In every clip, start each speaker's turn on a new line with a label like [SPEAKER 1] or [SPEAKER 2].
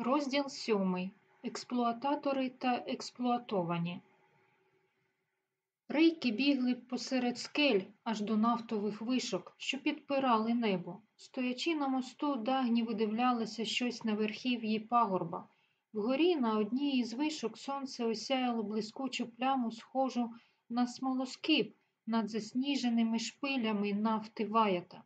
[SPEAKER 1] Розділ сьомий. Експлуататори та експлуатовані. Рейки бігли посеред скель аж до нафтових вишок, що підпирали небо. Стоячи на мосту, дагні видивлялося щось на верхів'ї пагорба. Вгорі на одній із вишок сонце осяяло блискучу пляму, схожу на смолоскип над засніженими шпилями нафти ваята.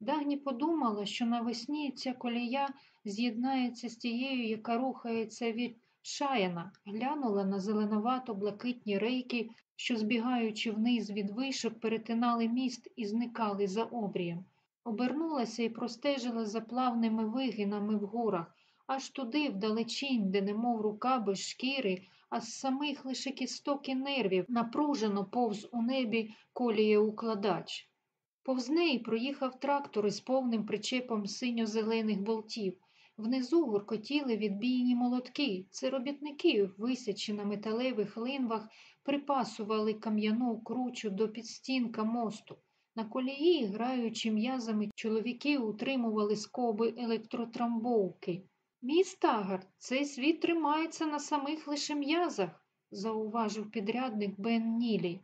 [SPEAKER 1] Дагні подумала, що навесні ця колія з'єднається з тією, яка рухається від шаяна, глянула на зеленовато-блакитні рейки, що, збігаючи вниз від вишок, перетинали міст і зникали за обрієм. Обернулася і простежила за плавними вигинами в горах, аж туди, вдалечінь, де немов рука без шкіри, а з самих лише кісток і нервів напружено повз у небі коліє укладач. Повз неї проїхав трактор із повним причепом синьо-зелених болтів. Внизу гуркотіли відбійні молотки. Це робітники, висячи на металевих линвах, припасували кам'яну кручу до підстінка мосту. На колії, граючи м'язами, чоловіки утримували скоби електротрамбовки. Мій стагар, цей світ тримається на самих лише м'язах, зауважив підрядник Бен Нілі.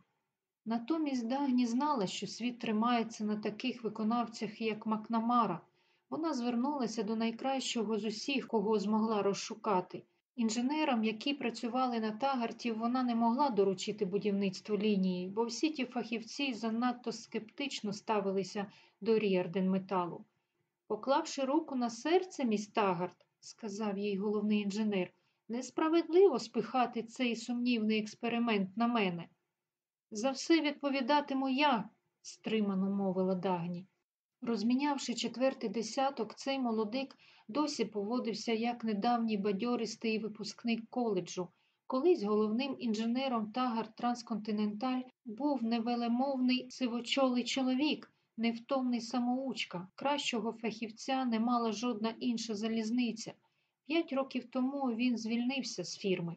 [SPEAKER 1] Натомість Дагні знала, що світ тримається на таких виконавцях, як Макнамара. Вона звернулася до найкращого з усіх, кого змогла розшукати. Інженерам, які працювали на тагарті, вона не могла доручити будівництво лінії, бо всі ті фахівці занадто скептично ставилися до Ріарденметалу. Поклавши руку на серце, міс Тагарт, сказав їй головний інженер, несправедливо спихати цей сумнівний експеримент на мене. За все відповідатиму я, стримано мовила Дагні. Розмінявши четвертий десяток, цей молодик досі поводився як недавній бадьористий випускник коледжу. Колись головним інженером Тагар Трансконтиненталь був невелемовний сивочолий чоловік, невтомний самоучка. Кращого фахівця не мала жодна інша залізниця. П'ять років тому він звільнився з фірми.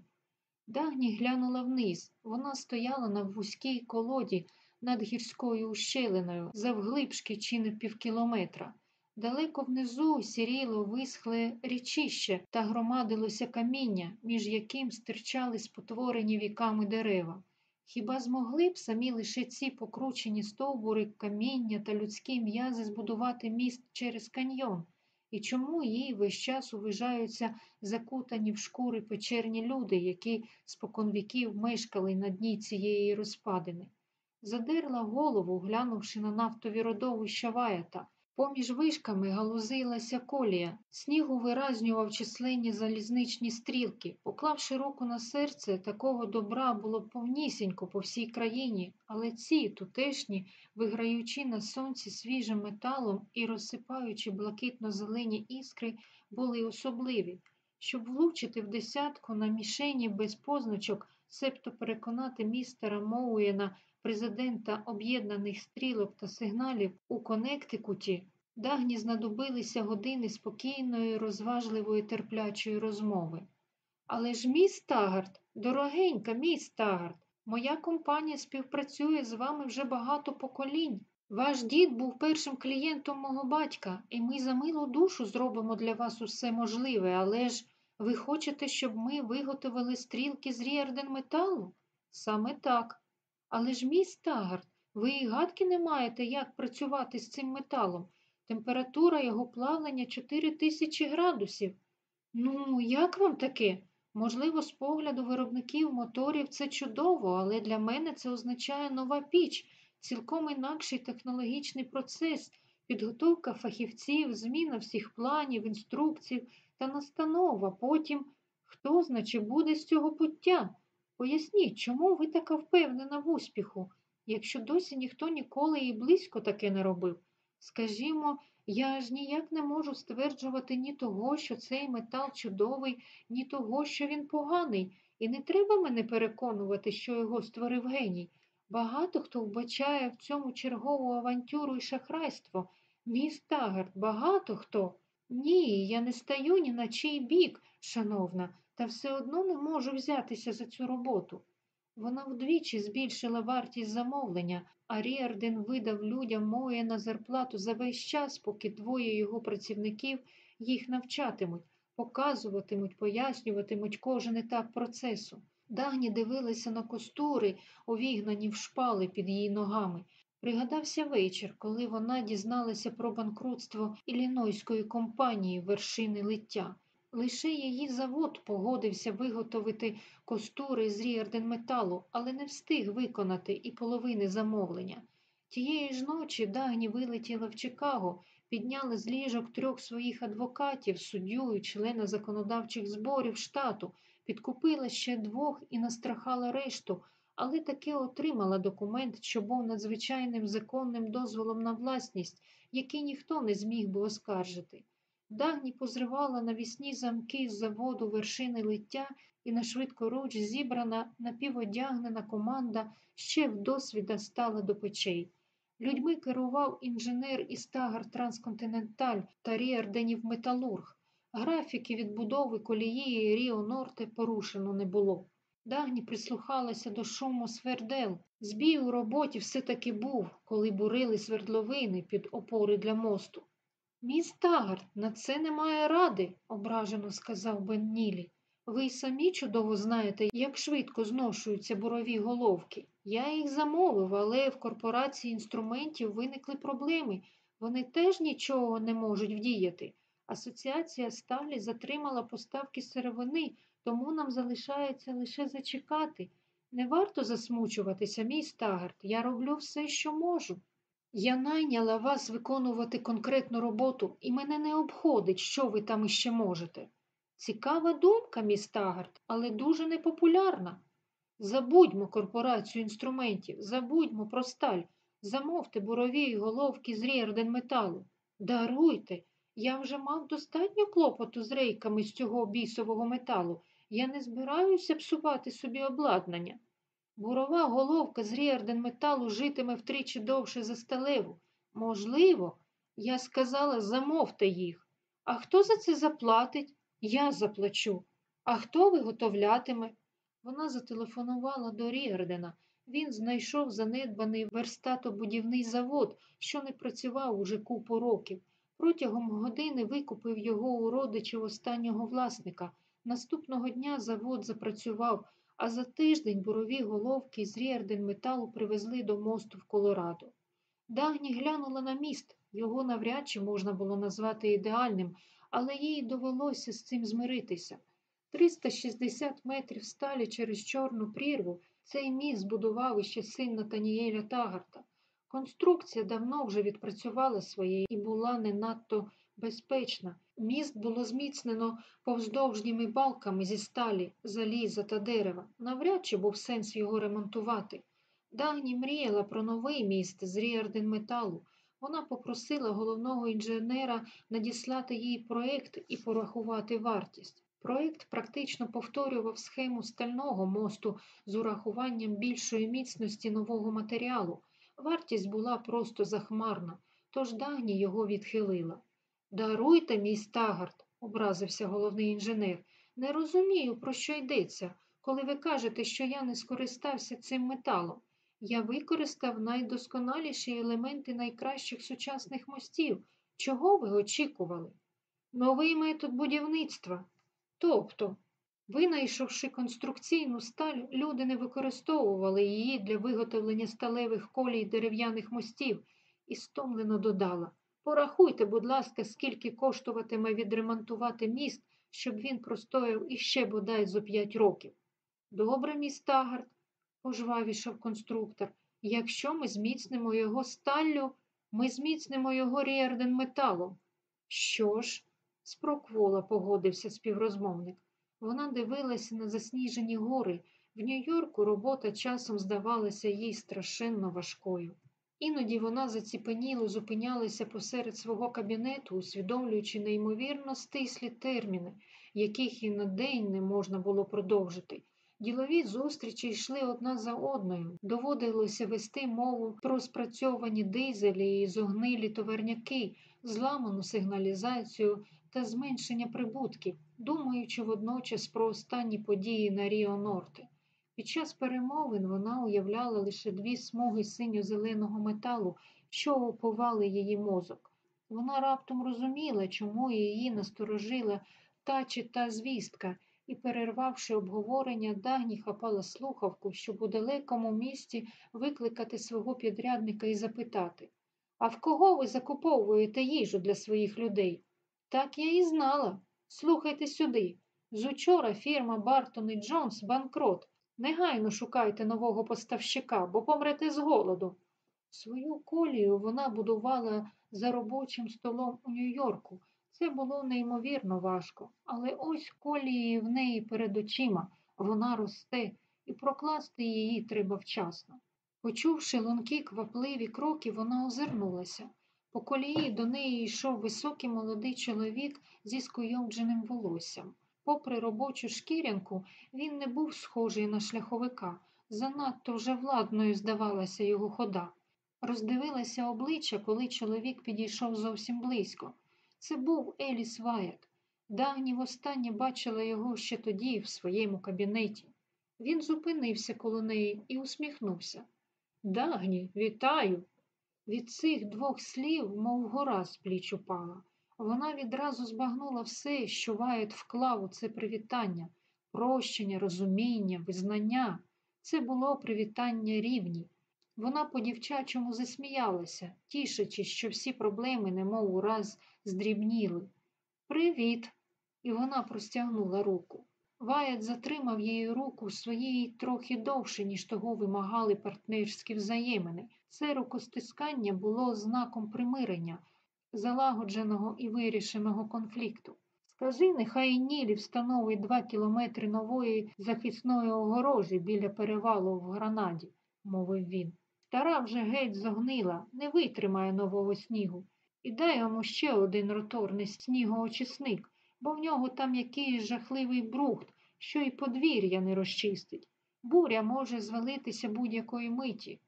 [SPEAKER 1] Дагні глянула вниз. Вона стояла на вузькій колоді над гірською ущелиною, завглибшки чи не півкілометра. Далеко внизу сіріло висхле річище та громадилося каміння, між яким стирчали спотворені віками дерева. Хіба змогли б самі лише ці покручені стовбури, каміння та людські м'язи збудувати міст через каньйон? І чому їй весь час увижаються закутані в шкури печерні люди, які споконвіків мешкали на дні цієї розпадини? Задерла голову, глянувши на нафтові родовища ваята. Поміж вишками галузилася колія, сніг увиразнював численні залізничні стрілки. Поклавши руку на серце, такого добра було повнісінько по всій країні, але ці тутешні, виграючи на сонці свіжим металом і розсипаючи блакитно-зелені іскри, були особливі. Щоб влучити в десятку на мішені без позначок, себто переконати містера Моуєна президента Об'єднаних стрілок та сигналів у Коннектикуті, Дагні знадобилися години спокійної, розважливої, терплячої розмови. Але ж мій Стагард, дорогенька, мій Стагард, моя компанія співпрацює з вами вже багато поколінь. Ваш дід був першим клієнтом мого батька, і ми за милу душу зробимо для вас усе можливе, але ж ви хочете, щоб ми виготовили стрілки з Ріарден металу? Саме так. Але ж міс Таггарт, ви і гадки не маєте, як працювати з цим металом. Температура його плавлення 4000 градусів. Ну, як вам таке? Можливо, з погляду виробників моторів це чудово, але для мене це означає нова піч, цілком інакший технологічний процес, підготовка фахівців, зміна всіх планів, інструкцій та настанова. Потім хто, значить, буде з цього пуття? Поясніть, чому ви така впевнена в успіху, якщо досі ніхто ніколи і близько таке не робив? Скажімо, я ж ніяк не можу стверджувати ні того, що цей метал чудовий, ні того, що він поганий, і не треба мене переконувати, що його створив геній. Багато хто вбачає в цьому чергову авантюру і шахрайство. Міс Таггарт, багато хто. Ні, я не стаю ні на чий бік, шановна, та все одно не можу взятися за цю роботу. Вона вдвічі збільшила вартість замовлення, а Ріарден видав людям Моуена зарплату за весь час, поки двоє його працівників їх навчатимуть. показуватимуть, пояснюватимуть кожен етап процесу. Дагні дивилася на костури, увігнані в шпали під її ногами. Пригадався вечір, коли вона дізналася про банкрутство іллінойської компанії вершини лиття. Лише її завод погодився виготовити костури з ріарденметалу, але не встиг виконати і половини замовлення. Тієї ж ночі Дагні вилетіла в Чикаго, підняла з ліжок трьох своїх адвокатів, суддю і члена законодавчих зборів штату, підкупила ще двох і настрахала решту, але таки отримала документ, що був надзвичайним законним дозволом на власність, який ніхто не зміг би оскаржити. Дагні позривала навісні замки з заводу вершини лиття і на швидкоруч зібрана, напіводягнена команда ще вдосвіда стала до печей. Людьми керував інженер із Тагар Трансконтиненталь та Ріарденів Металург. Графіки відбудови колії Ріо Норте порушено не було. Дагні прислухалася до шуму свердел. Збій у роботі все-таки був, коли бурили свердловини під опори для мосту. Міс Тагард, на це немає ради, ображено сказав Бен Нілі. Ви й самі чудово знаєте, як швидко зношуються бурові головки. Я їх замовив, але в корпорації інструментів виникли проблеми. Вони теж нічого не можуть вдіяти. Асоціація сталі затримала поставки сировини, тому нам залишається лише зачекати. Не варто засмучуватися, мій Тагард. Я роблю все, що можу. Я найняла вас виконувати конкретну роботу, і мене не обходить, що ви там іще можете. Цікава думка, міс Тагард, але дуже непопулярна. Забудьмо корпорацію інструментів, забудьмо про сталь, замовте бурові головки з ріарденметалу. Даруйте, я вже мав достатньо клопоту з рейками з цього бісового металу. Я не збираюся псувати собі обладнання. Бурова головка з ріарденметалу житиме втричі довше за сталеву. Можливо, я сказала, замовте їх. А хто за це заплатить? Я заплачу. А хто виготовлятиме? Вона зателефонувала до Ріардена. Він знайшов занедбаний верстатобудівний завод, що не працював уже купу років. Протягом години викупив його у родичів останнього власника. Наступного дня завод запрацював, а за тиждень бурові головки з Ріарден-металу привезли до мосту в Колорадо. Дагні глянула на міст. Його навряд чи можна було назвати ідеальним, але їй довелося з цим змиритися. 360 метрів сталі через чорну прірву цей міст збудував іще син Натанієля Тагарта. Конструкція давно вже відпрацювала своє і була не надто безпечна. Міст було зміцнено повздовжніми балками зі сталі, заліза та дерева. Навряд чи був сенс його ремонтувати. Дагні мріяла про новий міст з ріарден-металу. Вона попросила головного інженера надіслати їй проєкт і порахувати вартість. Проєкт практично повторював схему стального мосту з урахуванням більшої міцності нового матеріалу. Вартість була просто захмарна, тож Дагні його відхилила. Даруйте, мій Стагард, образився головний інженер. Не розумію, про що йдеться, коли ви кажете, що я не скористався цим металом. Я використав найдосконаліші елементи найкращих сучасних мостів. Чого ви очікували? Новий метод будівництва. Тобто, винайшовши конструкційну сталь, люди не використовували її для виготовлення сталевих колій дерев'яних мостів і стомлено додала. Порахуйте, будь ласка, скільки коштуватиме відремонтувати міст, щоб він простояв іще бодай зо п'ять років. Добре, міс Тагард, пожвавішав конструктор. Якщо ми зміцнимо його сталлю, ми зміцнимо його ріарден металом. Що ж? спроквола погодився співрозмовник. Вона дивилася на засніжені гори. В Нью-Йорку робота часом здавалася їй страшенно важкою. Іноді вона заціпеніло зупинялася посеред свого кабінету, усвідомлюючи неймовірно стислі терміни, яких і на день не можна було продовжити. Ділові зустрічі йшли одна за одною. Доводилося вести мову про спрацьовані дизелі і зогнилі товарняки, зламану сигналізацію та зменшення прибутків, думаючи водночас про останні події на Ріо Норте. Під час перемовин вона уявляла лише дві смуги синьо-зеленого металу, що оповали її мозок. Вона раптом розуміла, чому її насторожила та чи та звістка, і, перервавши обговорення, Дагні хапала слухавку, щоб у далекому місті викликати свого підрядника і запитати А в кого ви закуповуєте їжу для своїх людей? Так я і знала. Слухайте сюди. З учора фірма Бартон і Джонс банкрот. Негайно шукайте нового поставщика, бо помрете з голоду. Свою колію вона будувала за робочим столом у Нью-Йорку. Це було неймовірно важко, але ось колії в неї перед очима, вона росте, і прокласти її треба вчасно. Почувши лункі квапливі кроки, вона озирнулася. По колії до неї йшов високий молодий чоловік зі скуйовдженим волоссям. Попри робочу шкірянку, він не був схожий на шляховика. Занадто вже владною здавалася його хода. Роздивилася обличчя, коли чоловік підійшов зовсім близько. Це був Еліс Ваєт. Дагні востаннє бачила його ще тоді, в своєму кабінеті. Він зупинився коло неї і усміхнувся. Дагні, вітаю. Від цих двох слів, мов гора з пліч упала. Вона відразу збагнула все, що Ваєт вклав у це привітання, прощення, розуміння, визнання. Це було привітання рівні. Вона по-дівчачому засміялася, тішачись, що всі проблеми, немов ураз, здрібніли. Привіт! І вона простягнула руку. Ваєт затримав її руку своєї трохи довше, ніж того вимагали партнерські взаємини. Це рукостискання було знаком примирення, залагодженого і вирішеного конфлікту. Скажи, нехай Нілі встановить два кілометри нової захисної огорожі біля перевалу в Гранаді, мовив він. Стара вже геть зогнила, не витримає нового снігу. І дай йому ще один роторний снігоочисник, бо в нього там якийсь жахливий брухт, що й подвір'я не розчистить. Буря може звалитися будь-якої миті.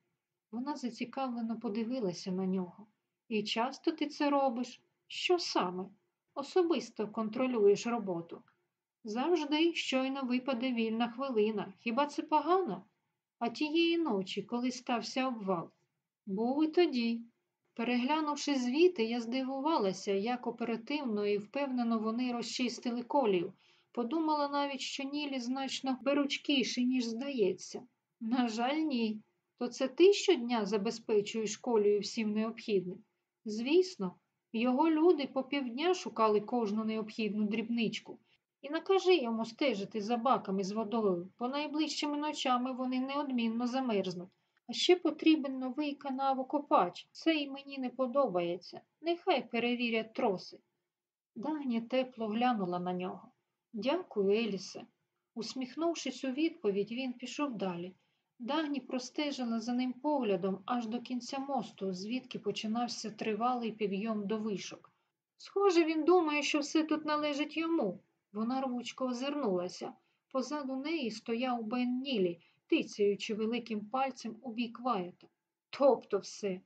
[SPEAKER 1] Вона зацікавлено подивилася на нього. І часто ти це робиш? Що саме? Особисто контролюєш роботу. Завжди щойно випаде вільна хвилина. Хіба це погано? А тієї ночі, коли стався обвал, був і тоді. Переглянувши звіти, я здивувалася, як оперативно і впевнено вони розчистили колію. Подумала навіть, що Нілі значно беручкіший, ніж здається. На жаль, ні. То це ти щодня забезпечуєш колію всім необхідним? Звісно, його люди по півдня шукали кожну необхідну дрібничку. І накажи йому стежити за баками з водою, бо найближчими ночами вони неодмінно замерзнуть. А ще потрібен новий канавокопач. Це і мені не подобається. Нехай перевірять троси. Дагня тепло глянула на нього. Дякую, Елісе. Усміхнувшись у відповідь, він пішов далі. Дагні простежила за ним поглядом аж до кінця мосту, звідки починався тривалий підйом до вишок. Схоже, він думає, що все тут належить йому. Вона рвучко озирнулася. Позаду неї стояв Бен Нілі, тицяючи великим пальцем у бік Ваєта. Тобто все.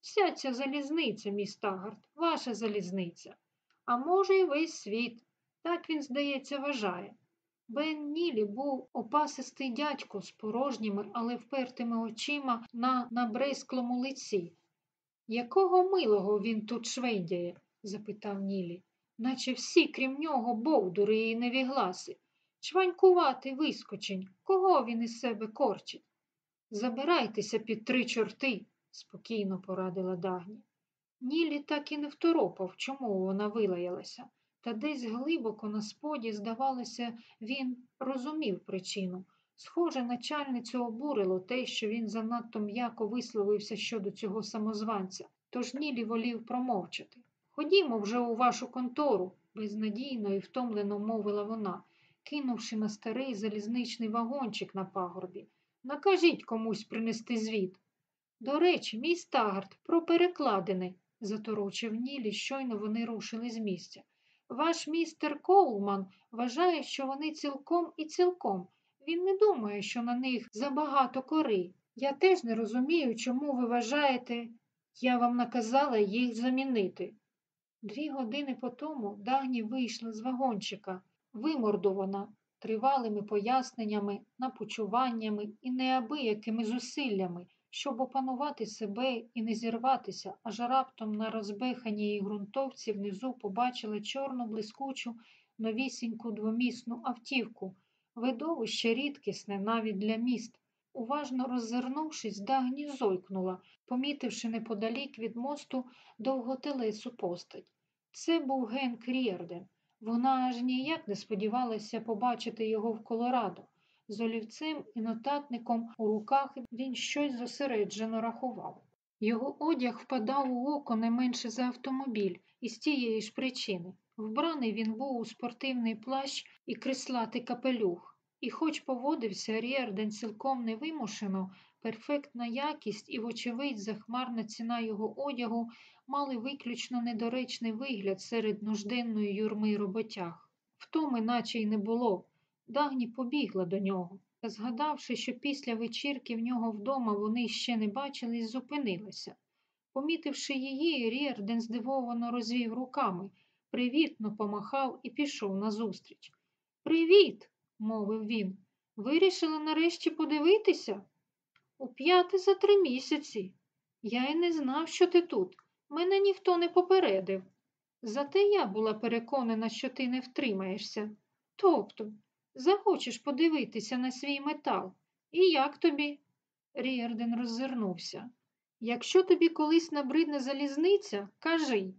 [SPEAKER 1] Вся ця залізниця, міс Тагард, ваша залізниця. А може, й весь світ. Так він, здається, вважає. Бен Нілі був опасистий дядько з порожніми, але впертими очима на набресклому лиці. Якого милого він тут швендяє? запитав Нілі, наче всі, крім нього, бовдури і невігласи. Чванькуватий вискочень, кого він із себе корчить? Забирайтеся під три чорти, спокійно порадила Дагні. Нілі так і не второпав, чому вона вилаялася, та десь глибоко на споді, здавалося, він розумів причину. Схоже, начальницю обурило те, що він занадто м'яко висловився щодо цього самозванця, тож Нілі волів промовчати. Ходімо вже у вашу контору, безнадійно і втомлено мовила вона, кинувши на старий залізничний вагончик на пагорбі. Накажіть комусь принести звіт. До речі, мій Стагард, про перекладини, заторочив Нілі, щойно вони рушили з місця. Ваш містер Коулман вважає, що вони цілком і цілком. Він не думає, що на них забагато кори. Я теж не розумію, чому ви вважаєте, я вам наказала їх замінити. Дві години по тому Дагні вийшла з вагончика, вимордована тривалими поясненнями, напочуваннями і неабиякими зусиллями, щоб опанувати себе і не зірватися, аж раптом на розбеханій ґрунтовці внизу побачила чорну блискучу новісіньку двомісну автівку, видовище рідкісне навіть для міст. Уважно роззирнувшись, Дагні зойкнула, помітивши неподалік від мосту довготелесу постать. Це був Генк Ріерден. Вона аж ніяк не сподівалася побачити його в Колорадо. З олівцем і нотатником у руках він щось зосереджено рахував. Його одяг впадав у око не менше за автомобіль, і з тієї ж причини. Вбраний він був у спортивний плащ і крислатий капелюх. І хоч поводився Ріерден цілком невимушено, перфектна якість і, вочевидь, захмарна ціна його одягу мали виключно недоречний вигляд серед нужденної юрми роботяг. Втоми наче й не було. Дагні побігла до нього, та, згадавши, що після вечірки в нього вдома вони ще не бачились, зупинилася. Помітивши її, Рєрден здивовано розвів руками, привітно помахав і пішов назустріч. Привіт, мовив він. Вирішила нарешті подивитися? У п'яте за три місяці. Я й не знав, що ти тут. Мене ніхто не попередив. Зате я була переконана, що ти не втримаєшся. Тобто, захочеш подивитися на свій метал. І як тобі? Ріерден роззирнувся. Якщо тобі колись набридне залізниця, кажи.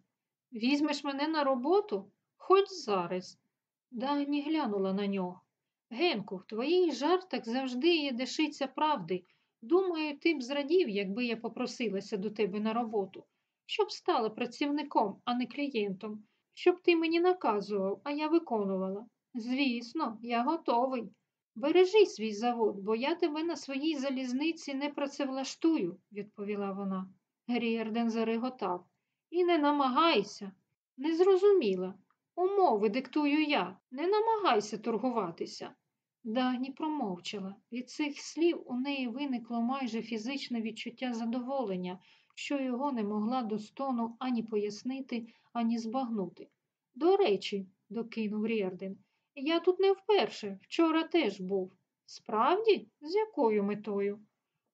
[SPEAKER 1] Візьмеш мене на роботу? Хоч зараз. Дагні глянула на нього. Генку, в твоїх жартах завжди є дешиця правди. Думаю, ти б зрадів, якби я попросилася до тебе на роботу, щоб стала працівником, а не клієнтом, щоб ти мені наказував, а я виконувала. Звісно, я готовий. Бережи свій завод, бо я тебе на своїй залізниці не працевлаштую, відповіла вона. Грієрден зареготав. І не намагайся. Не зрозуміла. Умови диктую я, не намагайся торгуватися. Дагні промовчала. Від цих слів у неї виникло майже фізичне відчуття задоволення, що його не могла до стону ані пояснити, ані збагнути. До речі, докинув Рєрден, я тут не вперше, вчора теж був. Справді? З якою метою?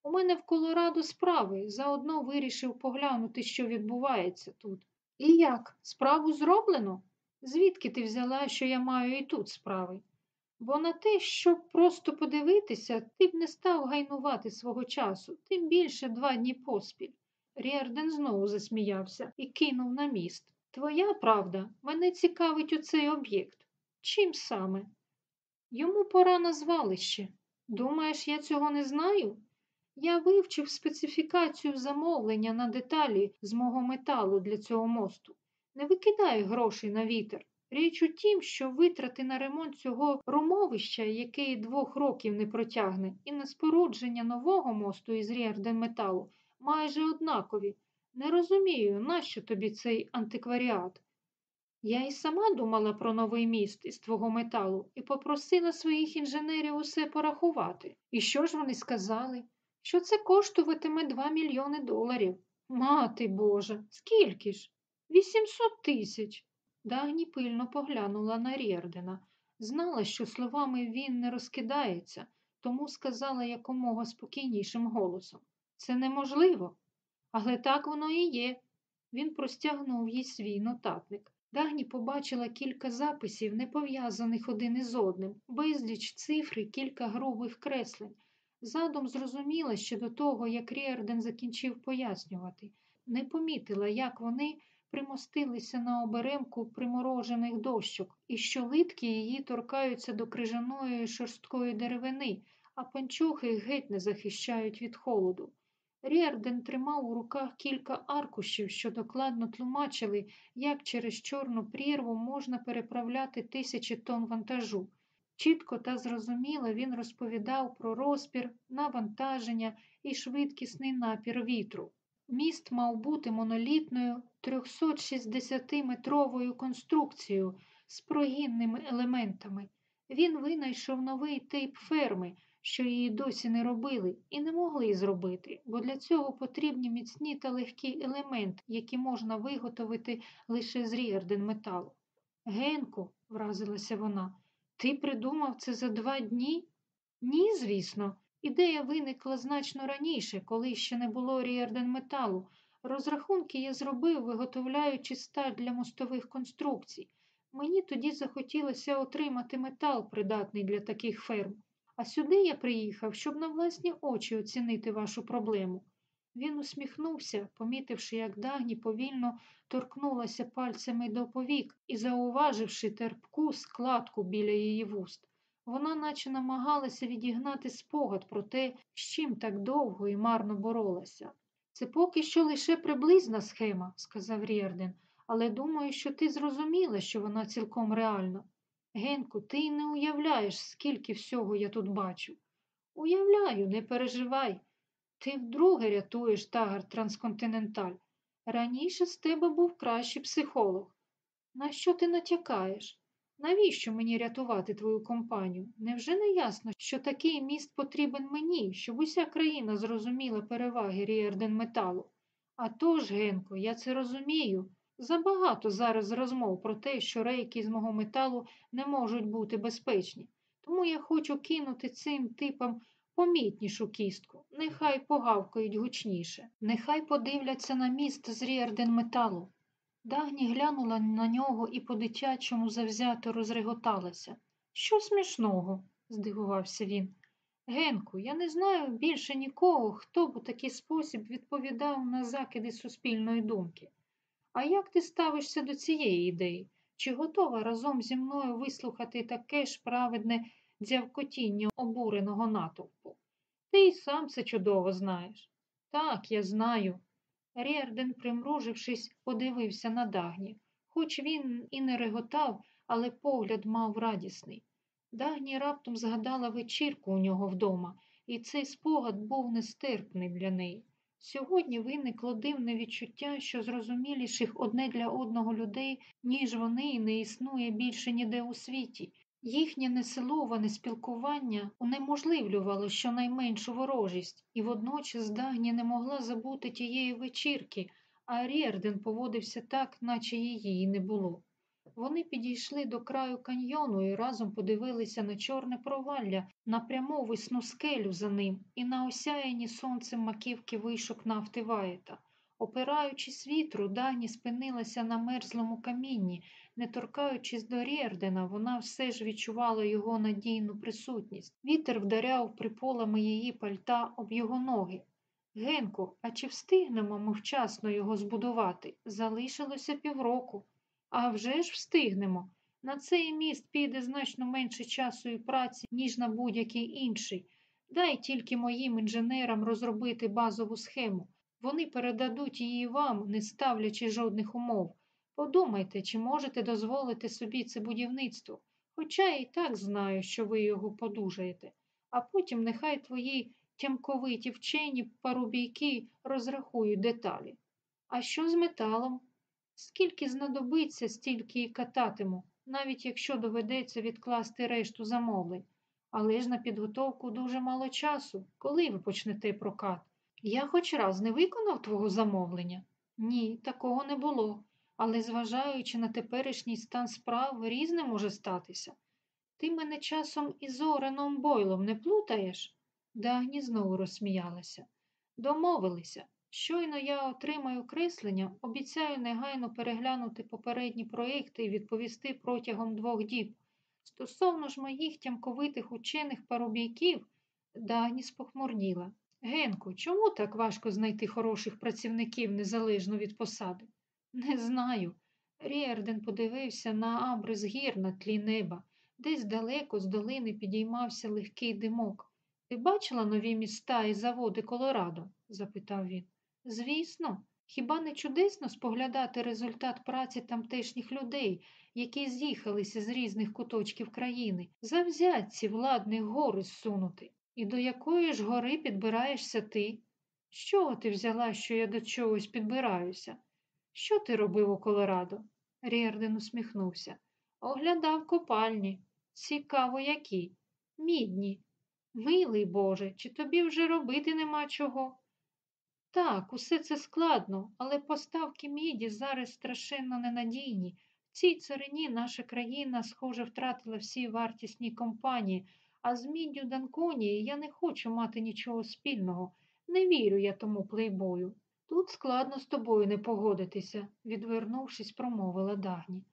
[SPEAKER 1] У мене в Колорадо справи, заодно вирішив поглянути, що відбувається тут. І як? Справу зроблено? Звідки ти взяла, що я маю і тут справи? Бо на те, щоб просто подивитися, ти б не став гайнувати свого часу, тим більше два дні поспіль. Ріарден знову засміявся і кинув на міст. Твоя правда, мене цікавить оцей об'єкт. Чим саме? Йому пора на звалище. Думаєш, я цього не знаю? Я вивчив специфікацію замовлення на деталі з мого металу для цього мосту. Не викидай грошей на вітер. Річ у тім, що витрати на ремонт цього румовища, який двох років не протягне, і на спорудження нового мосту із металу майже однакові. Не розумію, нащо тобі цей антикваріат. Я й сама думала про новий міст із твого металу і попросила своїх інженерів усе порахувати. І що ж вони сказали? Що це коштуватиме 2 мільйони доларів. Мати Божа, скільки ж? 800 тисяч. Дагні пильно поглянула на Рєрдена. Знала, що словами він не розкидається, тому сказала якомога спокійнішим голосом. Це неможливо. Але так воно і є. Він простягнув їй свій нотатник. Дагні побачила кілька записів, не пов'язаних один із одним, безліч цифр і кілька грубих креслень. Задум зрозуміла ще до того, як Ріарден закінчив пояснювати, не помітила, як вони примостилися на оберемку приморожених дощок, і що литки її торкаються до крижаної шорсткої деревини, а панчохи геть не захищають від холоду. Ріарден тримав у руках кілька аркушів, що докладно тлумачили, як через чорну прірву можна переправляти тисячі тонн вантажу. Чітко та зрозуміло він розповідав про розпір, навантаження і швидкісний напір вітру. Міст мав бути монолітною 360-метровою конструкцією з прогінними елементами. Він винайшов новий тип ферми, що її досі не робили і не могли зробити, бо для цього потрібні міцні та легкі елементи, які можна виготовити лише з ріарден металу. Генку, вразилася вона, ти придумав це за два дні? Ні, звісно. Ідея виникла значно раніше, коли ще не було ріарден металу. Розрахунки я зробив, виготовляючи сталь для мостових конструкцій. Мені тоді захотілося отримати метал, придатний для таких ферм. А сюди я приїхав, щоб на власні очі оцінити вашу проблему. Він усміхнувся, помітивши, як Дагні повільно торкнулася пальцями до повік і зауваживши терпку складку біля її вуст. Вона наче намагалася відігнати спогад про те, з чим так довго і марно боролася. Це поки що лише приблизна схема, сказав Рєрден, але думаю, що ти зрозуміла, що вона цілком реальна. Генку, ти й не уявляєш, скільки всього я тут бачу. Уявляю, не переживай. Ти вдруге рятуєш тагар Трансконтиненталь. Раніше з тебе був кращий психолог. На що ти натякаєш? Навіщо мені рятувати твою компанію? Невже не ясно, що такий міст потрібен мені, щоб уся країна зрозуміла переваги Ріерден металу? А тож, Генко, я це розумію. Забагато зараз розмов про те, що рейки з мого металу не можуть бути безпечні. Тому я хочу кинути цим типам помітнішу кістку. Нехай погавкають гучніше. Нехай подивляться на міст з Ріерден металу. Дагні глянула на нього і по-дитячому завзято розреготалася. Що смішного? здивувався він. Генку, я не знаю більше нікого, хто б у такий спосіб відповідав на закиди суспільної думки. А як ти ставишся до цієї ідеї? Чи готова разом зі мною вислухати таке ж праведне дзявкотіння обуреного натовпу? Ти й сам це чудово знаєш. Так, я знаю. Рєрден, примружившись, подивився на Дагні. Хоч він і не реготав, але погляд мав радісний. Дагні раптом згадала вечірку у нього вдома, і цей спогад був нестерпний для неї. Сьогодні виникло дивне відчуття, що зрозуміліших одне для одного людей, ніж вони, не існує більше ніде у світі. Їхнє несиловане спілкування унеможливлювало щонайменшу ворожість, і водночас Дагні не могла забути тієї вечірки, а Рєрден поводився так, наче її і не було. Вони підійшли до краю каньйону і разом подивилися на чорне провалля, на пряму весну скелю за ним і на осяяні сонцем маківки вишок нафти Ваєта. Опираючись вітру, Дані спинилася на мерзлому камінні. Не торкаючись до Рєрдена, вона все ж відчувала його надійну присутність. Вітер вдаряв приполами її пальта об його ноги. Генку, а чи встигнемо ми вчасно його збудувати? Залишилося півроку. А вже ж встигнемо. На цей міст піде значно менше часу і праці, ніж на будь-який інший. Дай тільки моїм інженерам розробити базову схему. Вони передадуть її вам, не ставлячи жодних умов. Подумайте, чи можете дозволити собі це будівництво, хоча я і так знаю, що ви його подужаєте, а потім нехай твої тямковиті вчені парубійки розрахують деталі. А що з металом? Скільки знадобиться, стільки і кататиму, навіть якщо доведеться відкласти решту замовлень. Але ж на підготовку дуже мало часу. Коли ви почнете прокат? Я хоч раз не виконав твого замовлення? Ні, такого не було. Але, зважаючи на теперішній стан справ, різне може статися. Ти мене часом із Ореном Бойлом не плутаєш? Дагні знову розсміялася. Домовилися. Щойно я отримаю креслення, обіцяю негайно переглянути попередні проєкти і відповісти протягом двох діб. Стосовно ж моїх тямковитих учених парубійків, Дагні спохмурніла. Генку, чому так важко знайти хороших працівників незалежно від посади? Не знаю. Ріерден подивився на абрис гір на тлі неба. Десь далеко з долини підіймався легкий димок. Ти бачила нові міста і заводи Колорадо? запитав він. Звісно, хіба не чудесно споглядати результат праці тамтешніх людей, які з'їхалися з різних куточків країни, завзятці владних гори зсунути. І до якої ж гори підбираєшся ти? Чого ти взяла, що я до чогось підбираюся? Що ти робив у Колорадо? Рєрден усміхнувся. Оглядав копальні. Цікаво, які. Мідні. Милий Боже, чи тобі вже робити нема чого? Так, усе це складно, але поставки міді зараз страшенно ненадійні. В цій царині наша країна, схоже, втратила всі вартісні компанії, а з міддю Данконії я не хочу мати нічого спільного. Не вірю я тому плейбою. Тут складно з тобою не погодитися, відвернувшись, промовила Дагні.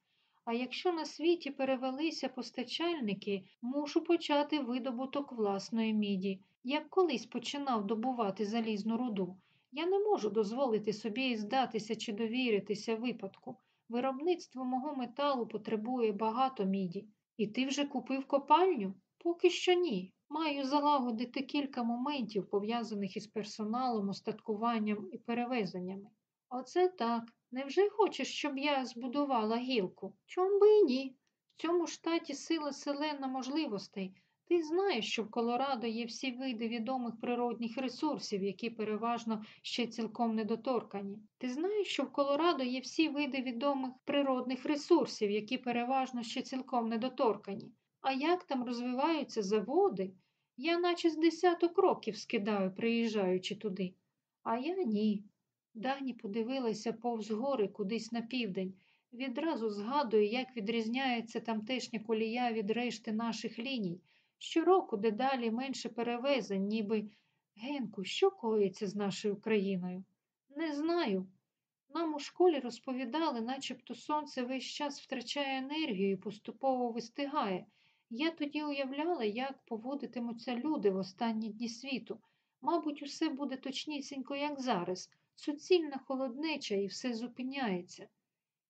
[SPEAKER 1] А якщо на світі перевелися постачальники, мушу почати видобуток власної міді. Як колись починав добувати залізну руду, я не можу дозволити собі здатися чи довіритися випадку. Виробництво мого металу потребує багато міді. І ти вже купив копальню? Поки що ні. Маю залагодити кілька моментів, пов'язаних із персоналом, остаткуванням і перевезеннями. Оце так. Невже хочеш, щоб я збудувала гілку? Чом би і ні? В цьому штаті сила селена можливостей. Ти знаєш, що в Колорадо є всі види відомих природних ресурсів, які переважно ще цілком недоторкані. Ти знаєш, що в Колорадо є всі види відомих природних ресурсів, які переважно ще цілком недоторкані. А як там розвиваються заводи? Я наче з десяток років скидаю, приїжджаючи туди. А я ні. Дані подивилася повз гори кудись на південь. Відразу згадую, як відрізняється тамтешня колія від решти наших ліній. Щороку дедалі менше перевезень, ніби Генку, що коїться з нашою країною? Не знаю. Нам у школі розповідали, начебто сонце весь час втрачає енергію і поступово вистигає. Я тоді уявляла, як поводитимуться люди в останні дні світу. Мабуть, усе буде точнісінько, як зараз, суцільна холоднеча і все зупиняється.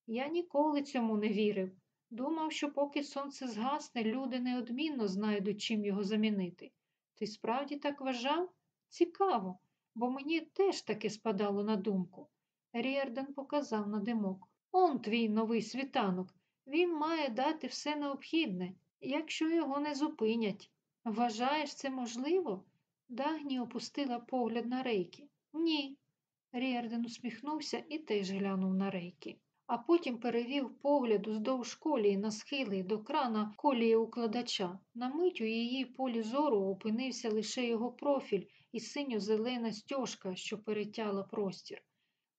[SPEAKER 1] Я ніколи цьому не вірив. Думав, що поки сонце згасне, люди неодмінно знайдуть, чим його замінити. Ти справді так вважав? Цікаво, бо мені теж таке спадало на думку. Ріерден показав на димок. Он твій новий світанок. Він має дати все необхідне, якщо його не зупинять. Вважаєш це можливо? Дагні опустила погляд на рейки. Ні. Ріерден усміхнувся і теж глянув на рейки а потім перевів погляд уздовж колії на схили до крана колії укладача. На мить у її полі зору опинився лише його профіль і синьо-зелена стяжка, що перетяла простір.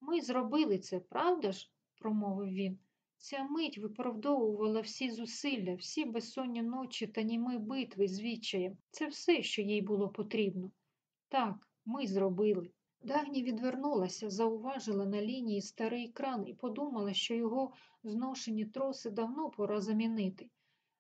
[SPEAKER 1] Ми зробили це, правда ж? промовив він. Ця мить виправдовувала всі зусилля, всі безсонні ночі та німи битви з відчаєм. Це все, що їй було потрібно. Так, ми зробили. Дагні відвернулася, зауважила на лінії старий кран і подумала, що його зношені троси давно пора замінити.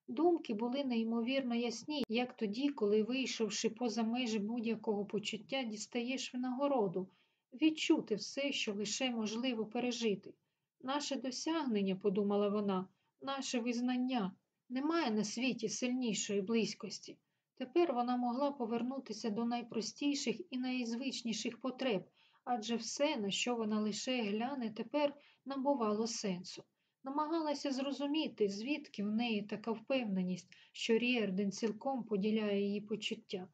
[SPEAKER 1] Думки були неймовірно ясні, як тоді, коли, вийшовши поза межі будь-якого почуття, дістаєш винагороду, відчути все, що лише можливо пережити. Наше досягнення, подумала вона, наше визнання, немає на світі сильнішої близькості. Тепер вона могла повернутися до найпростіших і найзвичніших потреб, адже все, на що вона лише гляне, тепер набувало сенсу. Намагалася зрозуміти, звідки в неї така впевненість, що Ріерден цілком поділяє її почуття.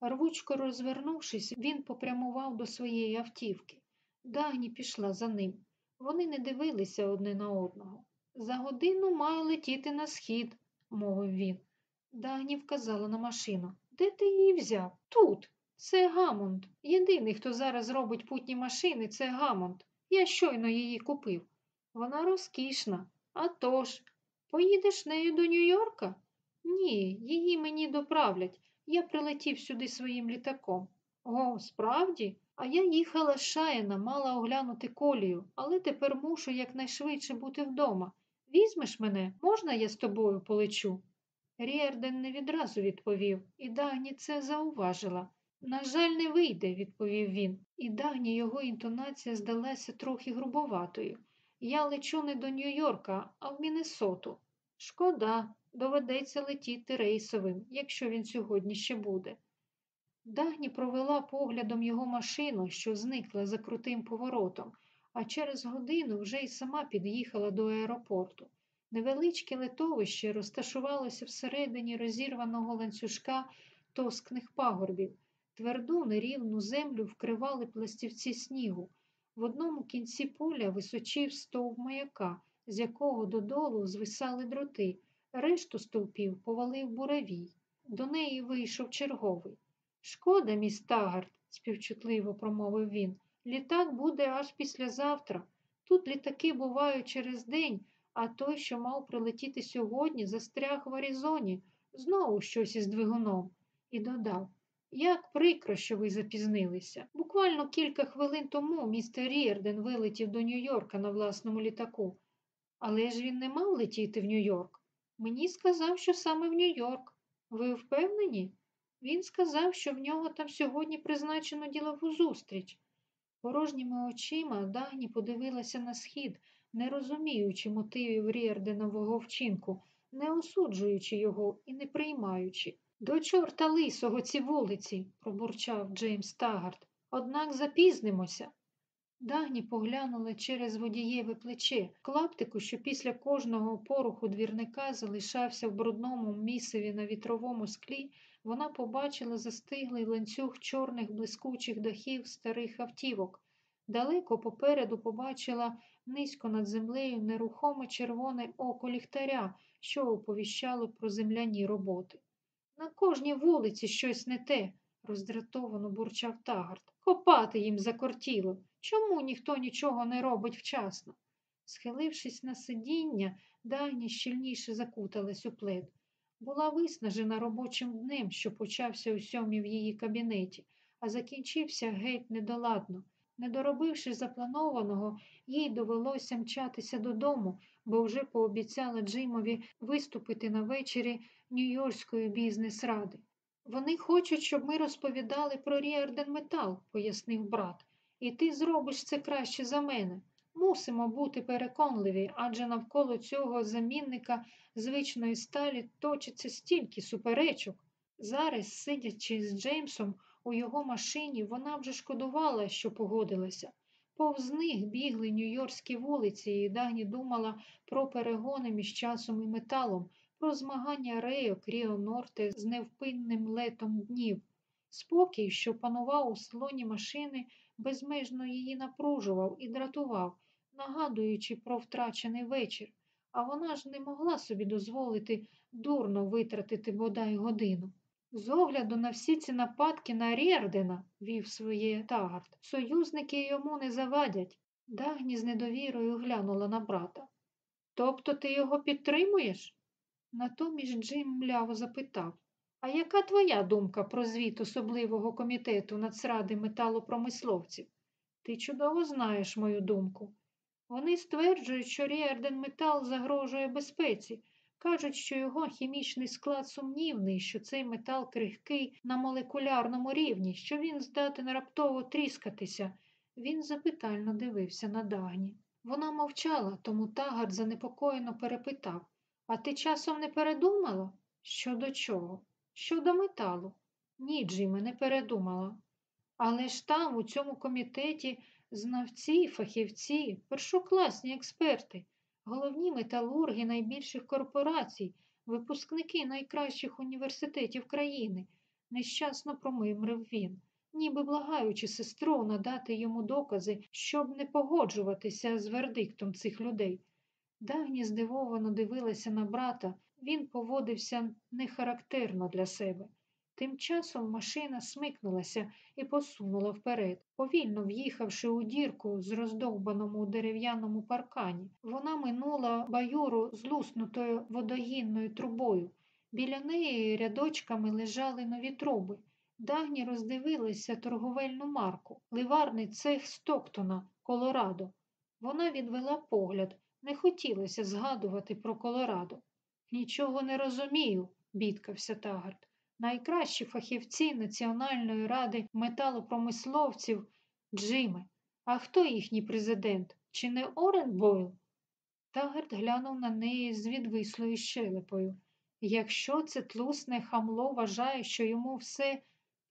[SPEAKER 1] Рвучко розвернувшись, він попрямував до своєї автівки. Дагні пішла за ним. Вони не дивилися одне на одного. За годину маю летіти на схід, мовив він. Дагні вказала на машину. Де ти її взяв? Тут. Це Гамонд. Єдиний, хто зараз робить путні машини, це Гамонд. Я щойно її купив. Вона розкішна. А тож, поїдеш нею до Нью-Йорка? Ні, її мені доправлять. Я прилетів сюди своїм літаком. О, справді? А я їхала з Шаяна, мала оглянути колію, але тепер мушу якнайшвидше бути вдома. Візьмеш мене, можна я з тобою полечу? Ріерден не відразу відповів, і Дагні це зауважила. На жаль, не вийде, відповів він, і Дагні його інтонація здалася трохи грубоватою. Я лечу не до Нью-Йорка, а в Міннесоту. Шкода, доведеться летіти рейсовим, якщо він сьогодні ще буде. Дагні провела поглядом його машину, що зникла за крутим поворотом, а через годину вже й сама під'їхала до аеропорту. Невеличке литовище розташувалося всередині розірваного ланцюжка тоскних пагорбів. Тверду нерівну землю вкривали пластівці снігу. В одному кінці поля височив стовп маяка, з якого додолу звисали дроти, решту стовпів повалив буравій. До неї вийшов черговий. Шкода, міс Тагард, співчутливо промовив він. Літак буде аж післязавтра. Тут літаки бувають через день а той, що мав прилетіти сьогодні, застряг в Аризоні, знову щось із двигуном, і додав як прикро, що ви запізнилися. Буквально кілька хвилин тому містер Ріерден вилетів до Нью-Йорка на власному літаку. Але ж він не мав летіти в Нью-Йорк. Мені сказав, що саме в Нью-Йорк. Ви впевнені? Він сказав, що в нього там сьогодні призначено ділову зустріч. Порожніми очима Дагні подивилася на схід, не розуміючи мотивів Ріарденового вчинку, не осуджуючи його і не приймаючи. До чорта лисого ці вулиці, пробурчав Джеймс Тагард. Однак запізнимося. Дагні поглянула через водієве плече, клаптику, що після кожного поруху двірника залишався в брудному місиві на вітровому склі, вона побачила застиглий ланцюг чорних блискучих дахів старих автівок. Далеко попереду побачила низько над землею нерухоме червоне око ліхтаря, що оповіщало про земляні роботи. На кожній вулиці щось не те, роздратовано бурчав Тагард. Копати їм закортіло. Чому ніхто нічого не робить вчасно? Схилившись на сидіння, Дагні щільніше закуталась у плед. Була виснажена робочим днем, що почався у сьомій в її кабінеті, а закінчився геть недоладно. Не доробивши запланованого, їй довелося мчатися додому, бо вже пообіцяла Джимові виступити на вечері Нью-Йоркської бізнес-ради. Вони хочуть, щоб ми розповідали про Ріарден Метал, пояснив брат, і ти зробиш це краще за мене. Мусимо бути переконливі, адже навколо цього замінника звичної сталі точиться стільки суперечок. Зараз, сидячи з Джеймсом у його машині, вона вже шкодувала, що погодилася. Повз них бігли нью-йоркські вулиці, і Дагні думала про перегони між часом і металом, про змагання рейок Ріо Норте з невпинним летом днів. Спокій, що панував у салоні машини, безмежно її напружував і дратував, нагадуючи про втрачений вечір, а вона ж не могла собі дозволити дурно витратити бодай годину. З огляду на всі ці нападки на Рєрдена, вів своє Тагард, союзники йому не завадять. Дагні з недовірою глянула на брата. Тобто ти його підтримуєш? Натомість Джим мляво запитав, а яка твоя думка про звіт особливого комітету Нацради металопромисловців? Ти чудово знаєш мою думку. Вони стверджують, що Ріарден метал загрожує безпеці. Кажуть, що його хімічний склад сумнівний, що цей метал крихкий на молекулярному рівні, що він здатен раптово тріскатися. Він запитально дивився на Дагні. Вона мовчала, тому Тагард занепокоєно перепитав А ти часом не передумала? Щодо чого? Щодо металу. Ні, Джиме, не передумала. Але ж там, у цьому комітеті, знавці, фахівці, першокласні експерти, головні металурги найбільших корпорацій, випускники найкращих університетів країни, нещасно промимрив він, ніби благаючи сестру надати йому докази, щоб не погоджуватися з вердиктом цих людей. Дагні здивовано дивилася на брата, він поводився нехарактерно для себе. Тим часом машина смикнулася і посунула вперед, повільно в'їхавши у дірку з роздовбаному дерев'яному паркані. Вона минула баюру з луснутою водогінною трубою. Біля неї рядочками лежали нові труби. Дагні роздивилася торговельну марку, ливарний цех Стоктона, Колорадо. Вона відвела погляд, не хотілося згадувати про Колорадо. Нічого не розумію, бідкався Тагард. Найкращі фахівці Національної ради металопромисловців Джиме. А хто їхній президент? Чи не Орен Бойл? Тагард глянув на неї з відвислою щелепою. Якщо це тлусне хамло вважає, що йому все,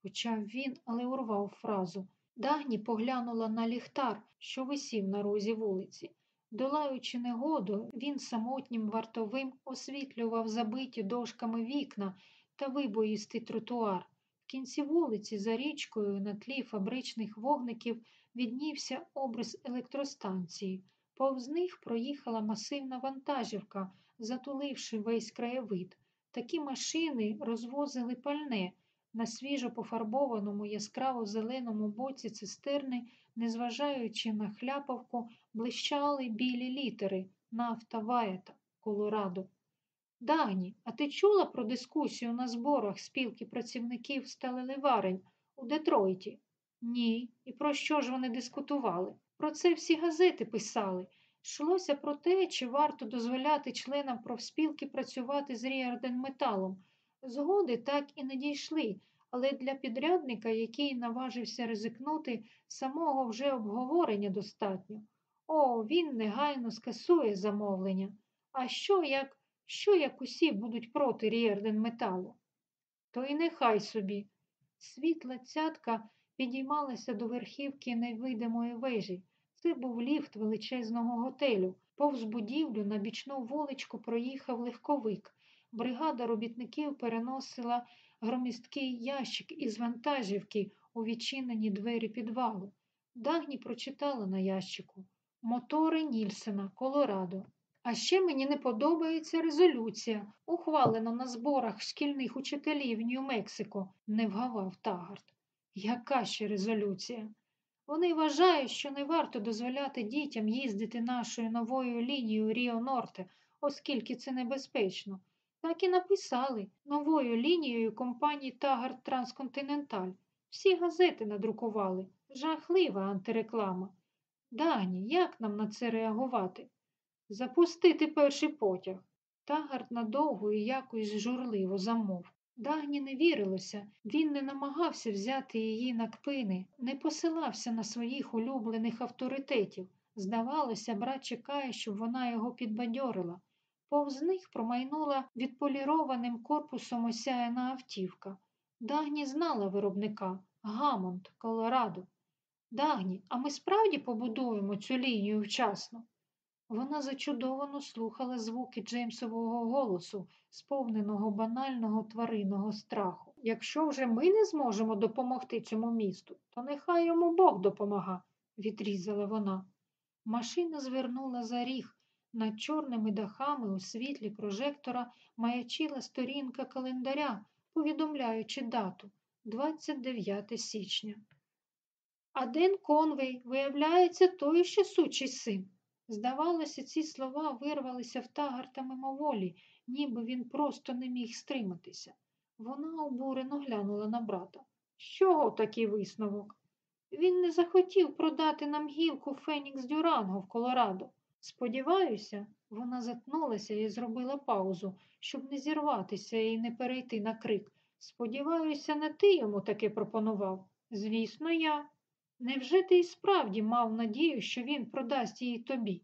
[SPEAKER 1] почав він, але урвав фразу. Дагні поглянула на ліхтар, що висів на розі вулиці. Долаючи негоду, він самотнім вартовим освітлював забиті дошками вікна та вибоїстий тротуар. В кінці вулиці за річкою на тлі фабричних вогників віднівся образ електростанції. Повз них проїхала масивна вантажівка, затуливши весь краєвид. Такі машини розвозили пальне. На свіжо пофарбованому яскраво зеленому боці цистерни, незважаючи на хляпавку, блищали білі літери нафта Ваєта, Колорадо. Дагні, а ти чула про дискусію на зборах спілки працівників сталеливарень у Детройті? Ні. І про що ж вони дискутували? Про це всі газети писали. Йшлося про те, чи варто дозволяти членам профспілки працювати з Ріарденметалом. Згоди так і не дійшли, але для підрядника, який наважився ризикнути, самого вже обговорення достатньо. О, він негайно скасує замовлення. А що як, що як усі будуть проти Ріарденметалу? То й нехай собі. Світла цятка підіймалася до верхівки невидимої вежі. Це був ліфт величезного готелю. Повз будівлю на бічну вуличку проїхав легковик. Бригада робітників переносила громісткий ящик із вантажівки у відчинені двері підвалу. Дагні прочитала на ящику Мотори Нільсена, Колорадо. А ще мені не подобається резолюція, ухвалена на зборах шкільних учителів Нью-Мексико, не вгавав Тагард. Яка ще резолюція? Вони вважають, що не варто дозволяти дітям їздити нашою новою лінією Ріо Норте, оскільки це небезпечно. Так і написали новою лінією компанії Тагард Трансконтиненталь. Всі газети надрукували. Жахлива антиреклама. Дані, як нам на це реагувати? Запустити перший потяг. Тагард надовго і якось журливо замов. Дагні не вірилося, він не намагався взяти її на кпини, не посилався на своїх улюблених авторитетів. Здавалося, брат чекає, щоб вона його підбадьорила. Повз них промайнула відполірованим корпусом осяяна автівка. Дагні знала виробника Гамонт, Колорадо. Дагні, а ми справді побудуємо цю лінію вчасно? Вона зачудовано слухала звуки Джеймсового голосу, сповненого банального тваринного страху. Якщо вже ми не зможемо допомогти цьому місту, то нехай йому Бог допомага, відрізала вона. Машина звернула за ріг. Над чорними дахами у світлі прожектора маячила сторінка календаря, повідомляючи дату 29 січня. А Конвей, виявляється, той ще сучий син. Здавалося, ці слова вирвалися в тагарта мимоволі, ніби він просто не міг стриматися. Вона обурено глянула на брата. З чого такий висновок? Він не захотів продати нам гілку Фенікс Дюранго в Колорадо. Сподіваюся, вона затнулася і зробила паузу, щоб не зірватися і не перейти на крик. Сподіваюся, не ти йому таке пропонував. Звісно, я. Невже ти і справді мав надію, що він продасть її тобі?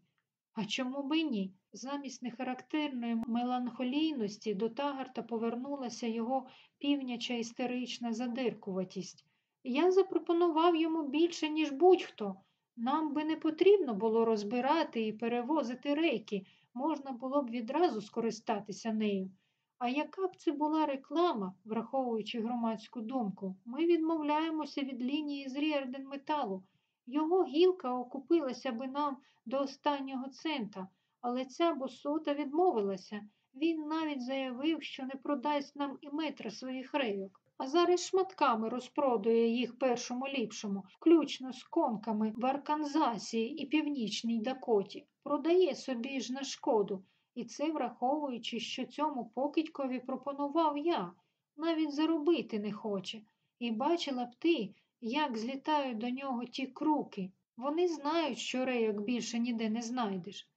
[SPEAKER 1] А чому би ні? Замість нехарактерної меланхолійності до тагарта повернулася його півняча істерична задиркуватість. Я запропонував йому більше, ніж будь-хто. Нам би не потрібно було розбирати і перевозити рейки, можна було б відразу скористатися нею. А яка б це була реклама, враховуючи громадську думку, ми відмовляємося від лінії з Ріарден металу. Його гілка окупилася би нам до останнього цента, але ця босота відмовилася. Він навіть заявив, що не продасть нам і метра своїх рейок, а зараз шматками розпродує їх першому ліпшому, включно з конками в Арканзасі і Північній Дакоті. Продає собі ж на шкоду. І це враховуючи, що цьому покидькові пропонував я, навіть заробити не хоче. І бачила б ти, як злітають до нього ті круки. Вони знають, що рейок більше ніде не знайдеш.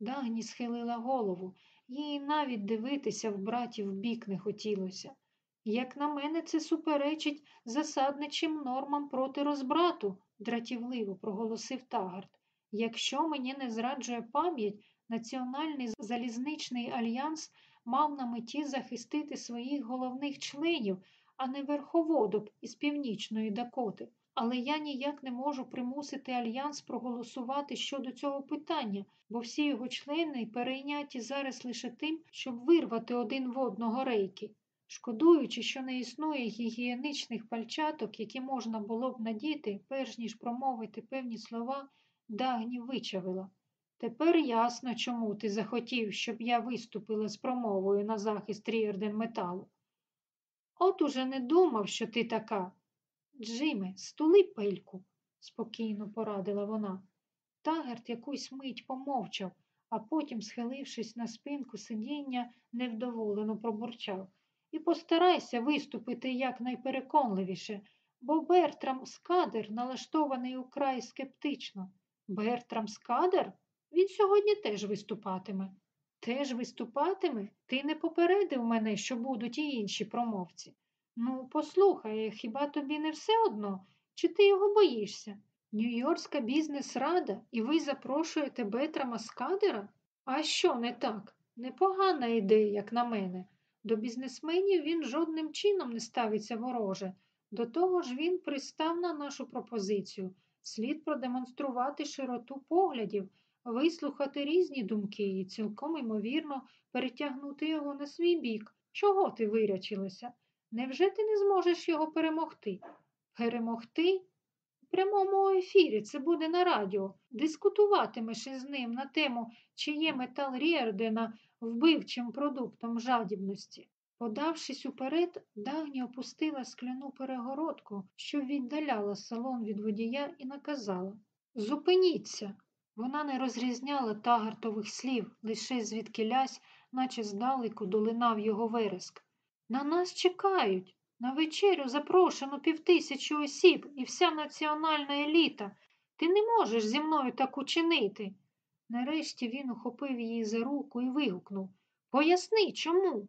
[SPEAKER 1] Дагні схилила голову, їй навіть дивитися в братів бік не хотілося. Як на мене, це суперечить засадничим нормам проти розбрату, дратівливо проголосив Тагард. Якщо мені не зраджує пам'ять, Національний залізничний альянс мав на меті захистити своїх головних членів, а не верховодок із північної Дакоти. Але я ніяк не можу примусити альянс проголосувати щодо цього питання, бо всі його члени перейняті зараз лише тим, щоб вирвати один в одного рейки. Шкодуючи, що не існує гігієничних пальчаток, які можна було б надіти, перш ніж промовити певні слова, Дагні вичавила. Тепер ясно, чому ти захотів, щоб я виступила з промовою на захист Ріерден металу. От уже не думав, що ти така. Джиме, стули пельку, спокійно порадила вона. Тагерт якусь мить помовчав, а потім, схилившись на спинку сидіння, невдоволено пробурчав. І постарайся виступити якнайпереконливіше, бо Бертрам Скадер налаштований украй скептично. Бертрам Скадер? Він сьогодні теж виступатиме. Теж виступатиме? Ти не попередив мене, що будуть і інші промовці. Ну, послухай, хіба тобі не все одно? Чи ти його боїшся? Нью-Йоркська бізнес-рада, і ви запрошуєте Бетра Маскадера? А що не так? Непогана ідея, як на мене. До бізнесменів він жодним чином не ставиться вороже. До того ж він пристав на нашу пропозицію. Слід продемонструвати широту поглядів, вислухати різні думки і цілком ймовірно перетягнути його на свій бік. Чого ти вирячилася? Невже ти не зможеш його перемогти? Перемогти? У прямому ефірі це буде на радіо. Дискутуватимеш із ним на тему, чи є метал Ріардена вбивчим продуктом жадібності. Подавшись уперед, Дагні опустила скляну перегородку, що віддаляла салон від водія, і наказала Зупиніться. Вона не розрізняла тагартових слів, лише звідкилясь, наче здалеку долинав його вереск. На нас чекають. На вечерю запрошено півтисячі осіб і вся національна еліта. Ти не можеш зі мною так учинити. Нарешті він ухопив її за руку і вигукнув Поясни, чому?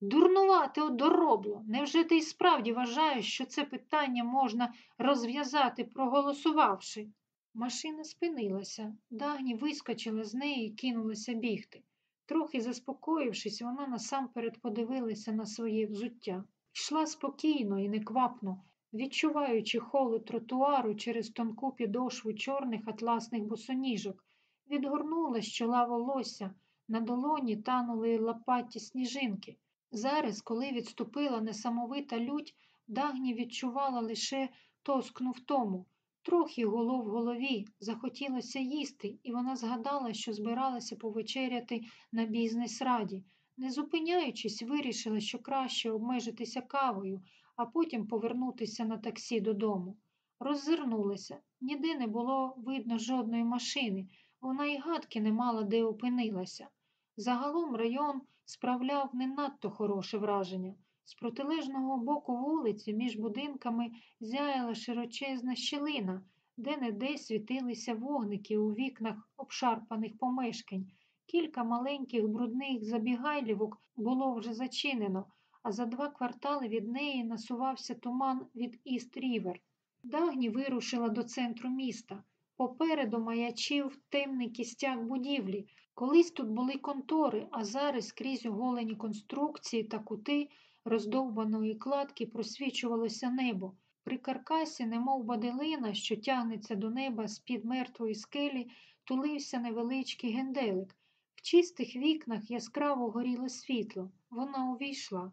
[SPEAKER 1] Дурнувати одоробло. Невже ти й справді вважаєш, що це питання можна розв'язати, проголосувавши? Машина спинилася. Дагні вискочила з неї і кинулася бігти. Трохи заспокоївшись, вона насамперед подивилася на своє взуття. Йшла спокійно і неквапно, відчуваючи холод тротуару через тонку підошву чорних атласних босоніжок, відгорнула з волосся, на долоні танули лопаті сніжинки. Зараз, коли відступила несамовита лють, Дагні відчувала лише тоскну втому. Трохи голов в голові, захотілося їсти, і вона згадала, що збиралася повечеряти на бізнес-раді. Не зупиняючись, вирішила, що краще обмежитися кавою, а потім повернутися на таксі додому. Роззирнулася. Ніде не було видно жодної машини, вона й гадки не мала, де опинилася. Загалом район справляв не надто хороше враження. З протилежного боку вулиці між будинками зяяла широчезна щілина, де не світилися вогники у вікнах обшарпаних помешкань. Кілька маленьких брудних забігайлівок було вже зачинено, а за два квартали від неї насувався туман від Іст Рівер. Дагні вирушила до центру міста. Попереду маячив темний кістяк будівлі. Колись тут були контори, а зараз крізь оголені конструкції та кути роздовбаної кладки просвічувалося небо. При каркасі, немов баделина, що тягнеться до неба з-під мертвої скелі, тулився невеличкий генделик. В чистих вікнах яскраво горіло світло. Вона увійшла.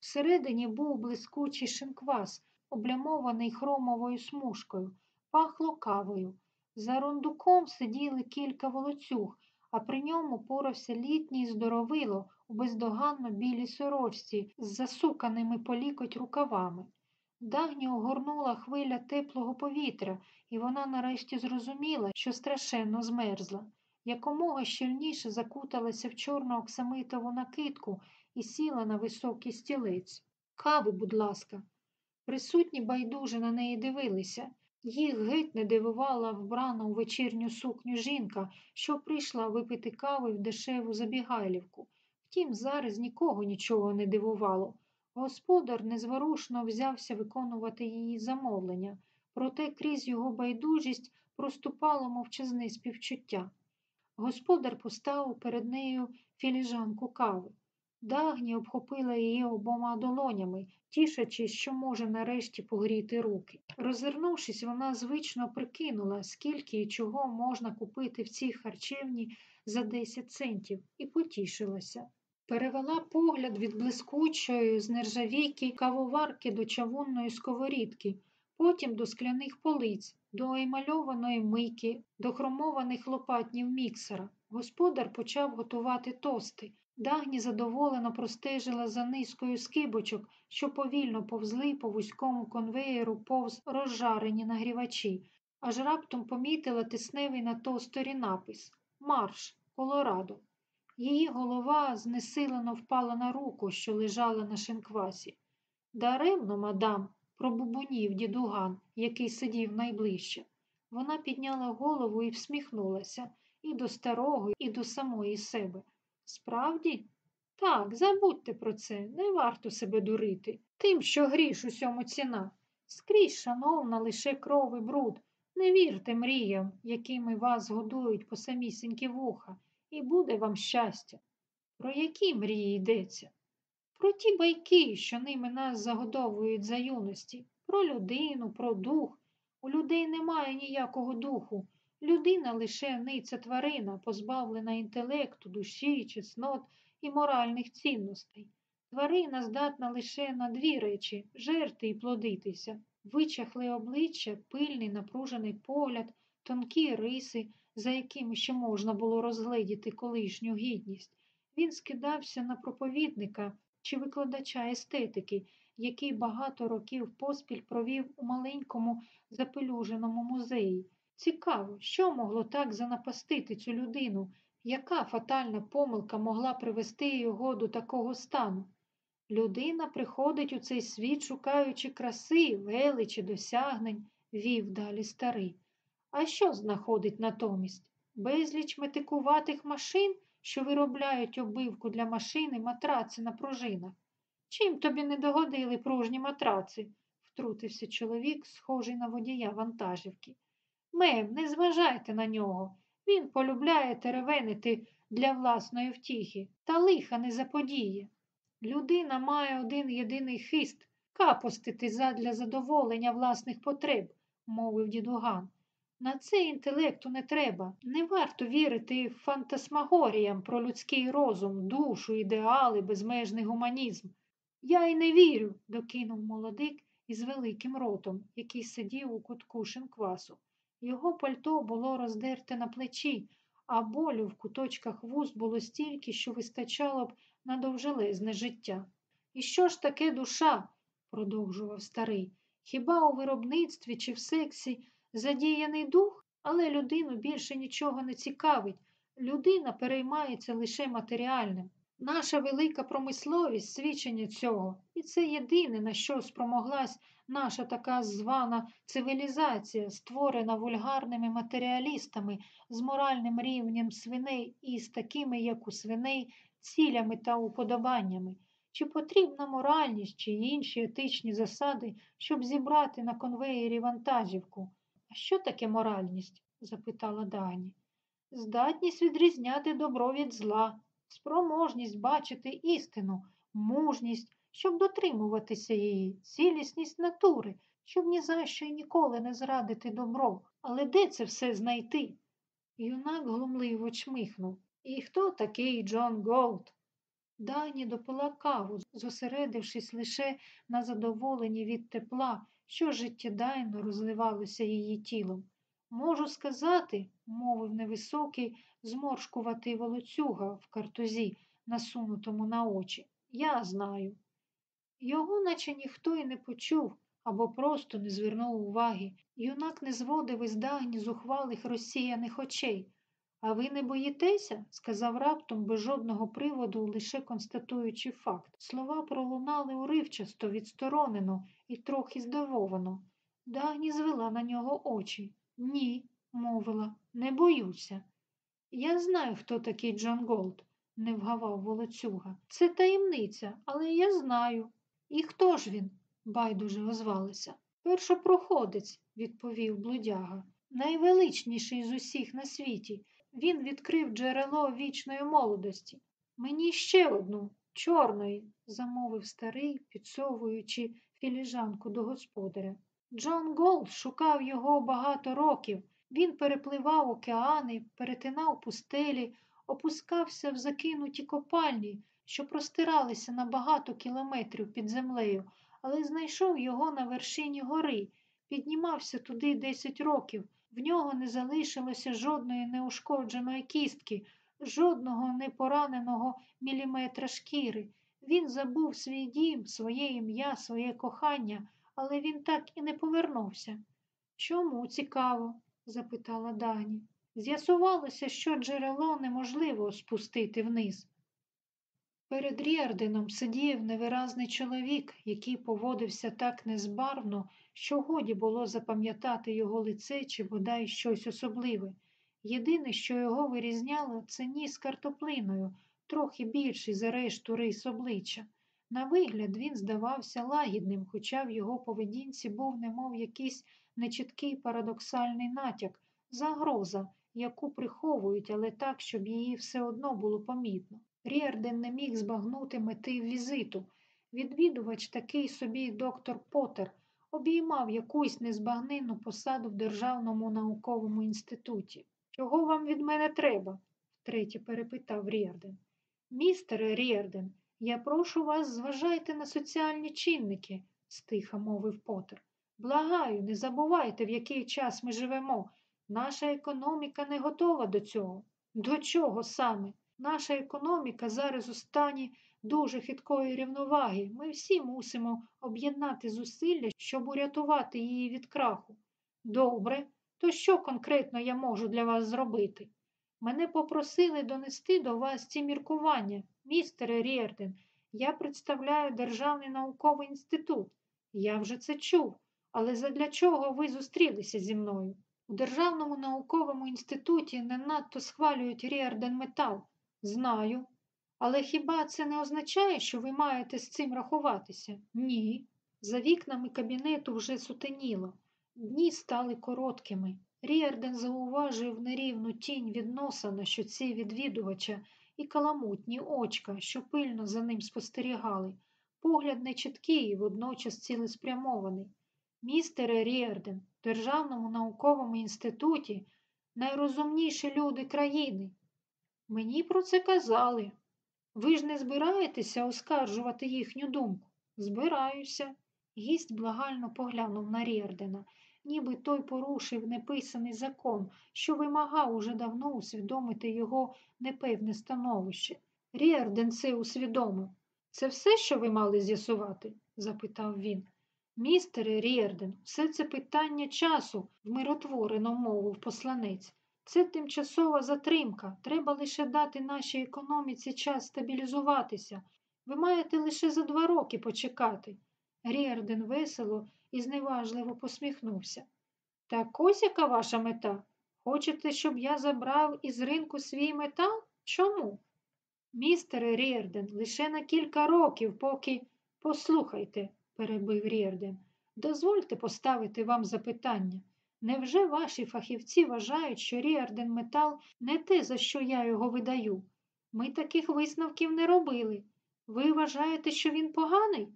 [SPEAKER 1] Всередині був блискучий шинквас, облямований хромовою смужкою, пахло кавою. За рундуком сиділи кілька волоцюг, а при ньому порався літній здоровило у бездоганно білій сорочці з засуканими по лікоть рукавами. Дагні огорнула хвиля теплого повітря, і вона нарешті зрозуміла, що страшенно змерзла. Якомога щільніше закуталася в чорну оксамитову накидку і сіла на високий стілець. Кави, будь ласка. Присутні байдуже на неї дивилися. Їх геть не дивувала вбрана у вечірню сукню жінка, що прийшла випити кави в дешеву забігайлівку. Втім, зараз нікого нічого не дивувало. Господар незворушно взявся виконувати її замовлення, проте крізь його байдужість проступало мовчазне співчуття. Господар поставив перед нею філіжанку кави. Дагні обхопила її обома долонями, тішачись, що може нарешті погріти руки. Розвернувшись, вона звично прикинула, скільки і чого можна купити в цій харчевні за 10 центів, і потішилася. Перевела погляд від блискучої з нержавійки кавоварки до чавунної сковорідки, потім до скляних полиць, до емальованої мийки, до хромованих лопатнів міксера. Господар почав готувати тости. Дагні задоволено простежила за низкою скибочок, що повільно повзли по вузькому конвеєру повз розжарені нагрівачі, аж раптом помітила тисневий на тостері напис Марш, Колорадо. Її голова знесилено впала на руку, що лежала на шинквасі. Даремно, мадам, пробубунів дідуган, який сидів найближче. Вона підняла голову і всміхнулася. і до старого, і до самої себе. Справді? Так, забудьте про це, не варто себе дурити. Тим, що гріш усьому ціна. Скрізь, шановна, лише кров і бруд. Не вірте мріям, якими вас годують по самісінькі вуха, і буде вам щастя. Про які мрії йдеться? Про ті байки, що ними нас загодовують за юності, про людину, про дух. У людей немає ніякого духу. Людина лише ниця тварина, позбавлена інтелекту, душі, чеснот і моральних цінностей. Тварина здатна лише на дві речі жерти і плодитися, вичахле обличчя, пильний напружений погляд, тонкі риси, за якими ще можна було розгледіти колишню гідність. Він скидався на проповідника чи викладача естетики, який багато років поспіль провів у маленькому запелюженому музеї. Цікаво, що могло так занапастити цю людину, яка фатальна помилка могла привести його до такого стану? Людина приходить у цей світ, шукаючи краси, величі, досягнень, вів далі старий. А що знаходить натомість? Безліч метикуватих машин, що виробляють обивку для машини матраци на пружинах. Чим тобі не догодили пружні матраци? втрутився чоловік, схожий на водія вантажівки. Мем, не зважайте на нього. Він полюбляє теревенити для власної втіхи, та лиха не заподіє. Людина має один єдиний хист капостити задля задоволення власних потреб, мовив дідуган. На це інтелекту не треба. Не варто вірити фантасмагоріям про людський розум, душу, ідеали, безмежний гуманізм. Я й не вірю, докинув молодик із великим ротом, який сидів у кутку шинквасу. Його пальто було роздерте на плечі, а болю в куточках вуст було стільки, що вистачало б на довжелезне життя. І що ж таке душа? продовжував старий. Хіба у виробництві чи в сексі задіяний дух, але людину більше нічого не цікавить. Людина переймається лише матеріальним. Наша велика промисловість свідчення цього, і це єдине, на що спромоглась наша така звана цивілізація, створена вульгарними матеріалістами з моральним рівнем свиней і з такими, як у свиней, цілями та уподобаннями. Чи потрібна моральність чи інші етичні засади, щоб зібрати на конвеєрі вантажівку? А що таке моральність? запитала Дані. Здатність відрізняти добро від зла, спроможність бачити істину, мужність, щоб дотримуватися її, цілісність натури, щоб ні за що й ніколи не зрадити добро. Але де це все знайти? Юнак глумливо чмихнув. І хто такий Джон Голт? Дагні допила каву, зосередившись лише на задоволенні від тепла, що життєдайно розливалося її тілом. Можу сказати, мовив невисокий, зморшкуватий волоцюга в картузі, насунутому на очі. Я знаю. Його, наче ніхто й не почув або просто не звернув уваги. Юнак не зводив із Дагні зухвалих розсіяних очей. А ви не боїтеся? сказав раптом без жодного приводу, лише констатуючи факт. Слова пролунали уривчасто, відсторонено і трохи здивовано. Дагні звела на нього очі. Ні, мовила, не боюся. Я знаю, хто такий Джон Голт, не вгавав волоцюга. Це таємниця, але я знаю. І хто ж він? байдуже озвалися. Першопроходець, відповів блудяга, найвеличніший з усіх на світі. Він відкрив джерело вічної молодості. Мені ще одну, чорної, замовив старий, підсовуючи філіжанку до господаря. Джон Ґолт шукав його багато років. Він перепливав океани, перетинав пустелі, опускався в закинуті копальні, що простиралися на багато кілометрів під землею, але знайшов його на вершині гори, піднімався туди десять років. В нього не залишилося жодної неушкодженої кістки, жодного непораненого міліметра шкіри. Він забув свій дім, своє ім'я, своє кохання, але він так і не повернувся. Чому цікаво? Запитала Дані. З'ясувалося, що джерело неможливо спустити вниз. Перед Ріарденом сидів невиразний чоловік, який поводився так незбарвно, що годі було запам'ятати його лице чи бодай щось особливе. Єдине, що його вирізняло, це ніс картоплиною, трохи більший за решту рис обличчя. На вигляд він здавався лагідним, хоча в його поведінці був немов якийсь нечіткий парадоксальний натяк, загроза, яку приховують, але так, щоб її все одно було помітно. Ріарден не міг збагнути мети візиту. Відвідувач, такий собі доктор Поттер, обіймав якусь незбагненну посаду в Державному науковому інституті. Чого вам від мене треба? втретє перепитав Ріарден. Містере Ріарден, я прошу вас, зважайте на соціальні чинники, стиха мовив Поттер. Благаю, не забувайте, в який час ми живемо. Наша економіка не готова до цього. До чого саме? Наша економіка зараз у стані дуже хиткої рівноваги. Ми всі мусимо об'єднати зусилля, щоб урятувати її від краху. Добре, то що конкретно я можу для вас зробити? Мене попросили донести до вас ці міркування, містере Ріарден. Я представляю Державний науковий інститут. Я вже це чув, але задля чого ви зустрілися зі мною? У Державному науковому інституті не надто схвалюють Ріарден метал. Знаю. Але хіба це не означає, що ви маєте з цим рахуватися? Ні. За вікнами кабінету вже сутеніло. Дні стали короткими. Ріарден зауважив нерівну тінь від носа на щоці відвідувача і каламутні очка, що пильно за ним спостерігали. Погляд нечіткий і водночас цілеспрямований. Містере Ріарден, Державному науковому інституті найрозумніші люди країни. Мені про це казали. Ви ж не збираєтеся оскаржувати їхню думку? Збираюся. Гість благально поглянув на Рєрдена, ніби той порушив неписаний закон, що вимагав уже давно усвідомити його непевне становище. Рєрден це усвідомив. Це все, що ви мали з'ясувати? запитав він. Містере Рєрден, все це питання часу, вмиротворено мовив посланець. Це тимчасова затримка. Треба лише дати нашій економіці час стабілізуватися. Ви маєте лише за два роки почекати. Ріарден весело і зневажливо посміхнувся. Так ось яка ваша мета? Хочете, щоб я забрав із ринку свій метал? Чому? Містере Ріарден, лише на кілька років, поки. Послухайте, перебив Ріарден, дозвольте поставити вам запитання. Невже ваші фахівці вважають, що Ріарден метал не те, за що я його видаю? Ми таких висновків не робили. Ви вважаєте, що він поганий?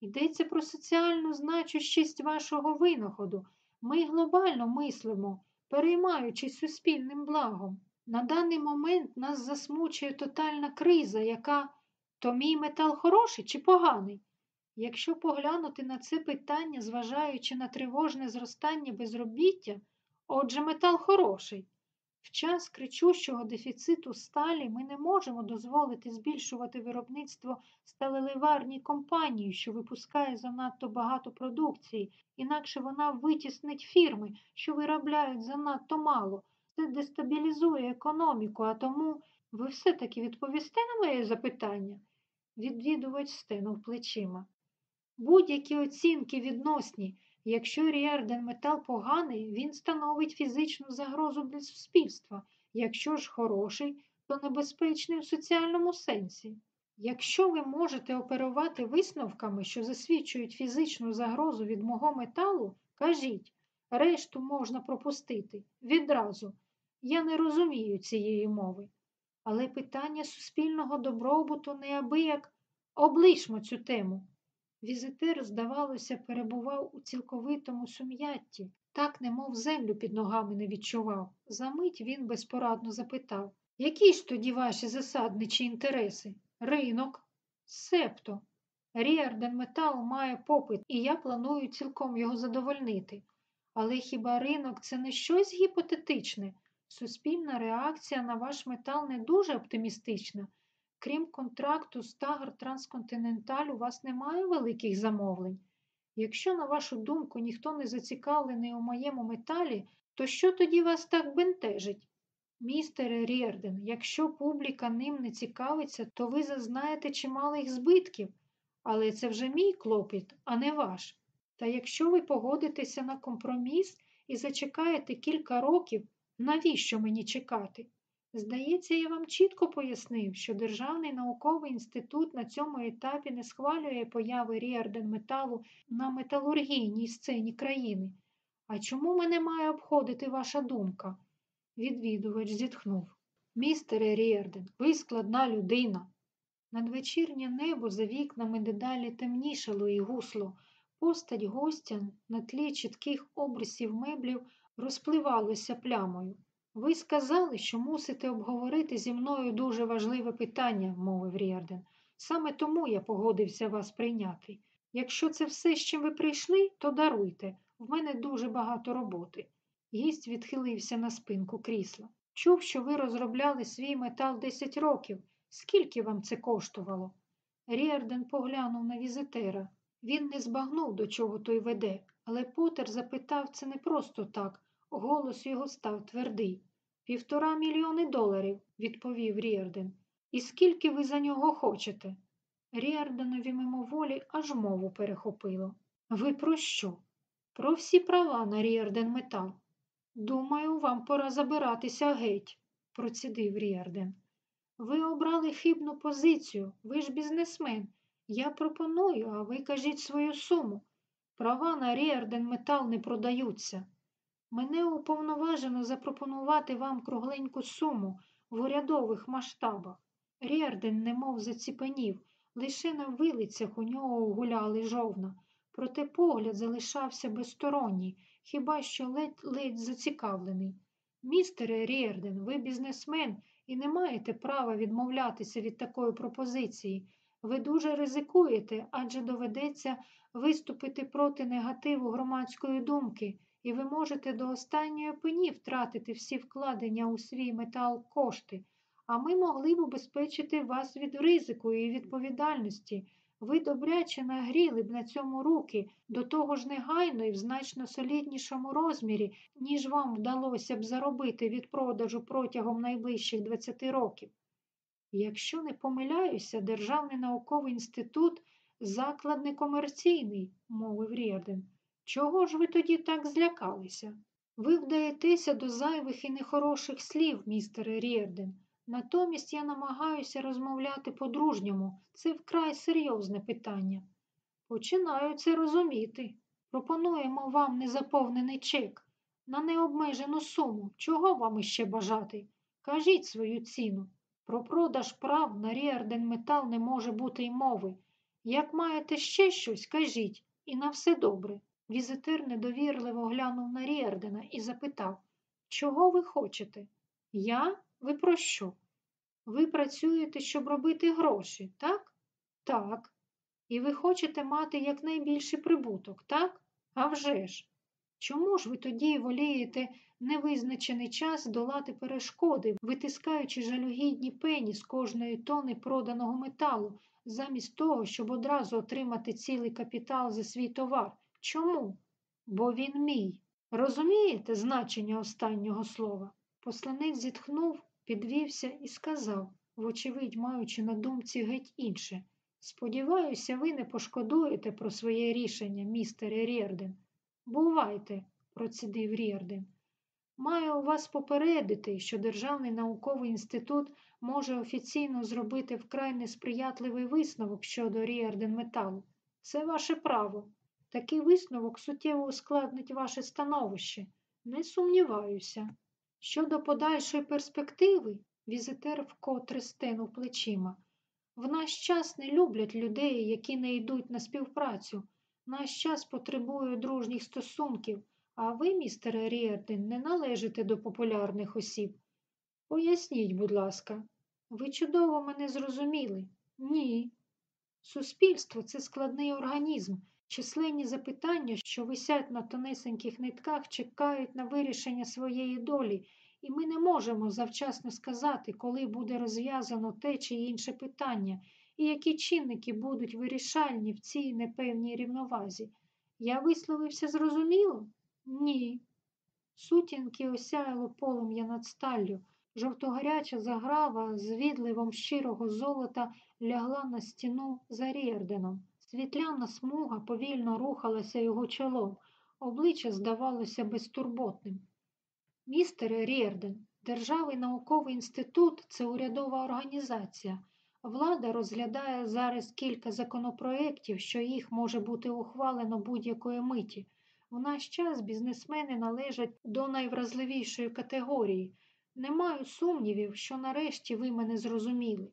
[SPEAKER 1] Йдеться про соціальну значущість вашого винаходу. Ми глобально мислимо, переймаючись суспільним благом. На даний момент нас засмучує тотальна криза, яка то мій метал хороший чи поганий? Якщо поглянути на це питання, зважаючи на тривожне зростання безробіття, отже, метал хороший. В час кричущого дефіциту сталі ми не можемо дозволити збільшувати виробництво сталеливарній компанії, що випускає занадто багато продукції, інакше вона витіснить фірми, що виробляють занадто мало. Це дестабілізує економіку, а тому ви все-таки відповісте на моє запитання? Відвідувач стенув плечима. Будь-які оцінки відносні. Якщо Ріарден метал поганий, він становить фізичну загрозу для суспільства. Якщо ж хороший, то небезпечний в соціальному сенсі. Якщо ви можете оперувати висновками, що засвідчують фізичну загрозу від мого металу, кажіть, решту можна пропустити відразу. Я не розумію цієї мови. Але питання суспільного добробуту неабияк облишмо цю тему. Візитер, здавалося, перебував у цілковитому сум'ятті, так немов землю під ногами не відчував. За мить він безпорадно запитав Які ж тоді ваші засадничі інтереси? Ринок? Себто. Ріарден метал має попит, і я планую цілком його задовольнити. Але хіба ринок це не щось гіпотетичне? Суспільна реакція на ваш метал не дуже оптимістична. Крім контракту з Тагр Трансконтиненталь, у вас немає великих замовлень. Якщо, на вашу думку, ніхто не зацікавлений у моєму металі, то що тоді вас так бентежить? Містере Рєрден, якщо публіка ним не цікавиться, то ви зазнаєте чималих збитків, але це вже мій клопіт, а не ваш. Та якщо ви погодитеся на компроміс і зачекаєте кілька років, Навіщо мені чекати? Здається, я вам чітко пояснив, що Державний науковий інститут на цьому етапі не схвалює появи Ріарден металу на металургійній сцені країни. А чому мене має обходити ваша думка? Відвідувач зітхнув. Містере Ріарден, ви складна людина. Надвечірнє небо за вікнами дедалі темнішало і гусло. Постать гостя на тлі чітких обрисів меблів розпливалася плямою. Ви сказали, що мусите обговорити зі мною дуже важливе питання, мовив Ріарден. Саме тому я погодився вас прийняти. Якщо це все, з чим ви прийшли, то даруйте. В мене дуже багато роботи. Гість відхилився на спинку крісла. Чув, що ви розробляли свій метал 10 років. Скільки вам це коштувало? Ріарден поглянув на візитера. Він не збагнув, до чого той веде, але Поттер запитав це не просто так. Голос його став твердий. Півтора мільйони доларів, відповів Ріарден. І скільки ви за нього хочете? Ріарденові мимоволі аж мову перехопило. Ви про що? Про всі права на Ріарден метал. Думаю, вам пора забиратися геть, процідив Ріарден. Ви обрали хибну позицію, ви ж бізнесмен. Я пропоную, а ви кажіть свою суму. Права на Ріарден метал не продаються. Мене уповноважено запропонувати вам кругленьку суму в урядових масштабах. Ріарден немов заціпенів, лише на вилицях у нього гуляли жовна, проте погляд залишався безсторонній, хіба що ледь-ледь зацікавлений. Містере Ріарден, ви бізнесмен і не маєте права відмовлятися від такої пропозиції. Ви дуже ризикуєте, адже доведеться виступити проти негативу громадської думки, і ви можете до останньої пені втратити всі вкладення у свій метал кошти, а ми могли б убезпечити вас від ризику і відповідальності. Ви добряче нагріли б на цьому руки, до того ж негайно і в значно соліднішому розмірі, ніж вам вдалося б заробити від продажу протягом найближчих 20 років. Якщо не помиляюся, Державний науковий інститут заклад некомерційний, мовив Рєден. Чого ж ви тоді так злякалися? Ви вдаєтеся до зайвих і нехороших слів, містере Рєрден. Натомість я намагаюся розмовляти по-дружньому. Це вкрай серйозне питання. Починаю це розуміти. Пропонуємо вам незаповнений чек на необмежену суму. Чого вам іще бажати? Кажіть свою ціну. Про продаж прав на Ріарден метал не може бути й мови. Як маєте ще щось, кажіть, і на все добре. Візитер недовірливо глянув на Ріардена і запитав, чого ви хочете? Я? Ви про що? Ви працюєте, щоб робити гроші, так? Так. І ви хочете мати якнайбільший прибуток, так? А вже ж. Чому ж ви тоді волієте невизначений час долати перешкоди, витискаючи жалюгідні пені з кожної тони проданого металу, замість того, щоб одразу отримати цілий капітал за свій товар? Чому? Бо він мій. Розумієте значення останнього слова? Посланець зітхнув, підвівся і сказав, вочевидь, маючи на думці геть інше. Сподіваюся, ви не пошкодуєте про своє рішення, містере Ріарден. Бувайте, процідив Ріарден. Маю вас попередити, що Державний науковий інститут може офіційно зробити вкрай несприятливий висновок щодо Ріарден металу. Це ваше право. Такий висновок суттєво ускладнить ваше становище. Не сумніваюся. Щодо подальшої перспективи, візитер вкотре стенув плечима. В наш час не люблять людей, які не йдуть на співпрацю. Наш час потребує дружніх стосунків, а ви, містере Ріарден, не належите до популярних осіб. Поясніть, будь ласка, ви чудово мене зрозуміли? Ні. Суспільство це складний організм. Численні запитання, що висять на тонесеньких нитках, чекають на вирішення своєї долі, і ми не можемо завчасно сказати, коли буде розв'язано те чи інше питання, і які чинники будуть вирішальні в цій непевній рівновазі. Я висловився зрозуміло? Ні. Сутінки осяяло полум'я над сталлю. Жовтогаряча заграва з відливом щирого золота лягла на стіну за Рєрденом. Світляна смуга повільно рухалася його чолом, обличчя здавалося безтурботним. Містере Ріарден, Державний науковий інститут це урядова організація. Влада розглядає зараз кілька законопроєктів, що їх може бути ухвалено будь-якої миті. В наш час бізнесмени належать до найвразливішої категорії. Не маю сумнівів, що нарешті ви мене зрозуміли.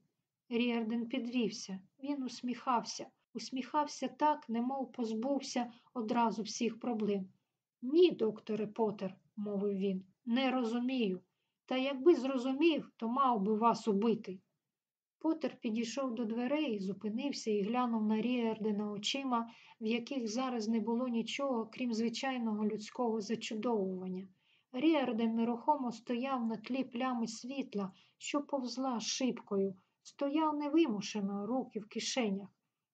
[SPEAKER 1] Ріарден підвівся. Він усміхався. Усміхався так, немов позбувся одразу всіх проблем. Ні, докторе Поттер, мовив він, не розумію. Та якби зрозумів, то мав би вас убити. Поттер підійшов до дверей, зупинився і глянув на Ріардена очима, в яких зараз не було нічого, крім звичайного людського зачудовування. Ріарден нерухомо стояв на тлі плями світла, що повзла шибкою, стояв невимушено, руки в кишенях.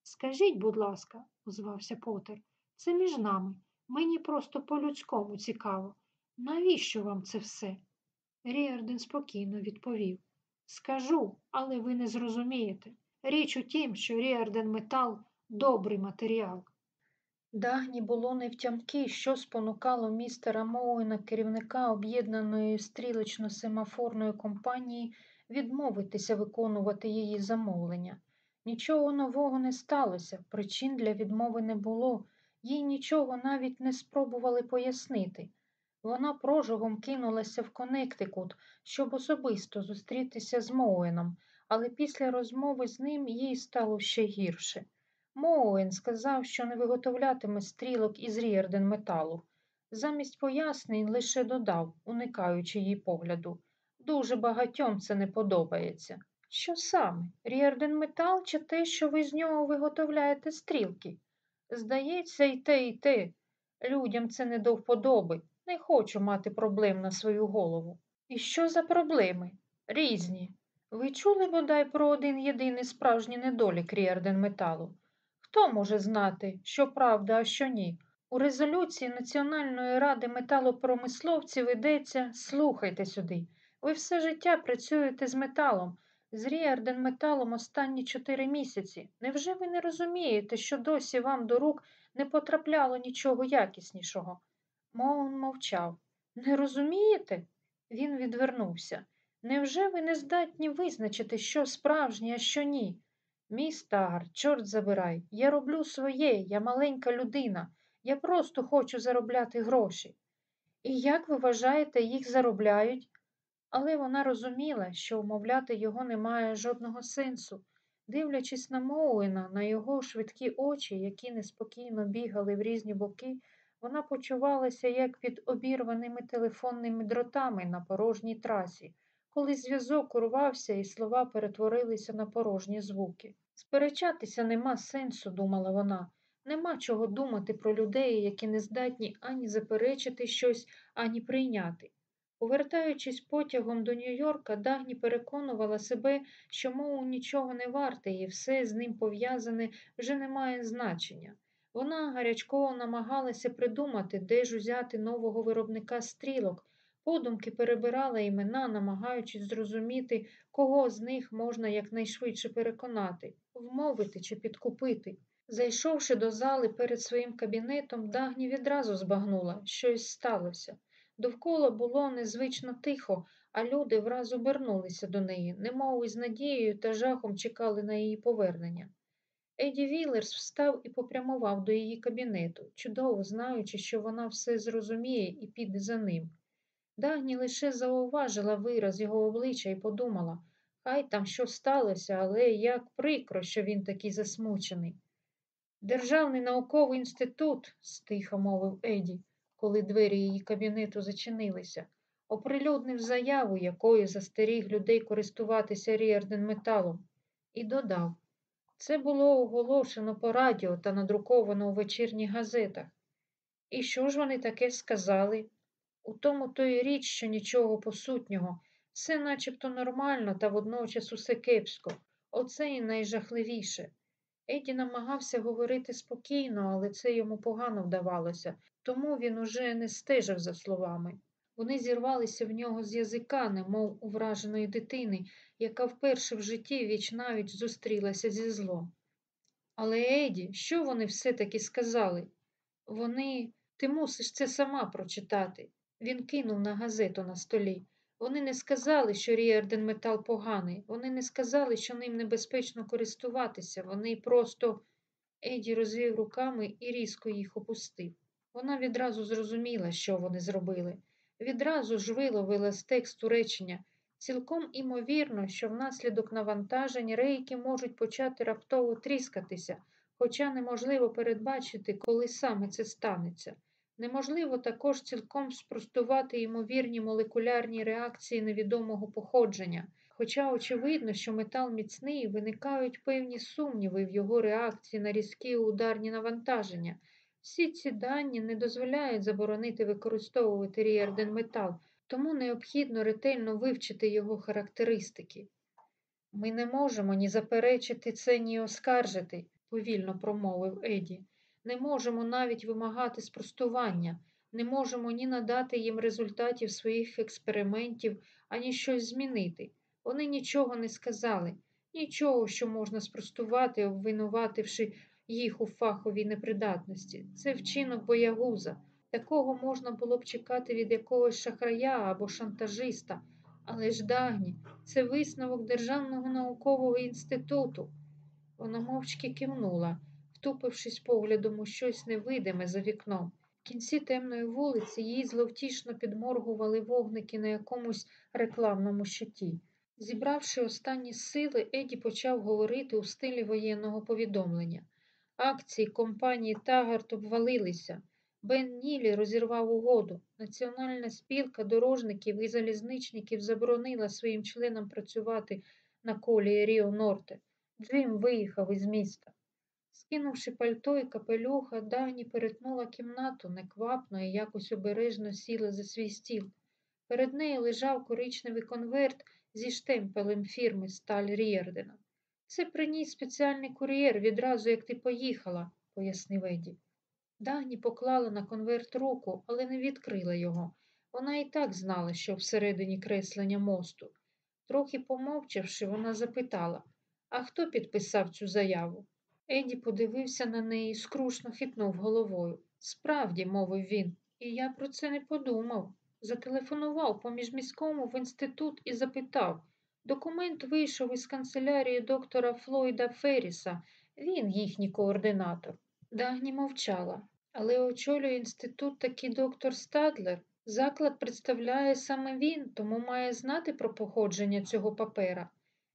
[SPEAKER 1] Скажіть, будь ласка, озвався Поттер, це між нами. Мені просто по-людському цікаво. Навіщо вам це все? Ріарден спокійно відповів. Скажу, але ви не зрозумієте. Річ у тім, що Ріарден метал добрий матеріал. Дагні було невтямки, що спонукало містера Моуена, керівника об'єднаної стрілечно-семафорної компанії, відмовитися виконувати її замовлення. Нічого нового не сталося, причин для відмови не було, їй нічого навіть не спробували пояснити. Вона прожогом кинулася в Коннектикут, щоб особисто зустрітися з Моуеном, але після розмови з ним їй стало ще гірше. Моуен сказав, що не виготовлятиме стрілок із Ріарден металу. Замість пояснень лише додав, уникаючи її погляду. Дуже багатьом це не подобається. Що саме? Ріарден метал чи те, що ви з нього виготовляєте стрілки? Здається, і те, і те. Людям це не до вподоби. Не хочу мати проблем на свою голову. І що за проблеми? Різні. Ви чули бодай про один єдиний справжній недолік Ріарден металу? Хто може знати, що правда, а що ні? У резолюції Національної ради металопромисловців йдеться слухайте сюди. Ви все життя працюєте з металом, з Ріарден металом останні чотири місяці. Невже ви не розумієте, що досі вам до рук не потрапляло нічого якіснішого? Моуен мовчав. Не розумієте? Він відвернувся. Невже ви не здатні визначити, що справжнє, а що ні? Міс Таґґарт, чорт забирай, я роблю своє, я маленька людина, я просто хочу заробляти гроші. І як ви вважаєте, їх заробляють? Але вона розуміла, що умовляти його немає жодного сенсу. Дивлячись на Моуена, на його швидкі очі, які неспокійно бігали в різні боки, вона почувалася як під обірваними телефонними дротами на порожній трасі, коли зв'язок урвався і слова перетворилися на порожні звуки. Сперечатися нема сенсу, думала вона. Нема чого думати про людей, які не здатні ані заперечити щось, ані прийняти. Повертаючись потягом до Нью-Йорка, Дагні переконувала себе, що мову нічого не варте і все з ним пов'язане вже не має значення. Вона гарячково намагалася придумати, де ж узяти нового виробника стрілок, подумки перебирала імена, намагаючись зрозуміти, кого з них можна якнайшвидше переконати, вмовити чи підкупити. Зайшовши до зали перед своїм кабінетом, Дагні відразу збагнула, щось сталося. Довкола було незвично тихо, а люди враз обернулися до неї, немов із надією та жахом чекали на її повернення. Еді Вілерс встав і попрямував до її кабінету, чудово знаючи, що вона все зрозуміє і піде за ним. Дагні лише зауважила вираз його обличчя і подумала, хай там що сталося, але як прикро, що він такий засмучений. Державний науковий інститут, стихо мовив Еді, коли двері її кабінету зачинилися, оприлюднив заяву, якою застеріг людей користуватися ріарден металом, і додав. Це було оголошено по радіо та надруковано у вечірніх газетах. І що ж вони таке сказали? У тому то й річ, що нічого посутнього, все начебто нормально та водночас усе кепсько. Оце і найжахливіше. Еді намагався говорити спокійно, але це йому погано вдавалося, тому він уже не стежив за словами. Вони зірвалися в нього з язика, немов у враженої дитини, яка вперше в житті віч навіть зустрілася зі злом. Але, Еді, що вони все таки сказали? Вони, ти мусиш це сама прочитати. Він кинув на газету на столі. Вони не сказали, що Ріерден метал поганий. Вони не сказали, що ним небезпечно користуватися. Вони просто. Еді розвів руками і різко їх опустив. Вона відразу зрозуміла, що вони зробили. Відразу ж виловила з тексту речення. Цілком імовірно, що внаслідок навантажень рейки можуть почати раптово тріскатися, хоча неможливо передбачити, коли саме це станеться. Неможливо також цілком спростувати ймовірні молекулярні реакції невідомого походження. Хоча очевидно, що метал міцний, виникають певні сумніви в його реакції на різкі ударні навантаження. Всі ці дані не дозволяють заборонити використовувати ріерден метал, тому необхідно ретельно вивчити його характеристики. Ми не можемо ні заперечити це, ні оскаржити, повільно промовив Еді. Не можемо навіть вимагати спростування, не можемо ні надати їм результатів своїх експериментів, ані щось змінити. Вони нічого не сказали, нічого, що можна спростувати, обвинувативши їх у фаховій непридатності. Це вчинок боягуза. Такого можна було б чекати від якогось шахрая або шантажиста. Але ж Дагні, це висновок Державного наукового інституту. Вона мовчки кивнула, втупившись поглядом у щось невидиме за вікном. В кінці темної вулиці їй зловтішно підморгували вогники на якомусь рекламному щиті. Зібравши останні сили, Еді почав говорити у стилі воєнного повідомлення. Акції компанії Тагарт обвалилися. Бен Нілі розірвав угоду. Національна спілка дорожників і залізничників заборонила своїм членам працювати на колії Ріо Норте. Джим виїхав із міста. Скинувши пальто і капелюха, Дагні перетнула кімнату неквапно і якось обережно сіла за свій стіл. Перед нею лежав коричневий конверт зі штемпелем фірми Сталь Рієрдена. Це приніс спеціальний кур'єр відразу, як ти поїхала, пояснив Еді. Дагні поклала на конверт руку, але не відкрила його. Вона і так знала, що всередині креслення мосту. Трохи помовчавши, вона запитала А хто підписав цю заяву? Еді подивився на неї і скрушно хитнув головою. Справді, мовив він, і я про це не подумав. Зателефонував поміжміському в інститут і запитав. Документ вийшов із канцелярії доктора Флойда Ферріса. Він їхній координатор. Дагні мовчала, але очолює інститут такий доктор Стадлер. Заклад представляє саме він, тому має знати про походження цього папера.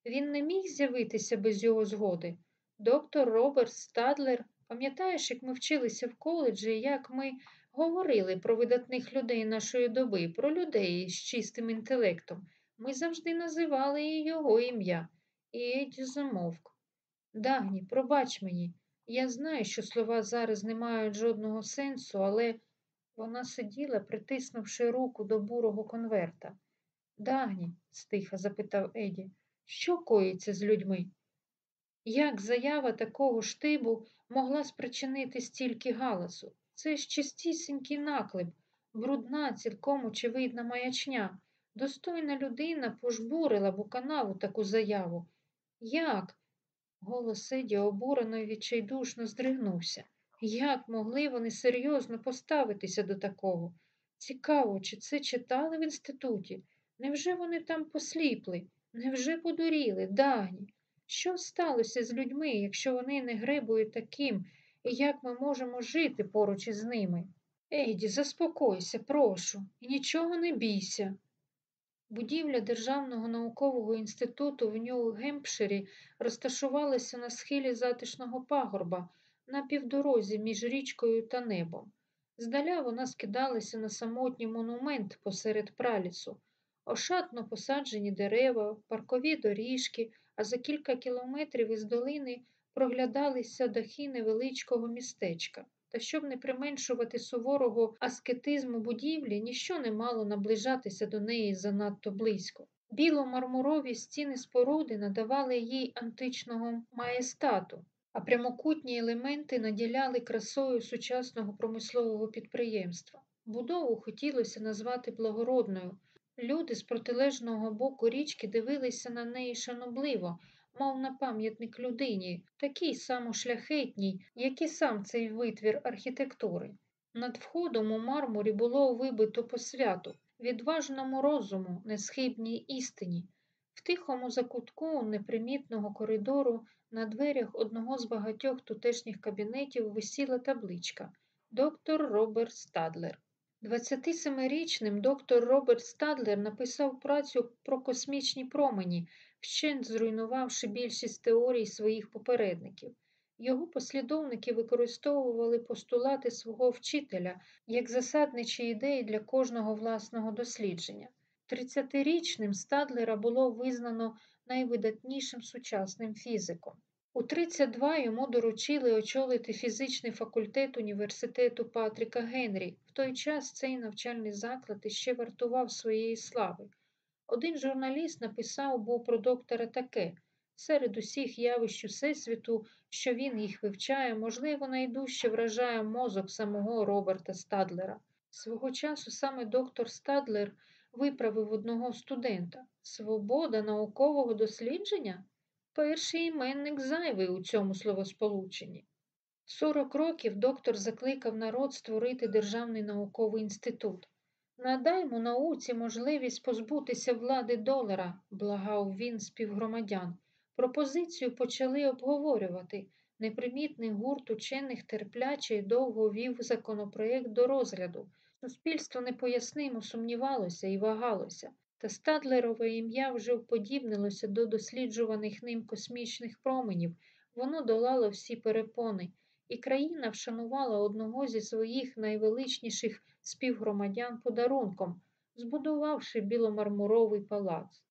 [SPEAKER 1] Він не міг з'явитися без його згоди. Доктор Роберт Стадлер, пам'ятаєш, як ми вчилися в коледжі, як ми говорили про видатних людей нашої доби, про людей з чистим інтелектом. Ми завжди називали і його ім'я. І Еді замовк. Дагні, пробач мені, я знаю, що слова зараз не мають жодного сенсу, але вона сиділа, притиснувши руку до бурого конверта. Дагні, стиха запитав Еді, що коїться з людьми? Як заява такого штибу могла спричинити стільки галасу? Це ж чистісінький наклеп, брудна, цілком очевидна маячня. Достойна людина пожбурила б у канаву таку заяву. Як? Голос Еді обурено і відчайдушно здригнувся. Як могли вони серйозно поставитися до такого? Цікаво, чи це читали в інституті? Невже вони там посліпли? Невже подуріли, дагні? Що сталося з людьми, якщо вони не гребують таким, і як ми можемо жити поруч із ними? Ейді, заспокойся, прошу, і нічого не бійся. Будівля Державного наукового інституту в Нью-Гемпширі розташувалася на схилі затишного пагорба на півдорозі між річкою та небом. Здаля вона скидалася на самотній монумент посеред пралісу, ошатно посаджені дерева, паркові доріжки, а за кілька кілометрів із долини проглядалися дахи невеличкого містечка. Та щоб не применшувати суворого аскетизму будівлі, ніщо не мало наближатися до неї занадто близько. Біло-мармурові стіни споруди надавали їй античного маєстату, а прямокутні елементи наділяли красою сучасного промислового підприємства. Будову хотілося назвати благородною. Люди з протилежного боку річки дивилися на неї шанобливо, мов на пам'ятник людині, такій само шляхетній, як і сам цей витвір архітектури. Над входом у мармурі було вибито посвяту відважному розуму, несхибній істині. В тихому закутку непримітного коридору на дверях одного з багатьох тутешніх кабінетів висіла табличка Доктор Роберт Стадлер. 27-річним доктор Роберт Стадлер написав працю про космічні промені, вщент зруйнувавши більшість теорій своїх попередників. Його послідовники використовували постулати свого вчителя як засадничі ідеї для кожного власного дослідження. 30-річним Стадлера було визнано найвидатнішим сучасним фізиком. У 32 йому доручили очолити фізичний факультет університету Патріка Генрі. В той час цей навчальний заклад іще вартував своєї слави. Один журналіст написав був про доктора таке серед усіх явищ Всесвіту, що він їх вивчає, можливо, найдужче вражає мозок самого Роберта Стадлера. Свого часу саме доктор Стадлер виправив одного студента. Свобода наукового дослідження? Перший іменник зайвий у цьому словосполученні. Сорок років доктор закликав народ створити Державний науковий інститут. Надаймо науці можливість позбутися влади долара, благав він співгромадян. Пропозицію почали обговорювати. Непримітний гурт учених терпляче довго вів законопроєкт до розгляду. Суспільство непояснимо сумнівалося і вагалося, та Стадлерове ім'я вже вподібнилося до досліджуваних ним космічних променів. Воно долало всі перепони, і країна вшанувала одного зі своїх найвеличніших співгромадян подарунком, збудувавши біломармуровий палац.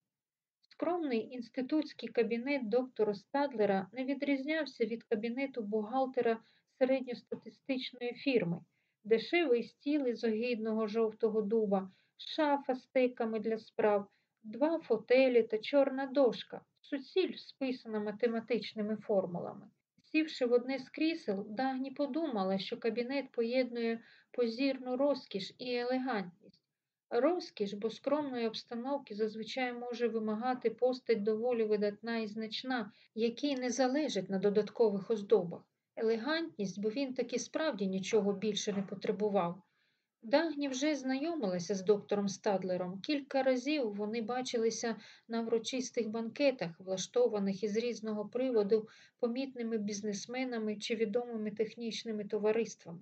[SPEAKER 1] Скромний інститутський кабінет доктора Стадлера не відрізнявся від кабінету бухгалтера середньостатистичної фірми, дешевий стіл із огідного жовтого дуба, шафа з тейками для справ, два фотелі та чорна дошка, суціль списана математичними формулами. Сівши в одне з крісел, Дагні подумала, що кабінет поєднує позірну розкіш і елегантність. Розкіш, бо скромної обстановки зазвичай може вимагати постать доволі видатна і значна, який не залежить на додаткових оздобах. Елегантність, бо він таки справді нічого більше не потребував. Дагні вже знайомилася з доктором Стадлером. Кілька разів вони бачилися на врочистих банкетах, влаштованих із різного приводу помітними бізнесменами чи відомими технічними товариствами.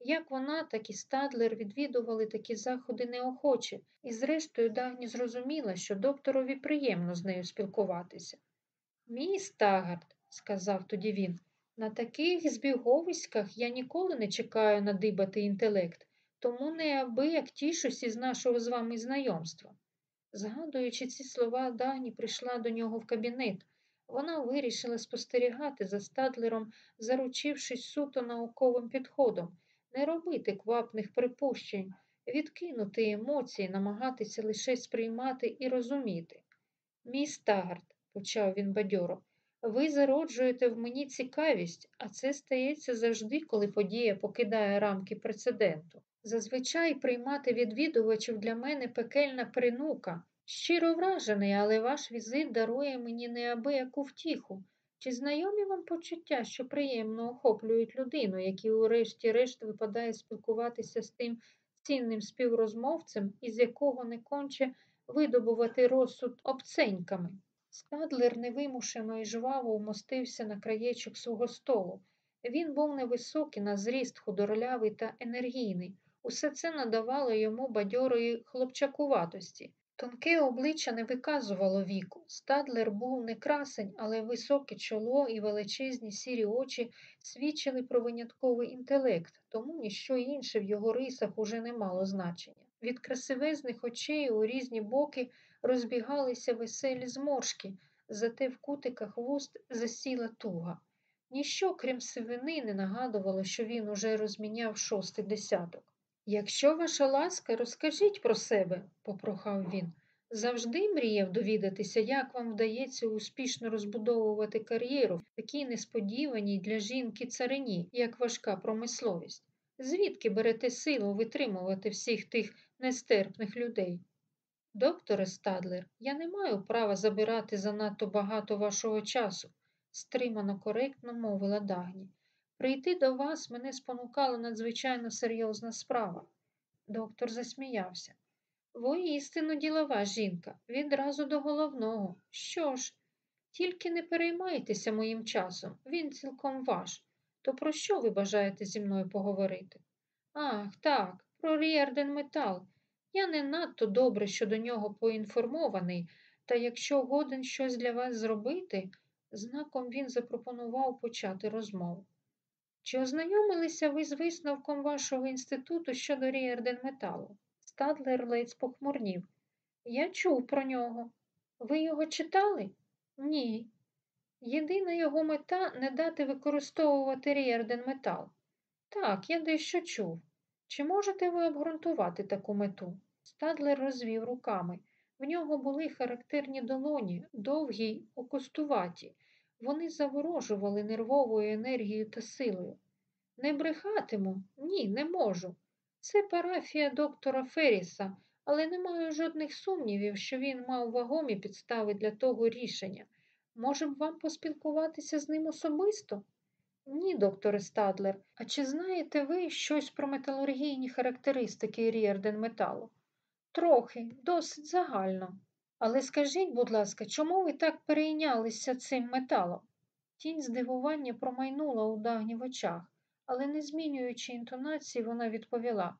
[SPEAKER 1] Як вона, так і Стадлер відвідували такі заходи неохоче, і, зрештою, Дагні зрозуміла, що докторові приємно з нею спілкуватися. Мій Стагард, сказав тоді він, на таких збіговиськах я ніколи не чекаю надибати інтелект, тому неабияк тішусь із нашого з вами знайомства. Згадуючи ці слова, Дагні прийшла до нього в кабінет. Вона вирішила спостерігати за Стадлером, заручившись суто науковим підходом не робити квапних припущень, відкинути емоції, намагатися лише сприймати і розуміти. Мій Стагард, почав він бадьоро, ви зароджуєте в мені цікавість, а це стається завжди, коли подія покидає рамки прецеденту. Зазвичай приймати відвідувачів для мене пекельна принука. Щиро вражений, але ваш візит дарує мені неабияку втіху. Чи знайомі вам почуття, що приємно охоплюють людину, якій урешті-решт випадає спілкуватися з тим цінним співрозмовцем, із якого не конче видобувати розсуд обценьками? Стадлер невимушено і жваво вмостився на краєчок свого столу. Він був невисокий, на зріст худорлявий та енергійний. Усе це надавало йому бадьорої хлопчакуватості. Тонке обличчя не виказувало віку. Стадлер був не красень, але високе чоло і величезні сірі очі свідчили про винятковий інтелект, тому ніщо інше в його рисах уже не мало значення. Від красивезних очей у різні боки розбігалися веселі зморшки, зате в кутиках вуст засіла туга. Ніщо, крім сивини, не нагадувало, що він уже розміняв шостий десяток. Якщо ваша ласка, розкажіть про себе, попрохав він. Завжди мріяв довідатися, як вам вдається успішно розбудовувати кар'єру в такій несподіваній для жінки царині, як важка промисловість. Звідки берете силу витримувати всіх тих нестерпних людей? Докторе Стадлер, я не маю права забирати занадто багато вашого часу, стримано коректно мовила Дагні. Прийти до вас мене спонукала надзвичайно серйозна справа. Доктор засміявся. Воістину ділова жінка, відразу до головного. Що ж, тільки не переймайтеся моїм часом, він цілком ваш. То про що ви бажаєте зі мною поговорити? Ах, так, про Ріарден Метал. Я не надто добре щодо нього поінформований, та якщо годен щось для вас зробити, знаком він запропонував почати розмову. Чи ознайомилися ви з висновком вашого інституту щодо Ріарден Металу? Стадлер ледь похмурнів. Я чув про нього. Ви його читали? Ні. Єдина його мета не дати використовувати Ріарден Метал. Так, я дещо чув. Чи можете ви обґрунтувати таку мету? Стадлер розвів руками. В нього були характерні долоні, довгі окустуваті. Вони заворожували нервовою енергією та силою. Не брехатиму? Ні, не можу. Це парафія доктора Ферріса, але не маю жодних сумнівів, що він мав вагомі підстави для того рішення. Може б вам поспілкуватися з ним особисто? Ні, докторе Стадлер. А чи знаєте ви щось про металургійні характеристики Ріарден металу? Трохи, досить загально. Але скажіть, будь ласка, чому ви так перейнялися цим металом? Тінь здивування промайнула у Дагні в очах, але, не змінюючи інтонації, вона відповіла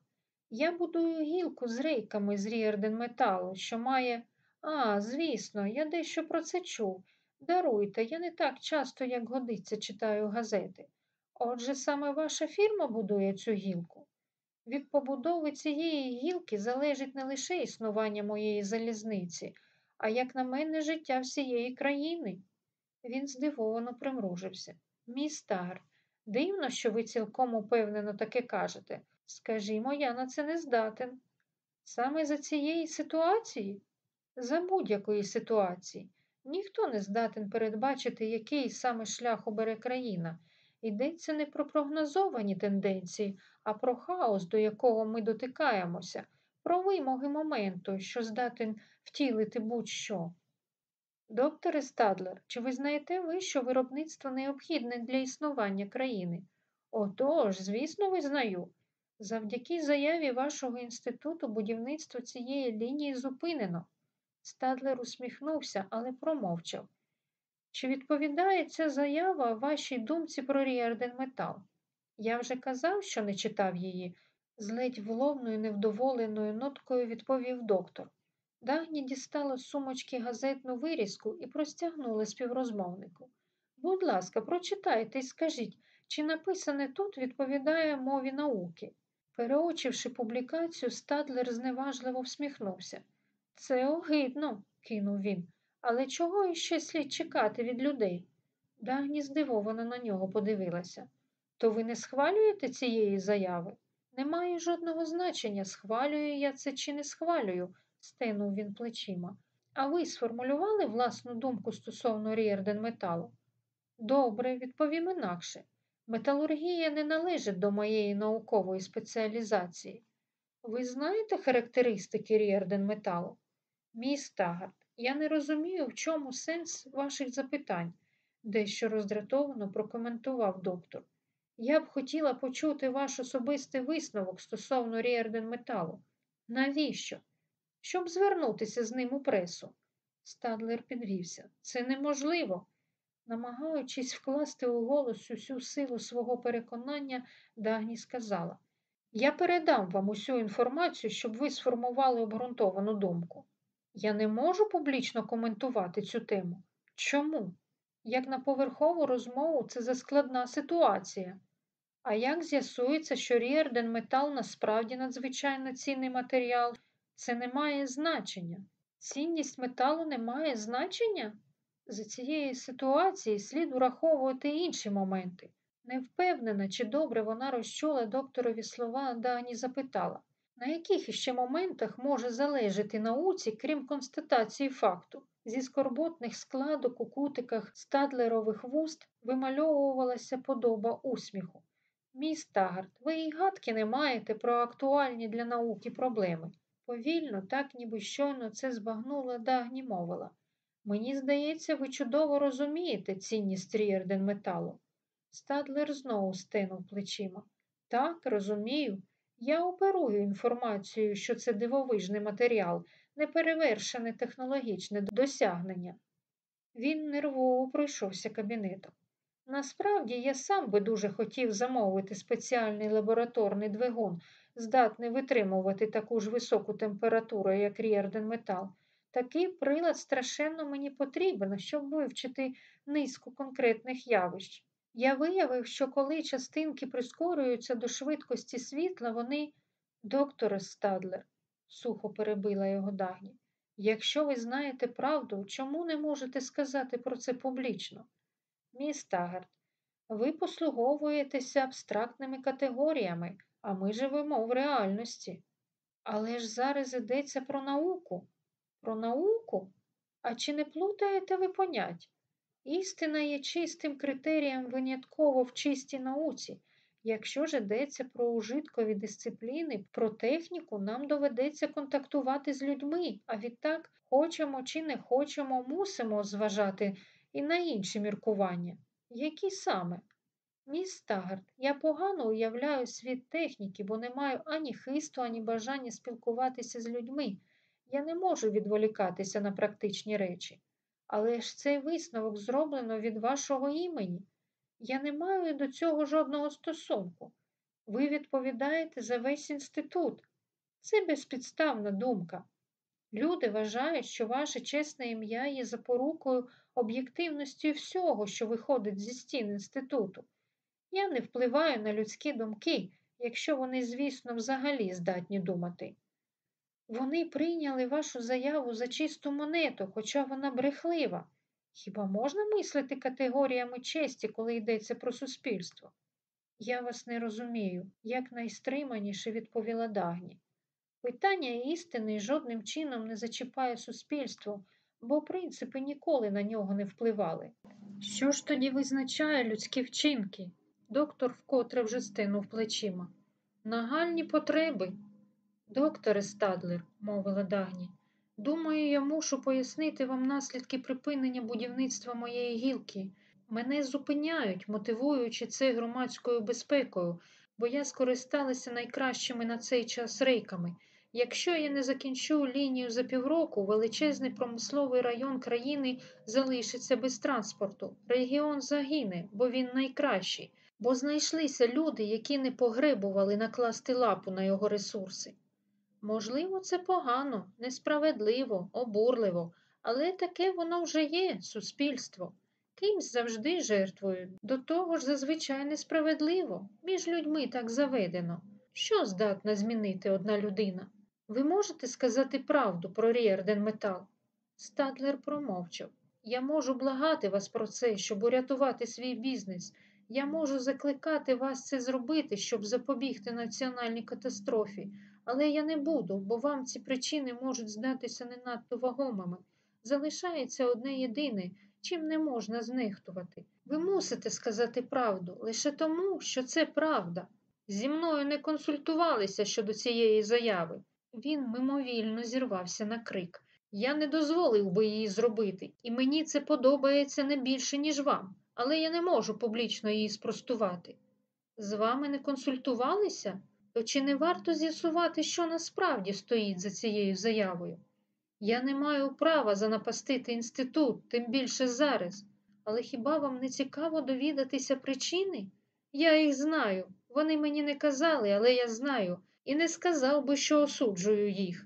[SPEAKER 1] Я будую гілку з рейками з Ріарден металу, що має. А, звісно, я дещо про це чув. Даруйте, я не так часто, як годиться, читаю газети. Отже, саме ваша фірма будує цю гілку. Від побудови цієї гілки залежить не лише існування моєї залізниці, а як на мене, життя всієї країни. Він здивовано примружився. Міс Таг, дивно, що ви цілком упевнено таке кажете. Скажімо, я на це не здатен. Саме за цієї ситуації? За будь-якої ситуації. Ніхто не здатен передбачити, який саме шлях обере країна. Йдеться не про прогнозовані тенденції, а про хаос, до якого ми дотикаємося, про вимоги моменту, що здатен втілити будь-що. Докторе Стадлер, чи визнаєте ви, що виробництво необхідне для існування країни? Отож, звісно, визнаю. Завдяки заяві вашого інституту будівництво цієї лінії зупинено. Стадлер усміхнувся, але промовчав. Чи відповідає ця заява вашій думці про Ріарден Метал? Я вже казав, що не читав її, з ледь вловною невдоволеною ноткою відповів доктор. Дагні дістала з сумочки газетну вирізку і простягнула співрозмовнику. Будь ласка, прочитайте і скажіть, чи написане тут відповідає мові науки. Переочивши публікацію, Стадлер зневажливо всміхнувся. Це огидно, кинув він. Але чого іще слід чекати від людей? Дагні здивовано на нього подивилася. То ви не схвалюєте цієї заяви? Немає жодного значення, схвалюю я це чи не схвалюю, стенув він плечима. А ви сформулювали власну думку стосовно Ріерден металу? Добре, відповім інакше. Металургія не належить до моєї наукової спеціалізації. Ви знаєте характеристики Ріерден металу? Мій Стагард, я не розумію, в чому сенс ваших запитань, дещо роздратовано прокоментував доктор. Я б хотіла почути ваш особистий висновок стосовно Ріерден металу. Навіщо? Щоб звернутися з ним у пресу. Стадлер підвівся. Це неможливо. Намагаючись вкласти у голос усю силу свого переконання, Дагні сказала Я передам вам усю інформацію, щоб ви сформували обґрунтовану думку. Я не можу публічно коментувати цю тему. Чому? Як на поверхову розмову, це заскладна ситуація. А як з'ясується, що Ріерден метал насправді надзвичайно цінний матеріал, це не має значення. Цінність металу не має значення? За цієї ситуації слід враховувати інші моменти. Не впевнена, чи добре вона розчула докторові слова, Дані запитала, на яких іще моментах може залежати науці, крім констатації факту. Зі скорботних складок у кутиках стадлерових вуст вимальовувалася подоба усміху. Мій Стагард, ви й гадки не маєте про актуальні для науки проблеми. Повільно, так ніби щойно це збагнула Дагні мовила. Мені здається, ви чудово розумієте цінність Ріерден металу. Стадлер знову стинув плечима. Так, розумію. Я оперую інформацією, що це дивовижний матеріал, неперевершене технологічне досягнення. Він нервово пройшовся кабінетом. Насправді я сам би дуже хотів замовити спеціальний лабораторний двигун, здатний витримувати таку ж високу температуру, як Ріарден метал. Такий прилад страшенно мені потрібен, щоб вивчити низку конкретних явищ. Я виявив, що коли частинки прискорюються до швидкості світла, вони. Докторе Стадлер, сухо перебила його Дагні, якщо ви знаєте правду, чому не можете сказати про це публічно? Міс Тагард, ви послуговуєтеся абстрактними категоріями, а ми живемо в реальності. Але ж зараз йдеться про науку. Про науку? А чи не плутаєте ви понять? Істина є чистим критерієм винятково в чистій науці. Якщо ж йдеться про ужиткові дисципліни, про техніку, нам доведеться контактувати з людьми, а відтак, хочемо чи не хочемо, мусимо зважати і на інші міркування. Які саме? Міс Стагард, я погано уявляю світ техніки, бо не маю ані хисту, ані бажання спілкуватися з людьми. Я не можу відволікатися на практичні речі. Але ж цей висновок зроблено від вашого імені. Я не маю до цього жодного стосунку. Ви відповідаєте за весь інститут. Це безпідставна думка. Люди вважають, що ваше чесне ім'я є запорукою об'єктивності всього, що виходить зі стін інституту. Я не впливаю на людські думки, якщо вони, звісно, взагалі здатні думати. Вони прийняли вашу заяву за чисту монету, хоча вона брехлива. Хіба можна мислити категоріями честі, коли йдеться про суспільство? Я вас не розумію, як найстриманіше відповіла Дагні. Питання істини жодним чином не зачіпає суспільство, бо принципи ніколи на нього не впливали. Що ж тоді визначає людські вчинки? Доктор вкотре вже стинув плечима. Нагальні потреби. Докторе Стадлер, мовила Дагні, думаю, я мушу пояснити вам наслідки припинення будівництва моєї гілки. Мене зупиняють, мотивуючи це громадською безпекою, бо я скористалася найкращими на цей час рейками. Якщо я не закінчу лінію за півроку, величезний промисловий район країни залишиться без транспорту. Регіон загине, бо він найкращий, бо знайшлися люди, які не погребували накласти лапу на його ресурси. Можливо, це погано, несправедливо, обурливо, але таке воно вже є, суспільство. Кимсь завжди жертвують, до того ж зазвичай несправедливо. Між людьми так заведено. Що здатна змінити одна людина? Ви можете сказати правду про Ріарден Метал? Стадлер промовчав. Я можу благати вас про це, щоб урятувати свій бізнес. Я можу закликати вас це зробити, щоб запобігти національній катастрофі, але я не буду, бо вам ці причини можуть здатися не надто вагомими. Залишається одне єдине, чим не можна знехтувати. Ви мусите сказати правду лише тому, що це правда. Зі мною не консультувалися щодо цієї заяви. Він мимовільно зірвався на крик. Я не дозволив би її зробити, і мені це подобається не більше, ніж вам, але я не можу публічно її спростувати. З вами не консультувалися? То чи не варто з'ясувати, що насправді стоїть за цією заявою? Я не маю права занапастити інститут, тим більше зараз. Але хіба вам не цікаво довідатися причини? Я їх знаю. Вони мені не казали, але я знаю, і не сказав би, що осуджую їх.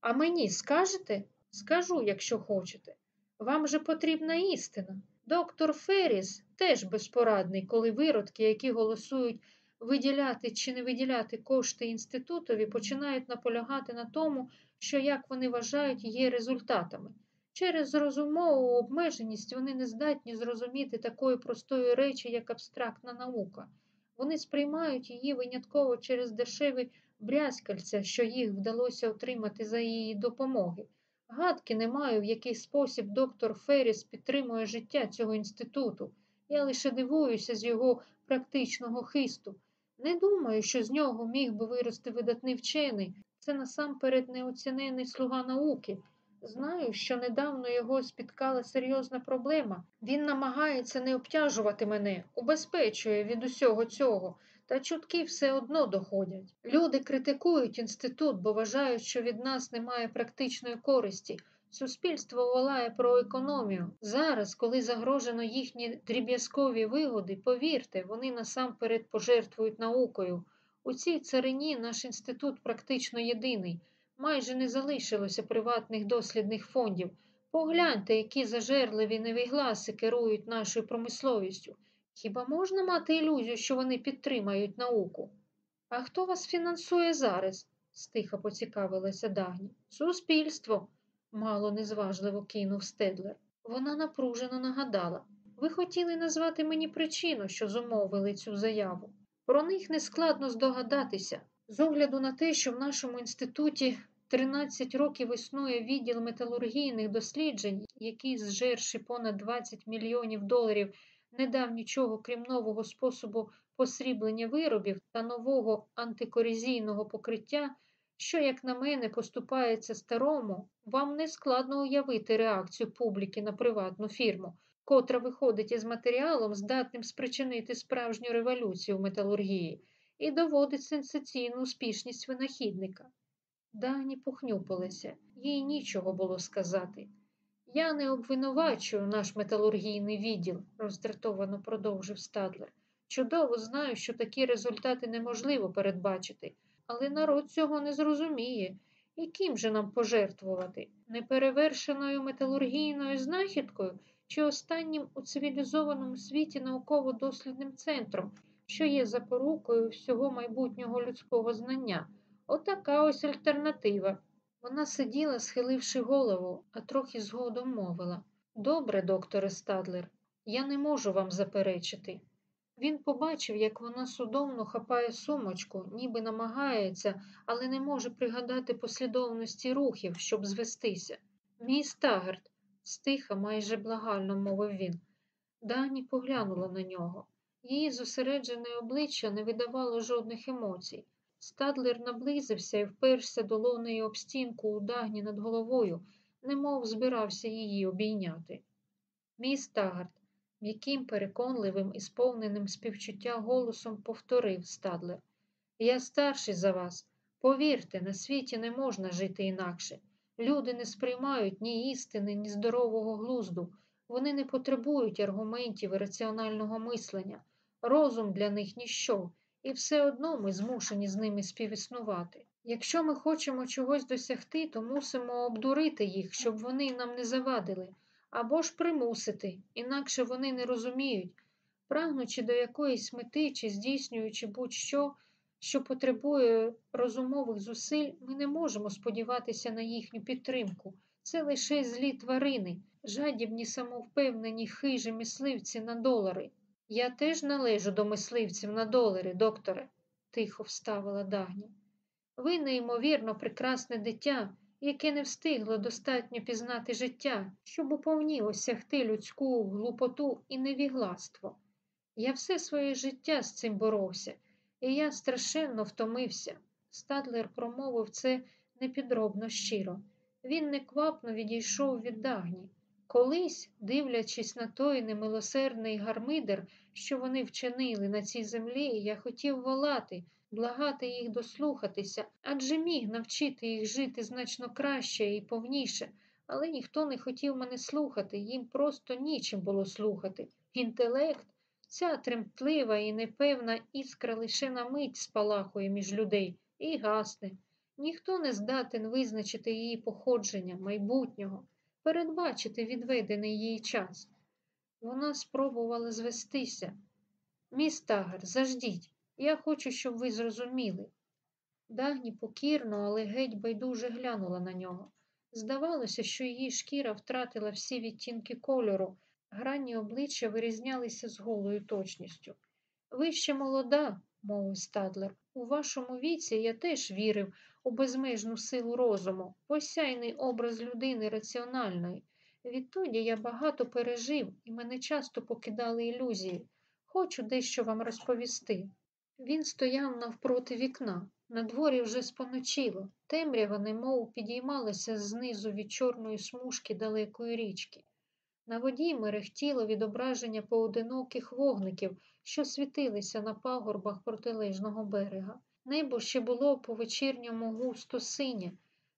[SPEAKER 1] А мені скажете? Скажу, якщо хочете. Вам же потрібна істина. Доктор Ферріс теж безпорадний, коли виродки, які голосують виділяти чи не виділяти кошти інститутові, починають наполягати на тому, що, як вони вважають, є результатами. Через розумову обмеженість вони не здатні зрозуміти такої простої речі, як абстрактна наука. Вони сприймають її винятково через дешеві брязкальця, що їх вдалося отримати за її допомоги. Гадки не маю, в який спосіб доктор Ферріс підтримує життя цього інституту. Я лише дивуюся з його практичного хисту. Не думаю, що з нього міг би вирости видатний вчений. Це насамперед неоцінений слуга науки, Знаю, що недавно його спіткала серйозна проблема. Він намагається не обтяжувати мене, убезпечує від усього цього, та чутки все одно доходять. Люди критикують інститут, бо вважають, що від нас немає практичної користі. Суспільство волає про економію. Зараз, коли загрожено їхні дріб'язкові вигоди, повірте, вони насамперед пожертвують наукою. У цій царині наш інститут практично єдиний. Майже не залишилося приватних дослідних фондів. Погляньте, які зажерливі невігласи керують нашою промисловістю. Хіба можна мати ілюзію, що вони підтримають науку? А хто вас фінансує зараз? стиха поцікавилася Дагні. Суспільство, мало незважливо кинув Стедлер. Вона напружено нагадала. Ви хотіли назвати мені причину, що зумовили цю заяву. Про них нескладно здогадатися. З огляду на те, що в нашому інституті 13 років існує відділ металургійних досліджень, який зжерши понад 20 мільйонів доларів не дав нічого, крім нового способу посріблення виробів та нового антикоризійного покриття, що, як на мене, поступається старому, вам не складно уявити реакцію публіки на приватну фірму, котра виходить із матеріалом, здатним спричинити справжню революцію в металургії, і доводить сенсаційну успішність винахідника. Дагні похнюпилася, їй нічого було сказати. Я не обвинувачую наш металургійний відділ, роздратовано продовжив Стадлер. Чудово знаю, що такі результати неможливо передбачити, але народ цього не зрозуміє. І ким же нам пожертвувати? Неперевершеною металургійною знахідкою чи останнім у цивілізованому світі науково-дослідним центром, що є запорукою всього майбутнього людського знання? Отака ось альтернатива. Вона сиділа, схиливши голову, а трохи згодом мовила Добре, докторе Стадлер, я не можу вам заперечити. Він побачив, як вона судомно хапає сумочку, ніби намагається, але не може пригадати послідовності рухів, щоб звестися. Мій Стагард, стиха, майже благально мовив він. Дані поглянула на нього. Її зосереджене обличчя не видавало жодних емоцій. Стадлер наблизився і вперся долонею об стінку у дагні над головою, немов збирався її обійняти. Мій Стагард, м'яким переконливим і сповненим співчуття голосом повторив Стадлер. Я старший за вас. Повірте, на світі не можна жити інакше. Люди не сприймають ні істини, ні здорового глузду. Вони не потребують аргументів і раціонального мислення. Розум для них ніщо і все одно ми змушені з ними співіснувати. Якщо ми хочемо чогось досягти, то мусимо обдурити їх, щоб вони нам не завадили, або ж примусити, інакше вони не розуміють, прагнучи до якоїсь мети чи здійснюючи будь-що, що потребує розумових зусиль, ми не можемо сподіватися на їхню підтримку. Це лише злі тварини, жадібні самовпевнені хижі мисливці на долари. Я теж належу до мисливців на долари, докторе, тихо вставила Дагні. Ви неймовірно прекрасне дитя, яке не встигло достатньо пізнати життя, щоб уповні осягти людську глупоту і невігластво. Я все своє життя з цим боровся, і я страшенно втомився. Стадлер промовив це непідробно щиро. Він неквапно відійшов від Дагні. Колись, дивлячись на той немилосердний гармидер, що вони вчинили на цій землі, я хотів волати, благати їх дослухатися, адже міг навчити їх жити значно краще і повніше, але ніхто не хотів мене слухати, їм просто нічим було слухати. Інтелект, ця тремтлива і непевна іскра лише на мить спалахує між людей і гасне. Ніхто не здатен визначити її походження, майбутнього передбачити відведений їй час. Вона спробувала звестися. Міс Тагер, заждіть, я хочу, щоб ви зрозуміли. Дагні покірно, але геть байдуже глянула на нього. Здавалося, що її шкіра втратила всі відтінки кольору, грані обличчя вирізнялися з голою точністю. Ви ще молода, мовив Стадлер. У вашому віці я теж вірив у безмежну силу розуму, посяйний образ людини раціональної. Відтоді я багато пережив і мене часто покидали ілюзії. Хочу дещо вам розповісти. Він стояв навпроти вікна. На дворі вже споночило. Темрява немов підіймалася знизу від чорної смужки далекої річки. На воді мерехтіло відображення поодиноких вогників, що світилися на пагорбах протилежного берега. Небо ще було по вечірньому густо синє.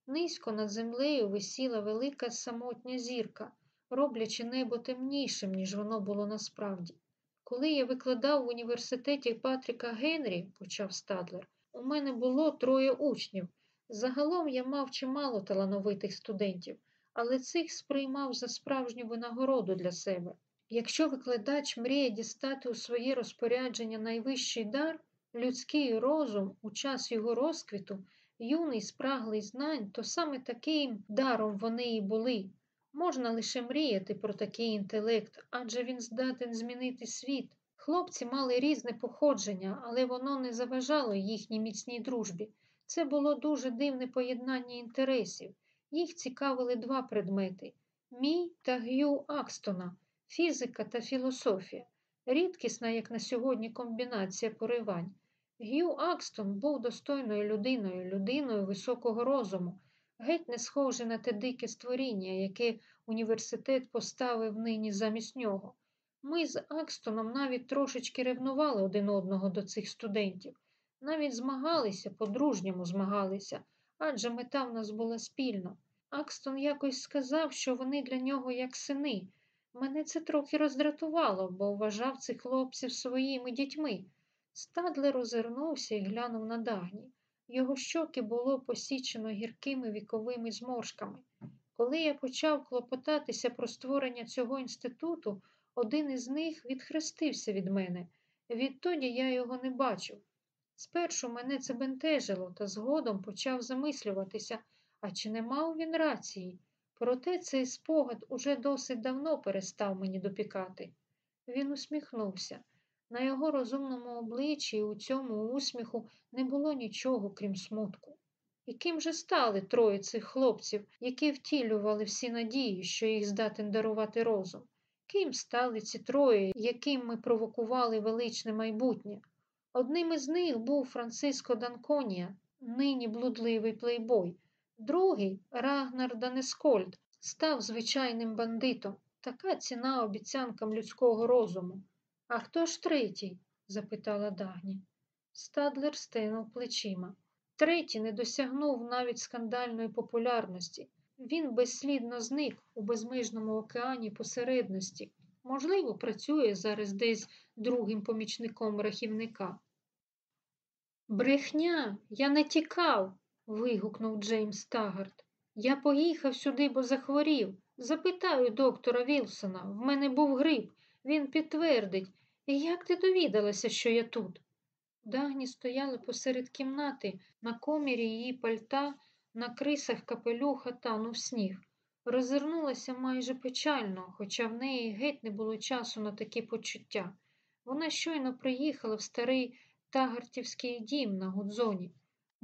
[SPEAKER 1] Низько над землею висіла велика самотня зірка, роблячи небо темнішим, ніж воно було насправді. Коли я викладав в університеті Патріка Генрі, почав Стадлер, у мене було троє учнів. Загалом я мав чимало талановитих студентів, але цих сприймав за справжню винагороду для себе. Якщо викладач мріє дістати у своє розпорядження найвищий дар, людський розум у час його розквіту, юний спраглий знань, то саме таким даром вони і були. Можна лише мріяти про такий інтелект, адже він здатен змінити світ. Хлопці мали різне походження, але воно не заважало їхній міцній дружбі. Це було дуже дивне поєднання інтересів. Їх цікавили два предмети мій та Г'ю Акстона, фізика та філософія. Рідкісна, як на сьогодні, комбінація поривань. Г'ю Акстон був достойною людиною, людиною високого розуму, геть не схожий на те дике створіння, яке університет поставив нині замість нього. Ми з Акстоном навіть трошечки ревнували один одного до цих студентів, навіть змагалися, по-дружньому змагалися, адже мета в нас була спільна. Акстон якось сказав, що вони для нього як сини. Мене це трохи роздратувало, бо вважав цих хлопців своїми дітьми. Стадлер озирнувся і глянув на дагні. Його щоки було посічено гіркими віковими зморшками. Коли я почав клопотатися про створення цього інституту, один із них відхрестився від мене. Відтоді я його не бачив. Спершу мене це бентежило, та згодом почав замислюватися, а чи не мав він рації? Проте цей спогад уже досить давно перестав мені допікати. Він усміхнувся. На його розумному обличчі у цьому усміху не було нічого, крім смутку. І ким же стали троє цих хлопців, які втілювали всі надії, що їх здатен дарувати розум? Ким стали ці троє, яким ми провокували величне майбутнє? Одним із них був Франциско Данконія, нині блудливий плейбой. Другий Рагнар Данескольд став звичайним бандитом. Така ціна обіцянкам людського розуму. А хто ж третій? запитала Дагні. Стадлер стенув плечима. Третій не досягнув навіть скандальної популярності. Він безслідно зник у безмежному океані посередності. Можливо, працює зараз десь другим помічником рахівника. Брехня, я не тікав, вигукнув Джеймс Тагард. Я поїхав сюди, бо захворів. Запитаю доктора Вілсона, в мене був грип. Він підтвердить. Як ти довідалася, що я тут? Дагні стояли посеред кімнати, на комірі її пальта, на крисах капелюха танув сніг. Розвернулася майже печально, хоча в неї геть не було часу на такі почуття. Вона щойно приїхала в старий тагартівський дім на Гудзоні.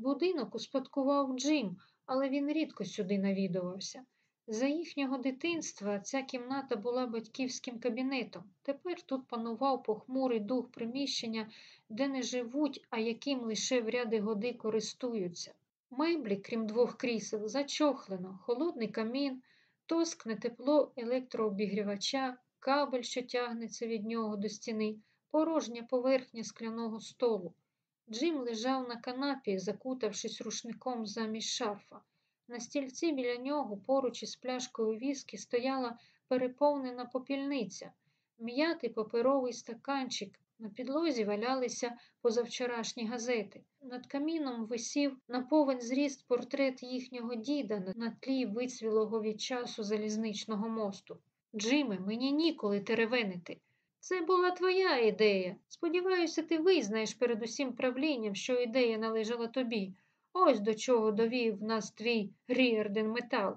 [SPEAKER 1] Будинок успадкував Джим, але він рідко сюди навідувався. За їхнього дитинства ця кімната була батьківським кабінетом. Тепер тут панував похмурий дух приміщення, де не живуть, а яким лише в ряди годи користуються. Меблі, крім двох крісел, зачохлено, холодний камін, тоскне тепло електрообігрівача, кабель, що тягнеться від нього до стіни, порожня поверхня скляного столу. Джим лежав на канапі, закутавшись рушником замість шарфа. На стільці біля нього, поруч із пляшкою віскі, стояла переповнена попільниця, м'ятий паперовий стаканчик. На підлозі валялися позавчорашні газети. Над каміном висів на повен зріст портрет їхнього діда на тлі вицвілого від часу залізничного мосту. Джиме, мені ніколи теревенити. Це була твоя ідея. Сподіваюся, ти визнаєш перед усім правлінням, що ідея належала тобі. Ось до чого довів нас твій Ріарден метал.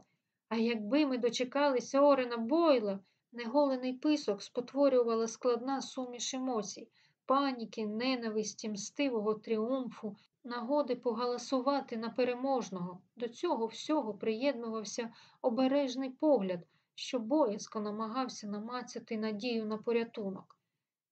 [SPEAKER 1] А якби ми дочекалися Орена Бойла, неголений писок спотворювала складна суміш емоцій, паніки, ненависті, мстивого тріумфу, нагоди погаласувати на переможного. До цього всього приєднувався обережний погляд, що боязко намагався намацяти надію на порятунок.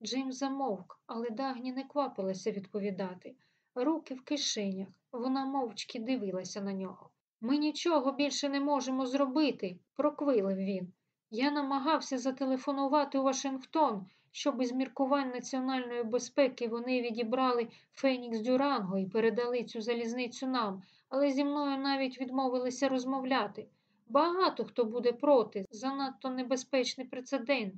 [SPEAKER 1] Джим замовк, але Дагні не квапилася відповідати. Руки в кишенях. Вона мовчки дивилася на нього. Ми нічого більше не можемо зробити, проквилив він. Я намагався зателефонувати у Вашингтон, щоб із міркувань національної безпеки вони відібрали Фенікс Дюранго і передали цю залізницю нам, але зі мною навіть відмовилися розмовляти. Багато хто буде проти, занадто небезпечний прецедент.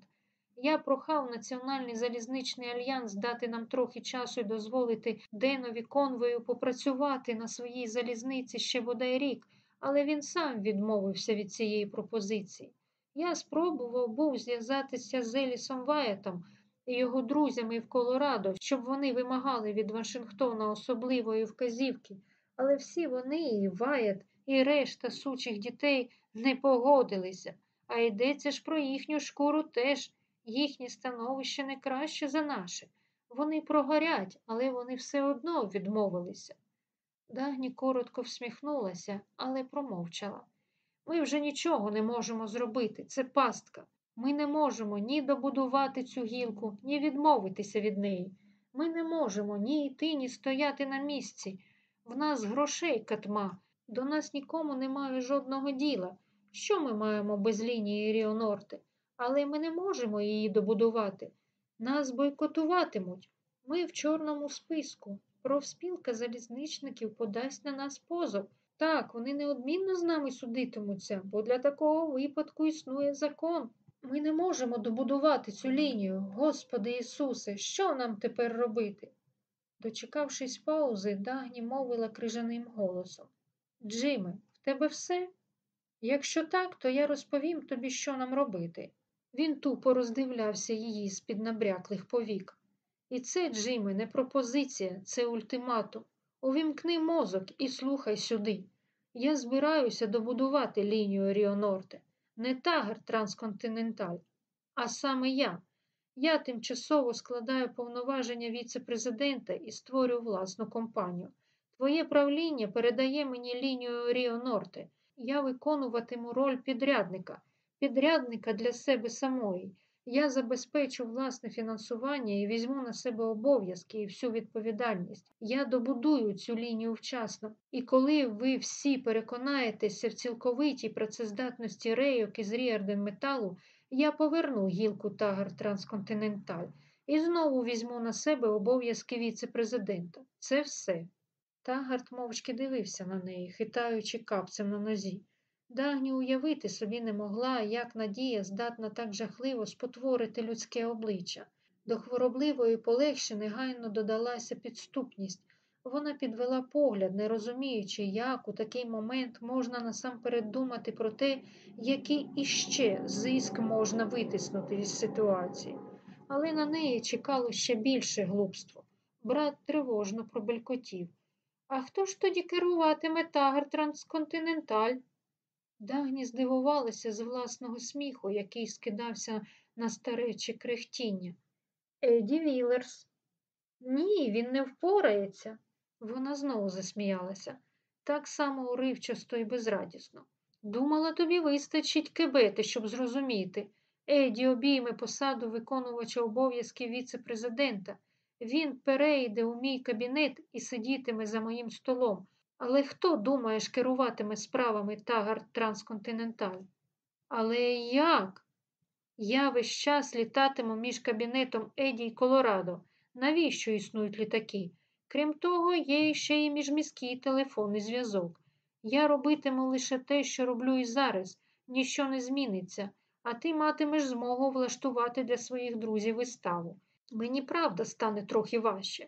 [SPEAKER 1] Я прохав Національний залізничний альянс дати нам трохи часу і дозволити Денові конвою попрацювати на своїй залізниці ще бодай рік, але він сам відмовився від цієї пропозиції. Я спробував був зв'язатися з Елісом Ваєтом і його друзями в Колорадо, щоб вони вимагали від Вашингтона особливої вказівки, але всі вони, і Ваєт, і решта сучих дітей не погодилися, а йдеться ж про їхню шкуру теж. Їхнє становище не краще за наше. Вони прогорять, але вони все одно відмовилися. Дагні коротко всміхнулася, але промовчала. Ми вже нічого не можемо зробити. Це пастка. Ми не можемо ні добудувати цю гілку, ні відмовитися від неї. Ми не можемо ні йти, ні стояти на місці. В нас грошей катма, до нас нікому немає жодного діла. Що ми маємо без лінії Ріонорте? Але ми не можемо її добудувати. Нас бойкотуватимуть. Ми в чорному списку. Профспілка залізничників подасть на нас позов. Так, вони неодмінно з нами судитимуться, бо для такого випадку існує закон. Ми не можемо добудувати цю лінію. Господи Ісусе, що нам тепер робити? Дочекавшись паузи, Дагні мовила крижаним голосом. Джиме, в тебе все? Якщо так, то я розповім тобі, що нам робити. Він тупо роздивлявся її з-під набряклих повік. І це, Джиме, не пропозиція, це ультиматум. Увімкни мозок і слухай сюди. Я збираюся добудувати лінію Ріонорте, не тагер трансконтиненталь, а саме я. Я тимчасово складаю повноваження віце-президента і створю власну компанію. Твоє правління передає мені лінію Ріонорте. Я виконуватиму роль підрядника, підрядника для себе самої. Я забезпечу власне фінансування і візьму на себе обов'язки і всю відповідальність. Я добудую цю лінію вчасно. І коли ви всі переконаєтеся в цілковитій працездатності рейок із Ріарден металу, я поверну гілку Таггарт Трансконтиненталь і знову візьму на себе обов'язки віце-президента. Це все. Тагард мовчки дивився на неї, хитаючи капцем на нозі. Дагні уявити собі не могла, як Надія здатна так жахливо спотворити людське обличчя. До хворобливої полегші негайно додалася підступність. Вона підвела погляд, не розуміючи, як у такий момент можна насамперед думати про те, який іще зиск можна витиснути із ситуації. Але на неї чекало ще більше глупство. Брат тривожно пробелькотів. А хто ж тоді керуватиме тагер трансконтиненталь? Дагні здивувалася з власного сміху, який скидався на старече крехтіння. Еді Вілерс. Ні, він не впорається. Вона знову засміялася, так само уривчасто і безрадісно. Думала, тобі вистачить кебети, щоб зрозуміти. Еді обійме посаду виконувача обов'язків віце-президента. Він перейде у мій кабінет і сидітиме за моїм столом. Але хто, думаєш, керуватиме справами Тагар Трансконтиненталь? Але як? Я весь час літатиму між кабінетом Еді і Колорадо. Навіщо існують літаки? Крім того, є ще й міжміський телефонний зв'язок. Я робитиму лише те, що роблю і зараз, ніщо не зміниться, а ти матимеш змогу влаштувати для своїх друзів виставу. Мені правда стане трохи важче.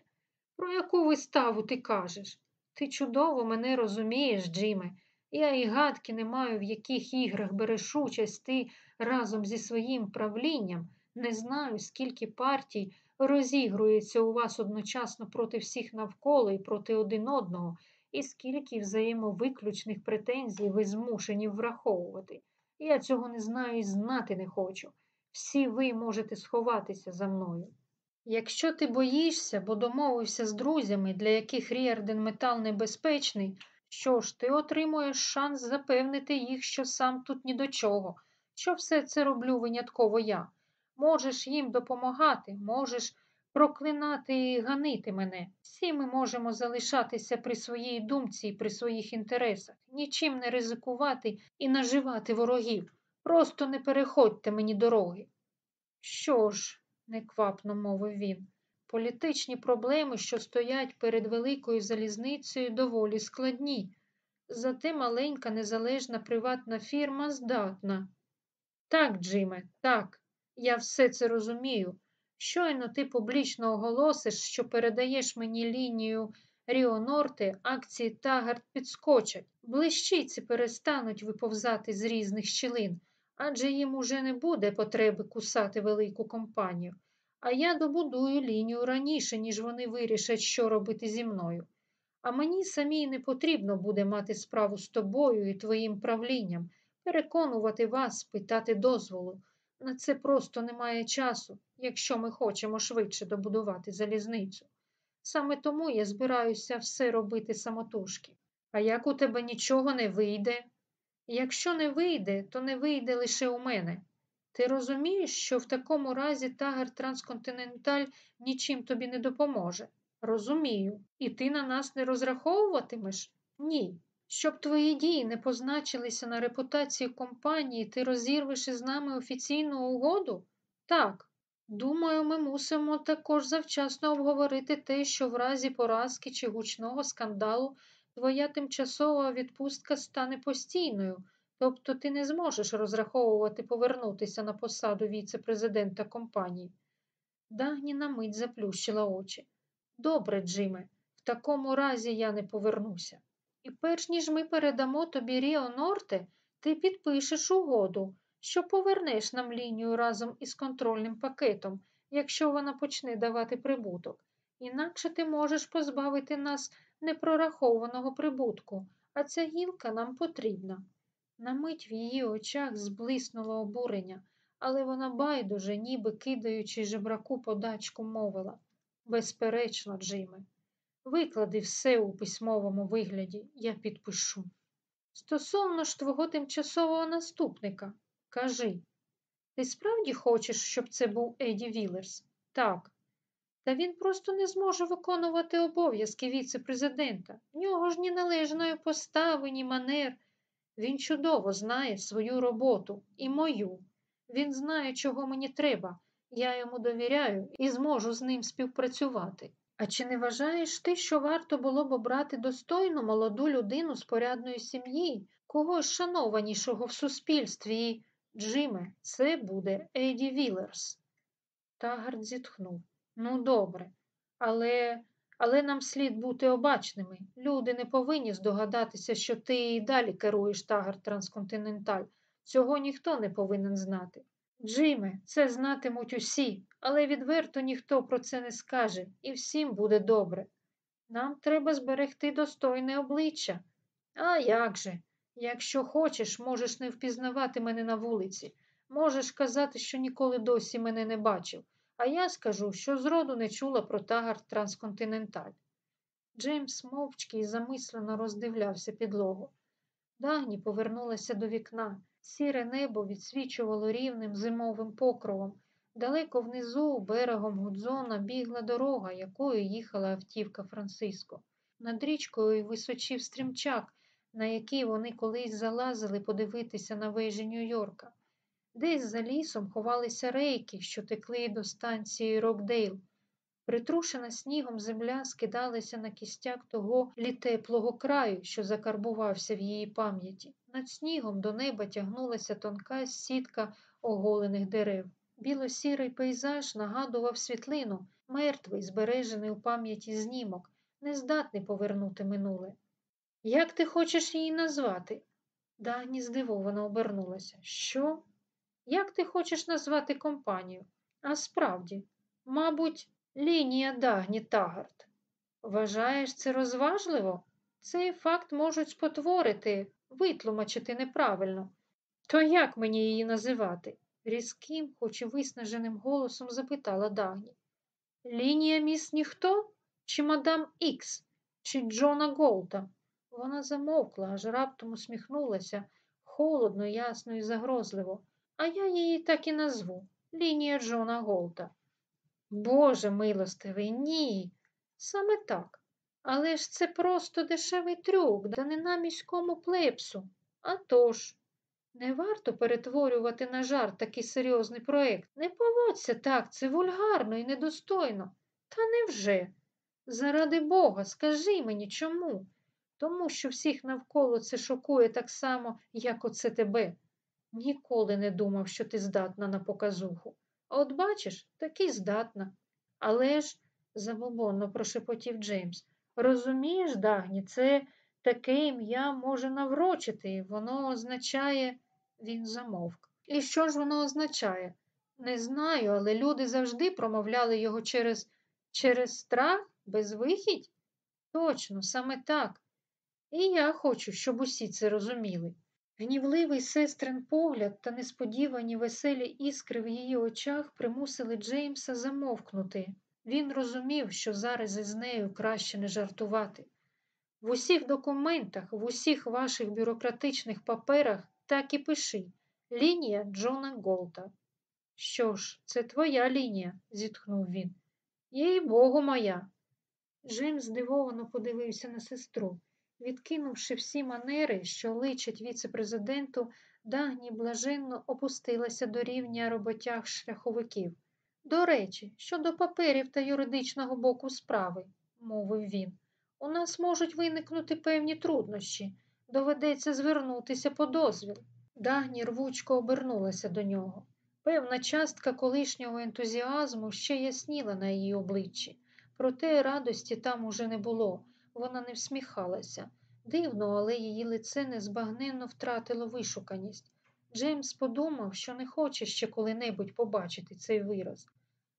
[SPEAKER 1] Про яку виставу ти кажеш? Ти чудово мене розумієш, Джиме. Я і гадки не маю, в яких іграх береш участь ти разом зі своїм правлінням. Не знаю, скільки партій розігрується у вас одночасно проти всіх навколо і проти один одного, і скільки взаємовиключних претензій ви змушені враховувати. Я цього не знаю і знати не хочу. Всі ви можете сховатися за мною. Якщо ти боїшся, бо домовився з друзями, для яких Ріарден метал небезпечний, що ж, ти отримуєш шанс запевнити їх, що сам тут ні до чого, що все це роблю винятково я. Можеш їм допомагати, можеш проклинати і ганити мене. Всі ми можемо залишатися при своїй думці і при своїх інтересах, нічим не ризикувати і наживати ворогів. Просто не переходьте мені дороги. Що ж, неквапно мовив він, політичні проблеми, що стоять перед великою залізницею, доволі складні. Зате маленька незалежна приватна фірма здатна. Так, Джиме, так, я все це розумію. Щойно ти публічно оголосиш, що передаєш мені лінію Ріо Норте, акції Тагард підскочать. Блищиці перестануть виповзати з різних щілин, адже їм уже не буде потреби кусати велику компанію. А я добудую лінію раніше, ніж вони вирішать, що робити зі мною. А мені самій не потрібно буде мати справу з тобою і твоїм правлінням, переконувати вас, питати дозволу. На це просто немає часу, якщо ми хочемо швидше добудувати залізницю. Саме тому я збираюся все робити самотужки. А як у тебе нічого не вийде? Якщо не вийде, то не вийде лише у мене. Ти розумієш, що в такому разі тагер Трансконтиненталь нічим тобі не допоможе? Розумію. І ти на нас не розраховуватимеш? Ні. Щоб твої дії не позначилися на репутації компанії, ти розірвеш із нами офіційну угоду? Так. Думаю, ми мусимо також завчасно обговорити те, що в разі поразки чи гучного скандалу твоя тимчасова відпустка стане постійною, тобто ти не зможеш розраховувати повернутися на посаду віце-президента компанії. Дагні на мить заплющила очі. Добре, Джиме, в такому разі я не повернуся. І перш ніж ми передамо тобі Ріо Норте, ти підпишеш угоду, що повернеш нам лінію разом із контрольним пакетом, якщо вона почне давати прибуток. Інакше ти можеш позбавити нас непрорахованого прибутку, а ця гілка нам потрібна. На мить в її очах зблиснуло обурення, але вона байдуже, ніби кидаючи жебраку подачку, мовила Безперечно, Джиме, виклади все у письмовому вигляді, я підпишу. Стосовно ж твого тимчасового наступника, кажи, ти справді хочеш, щоб це був Еді Вілерс? Так. Та він просто не зможе виконувати обов'язки віце-президента. В нього ж ні належної постави, ні манер. Він чудово знає свою роботу і мою. Він знає, чого мені треба. Я йому довіряю і зможу з ним співпрацювати. А чи не вважаєш ти, що варто було б обрати достойну молоду людину з порядної сім'ї, когось шанованішого в суспільстві і, Джиме, це буде Еді Вілерс? Тагард зітхнув. Ну, добре, але але нам слід бути обачними. Люди не повинні здогадатися, що ти і далі керуєш Тагард Трансконтиненталь. Цього ніхто не повинен знати. Джиме, це знатимуть усі, але відверто ніхто про це не скаже, і всім буде добре. Нам треба зберегти достойне обличчя. А як же? Якщо хочеш, можеш не впізнавати мене на вулиці, можеш казати, що ніколи досі мене не бачив, а я скажу, що зроду не чула про тагар Трансконтиненталь. Джеймс мовчки і замислено роздивлявся підлогу. Дагні повернулася до вікна. Сіре небо відсвічувало рівним зимовим покровом. Далеко внизу, берегом Гудзона, бігла дорога, якою їхала автівка Франциско. Над річкою височив стрімчак, на який вони колись залазили подивитися на вежі Нью-Йорка. Десь за лісом ховалися рейки, що текли до станції Рокдейл. Притрушена снігом земля скидалася на кістяк того літеплого краю, що закарбувався в її пам'яті. Над снігом до неба тягнулася тонка сітка оголених дерев. Біло-сірий пейзаж нагадував світлину, мертвий, збережений у пам'яті знімок, нездатний повернути минуле. Як ти хочеш її назвати? Дагні здивовано обернулася. Що? Як ти хочеш назвати компанію? А справді, мабуть, лінія Дагні Тагард. Вважаєш це розважливо? Цей факт можуть спотворити, витлумачити неправильно. То як мені її називати? різким, хоч і виснаженим голосом запитала Дагні. Лінія міс ніхто? Чи мадам Ікс, чи Джона Голта? Вона замовкла, аж раптом усміхнулася холодно, ясно і загрозливо. А я її так і назву лінія Джона Голта. Боже милостивий, ні. Саме так. Але ж це просто дешевий трюк, да не на міському плепсу. А тож, не варто перетворювати на жарт такий серйозний проект. Не поводься так, це вульгарно і недостойно. Та невже? Заради Бога, скажи мені чому? Тому що всіх навколо це шокує так само, як оце тебе. Ніколи не думав, що ти здатна на показуху. От бачиш, таки здатна. Але ж, забобонно прошепотів Джеймс, розумієш, Дагні, це таке ім'я може наврочити, воно означає, він замовк. І що ж воно означає? Не знаю, але люди завжди промовляли його через, через страх, безвихідь? Точно, саме так. І я хочу, щоб усі це розуміли. Гнівливий сестрин погляд та несподівані веселі іскри в її очах примусили Джеймса замовкнути. Він розумів, що зараз із нею краще не жартувати. В усіх документах, в усіх ваших бюрократичних паперах так і пиши лінія Джона Голта. Що ж, це твоя лінія, зітхнув він. Їй богу, моя. Джеймс здивовано подивився на сестру. Відкинувши всі манери, що личать віце-президенту, Дагні блаженно опустилася до рівня роботяг шляховиків. До речі, щодо паперів та юридичного боку справи, мовив він, у нас можуть виникнути певні труднощі. Доведеться звернутися по дозвіл. Дагні рвучко обернулася до нього. Певна частка колишнього ентузіазму ще ясніла на її обличчі, проте радості там уже не було. Вона не всміхалася. Дивно, але її лице незбагненно втратило вишуканість. Джеймс подумав, що не хоче ще коли-небудь побачити цей вираз.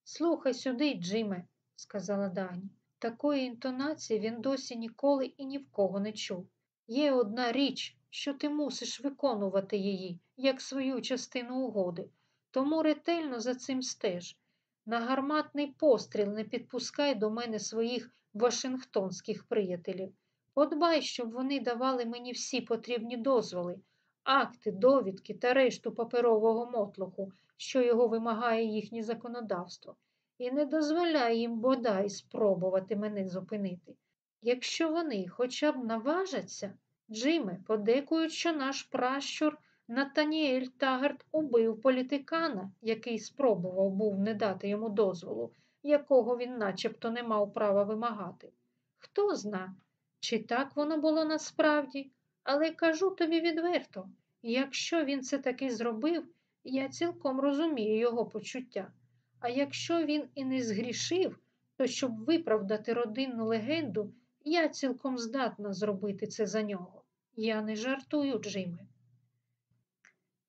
[SPEAKER 1] Слухай сюди, Джиме, сказала Дагні. Такої інтонації він досі ніколи і ні в кого не чув. Є одна річ, що ти мусиш виконувати її, як свою частину угоди, тому ретельно за цим стеж. На гарматний постріл не підпускай до мене своїх вашингтонських приятелів. Подбай, щоб вони давали мені всі потрібні дозволи, акти, довідки та решту паперового мотлоху, що його вимагає їхнє законодавство, і не дозволяй їм бодай спробувати мене зупинити. Якщо вони хоча б наважаться, Джиме, подекують, що наш пращур Натаніель Тагард убив політикана, який спробував був не дати йому дозволу, якого він начебто не мав права вимагати. Хто зна, чи так воно було насправді, але кажу тобі відверто, якщо він це таки зробив, я цілком розумію його почуття. А якщо він і не згрішив, то щоб виправдати родинну легенду, я цілком здатна зробити це за нього. Я не жартую, Джиме.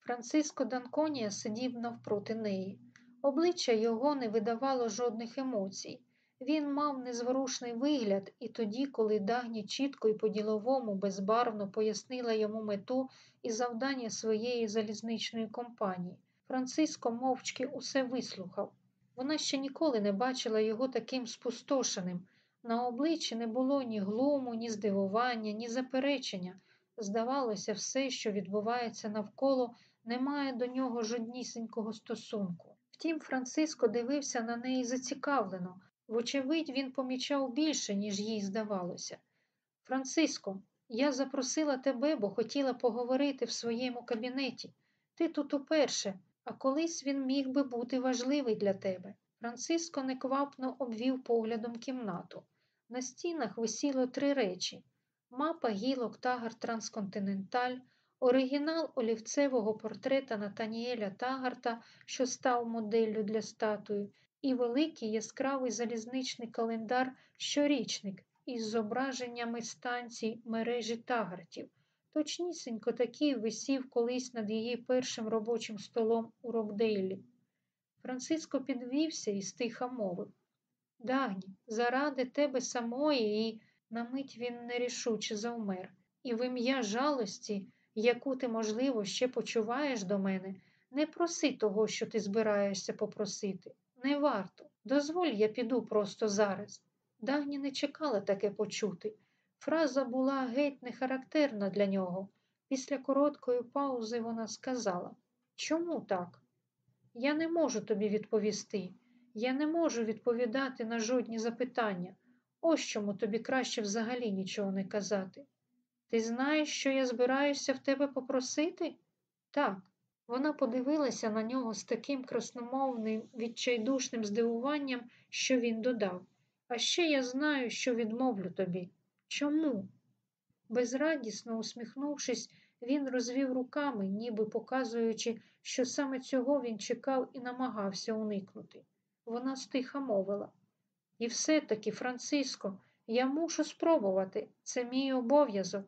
[SPEAKER 1] Франциско Данконія сидів навпроти неї. Обличчя його не видавало жодних емоцій. Він мав незворушний вигляд, і тоді, коли Дагні чітко і по-діловому безбарвно пояснила йому мету і завдання своєї залізничної компанії, Франциско мовчки усе вислухав. Вона ще ніколи не бачила його таким спустошеним. На обличчі не було ні глуму, ні здивування, ні заперечення. Здавалося, все, що відбувається навколо, не має до нього жоднісінького стосунку. Втім, Франциско дивився на неї зацікавлено. Вочевидь, він помічав більше, ніж їй здавалося. Франциско, я запросила тебе, бо хотіла поговорити в своєму кабінеті. Ти тут уперше, а колись він міг би бути важливий для тебе. Франциско неквапно обвів поглядом кімнату. На стінах висіло три речі мапа гілок Тагар Трансконтиненталь, оригінал олівцевого портрета Натаніеля Тагарта, що став моделлю для статуї, і великий яскравий залізничний календар щорічник із зображеннями станцій мережі тагартів. Точнісінько такий висів колись над її першим робочим столом у Рокдейлі. Франциско підвівся і стиха мовив Дагні, заради тебе самої, і на мить він нерішуче завмер, і в ім'я жалості, яку ти, можливо, ще почуваєш до мене, не проси того, що ти збираєшся попросити. Не варто. Дозволь, я піду просто зараз. Дагні не чекала таке почути. Фраза була геть не характерна для нього. Після короткої паузи вона сказала Чому так? Я не можу тобі відповісти. Я не можу відповідати на жодні запитання. Ось чому тобі краще взагалі нічого не казати. Ти знаєш, що я збираюся в тебе попросити? Так. Вона подивилася на нього з таким красномовним, відчайдушним здивуванням, що він додав. А ще я знаю, що відмовлю тобі. Чому? Безрадісно усміхнувшись, він розвів руками, ніби показуючи, що саме цього він чекав і намагався уникнути. Вона стиха мовила. І все-таки, Франциско, я мушу спробувати. Це мій обов'язок.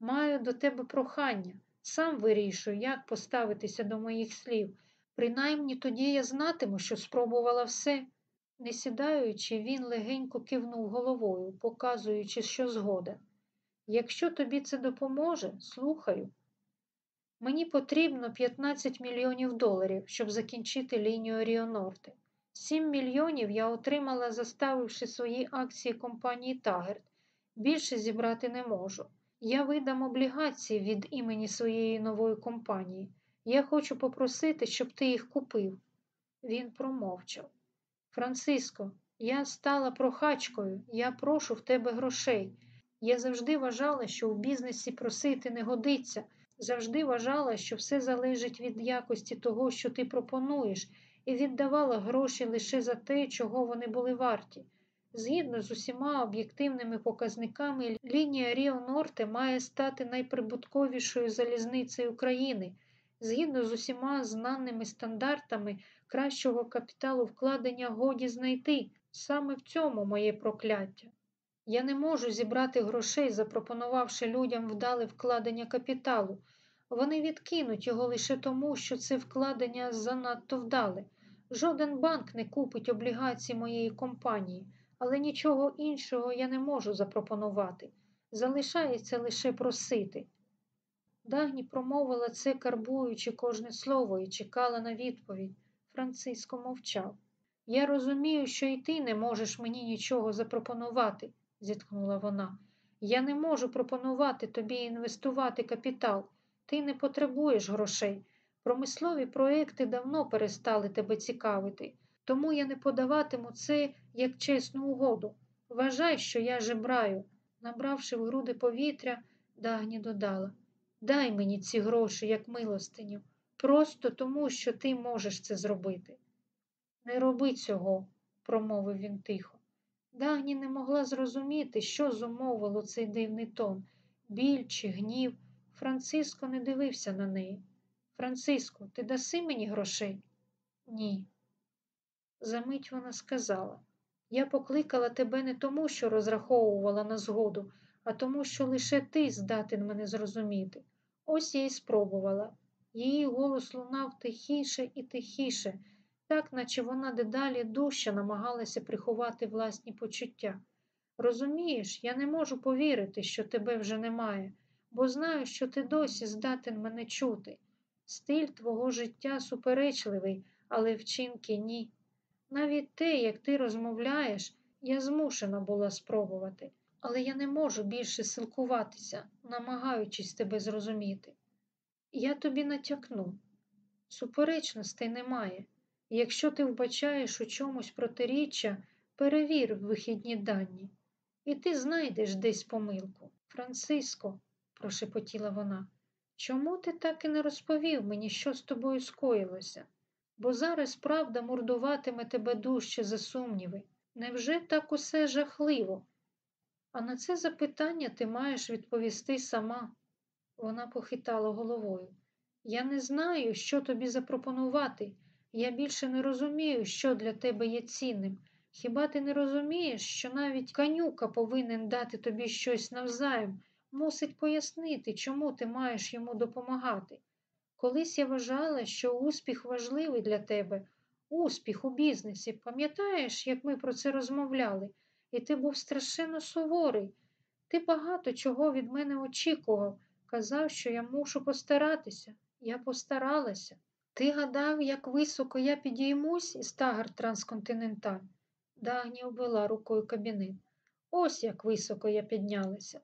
[SPEAKER 1] Маю до тебе прохання. Сам вирішую, як поставитися до моїх слів. Принаймні тоді я знатиму, що спробувала все. Не сідаючи, він легенько кивнув головою, показуючи, що згода. Якщо тобі це допоможе, слухаю. Мені потрібно 15 мільйонів доларів, щоб закінчити лінію Ріонорте. 7 мільйонів я отримала, заставивши свої акції компанії Тагерт. Більше зібрати не можу. Я видам облігації від імені своєї нової компанії. Я хочу попросити, щоб ти їх купив. Він промовчав. Франциско, я стала прохачкою, я прошу в тебе грошей. Я завжди вважала, що в бізнесі просити не годиться, завжди вважала, що все залежить від якості того, що ти пропонуєш, і віддавала гроші лише за те, чого вони були варті. Згідно з усіма об'єктивними показниками, лінія Ріо Норте має стати найприбутковішою залізницею країни. Згідно з усіма знаними стандартами, кращого капіталу вкладення годі знайти. Саме в цьому моє прокляття. Я не можу зібрати грошей, запропонувавши людям вдале вкладення капіталу. Вони відкинуть його лише тому, що це вкладення занадто вдале. Жоден банк не купить облігації моєї компанії, але нічого іншого я не можу запропонувати. Залишається лише просити. Дагні промовила це, карбуючи кожне слово, і чекала на відповідь. Франциско мовчав. Я розумію, що і ти не можеш мені нічого запропонувати, зіткнула вона. Я не можу пропонувати тобі інвестувати капітал. Ти не потребуєш грошей. Промислові проекти давно перестали тебе цікавити, тому я не подаватиму це як чесну угоду. Вважай, що я жебраю. Набравши в груди повітря, Дагні додала Дай мені ці гроші, як милостиню, просто тому, що ти можеш це зробити. Не роби цього, промовив він тихо. Дагні не могла зрозуміти, що зумовило цей дивний тон, біль чи гнів. Франциско не дивився на неї. Франциско, ти даси мені грошей? Ні. Замить вона сказала я покликала тебе не тому, що розраховувала на згоду, а тому, що лише ти здатен мене зрозуміти. Ось я й спробувала. Її голос лунав тихіше і тихіше, так наче вона дедалі дужче намагалася приховати власні почуття. Розумієш, я не можу повірити, що тебе вже немає, бо знаю, що ти досі здатен мене чути. Стиль твого життя суперечливий, але вчинки ні. Навіть те, як ти розмовляєш, я змушена була спробувати, але я не можу більше силкуватися, намагаючись тебе зрозуміти. Я тобі натякну. Суперечностей немає. Якщо ти вбачаєш у чомусь протиріччя, перевір вихідні дані, і ти знайдеш десь помилку. Франциско, прошепотіла вона, чому ти так і не розповів мені, що з тобою скоїлося? Бо зараз правда мордуватиме тебе дужче за сумніви. Невже так усе жахливо? А на це запитання ти маєш відповісти сама. Вона похитала головою. Я не знаю, що тобі запропонувати. Я більше не розумію, що для тебе є цінним. Хіба ти не розумієш, що навіть канюка повинен дати тобі щось навзаєм, мусить пояснити, чому ти маєш йому допомагати? Колись я вважала, що успіх важливий для тебе, успіх у бізнесі. Пам'ятаєш, як ми про це розмовляли, і ти був страшенно суворий. Ти багато чого від мене очікував, казав, що я мушу постаратися. Я постаралася. Ти гадав, як високо я підіймусь із тагар трансконтиненталь. Дагні обвела рукою кабінет. Ось як високо я піднялася.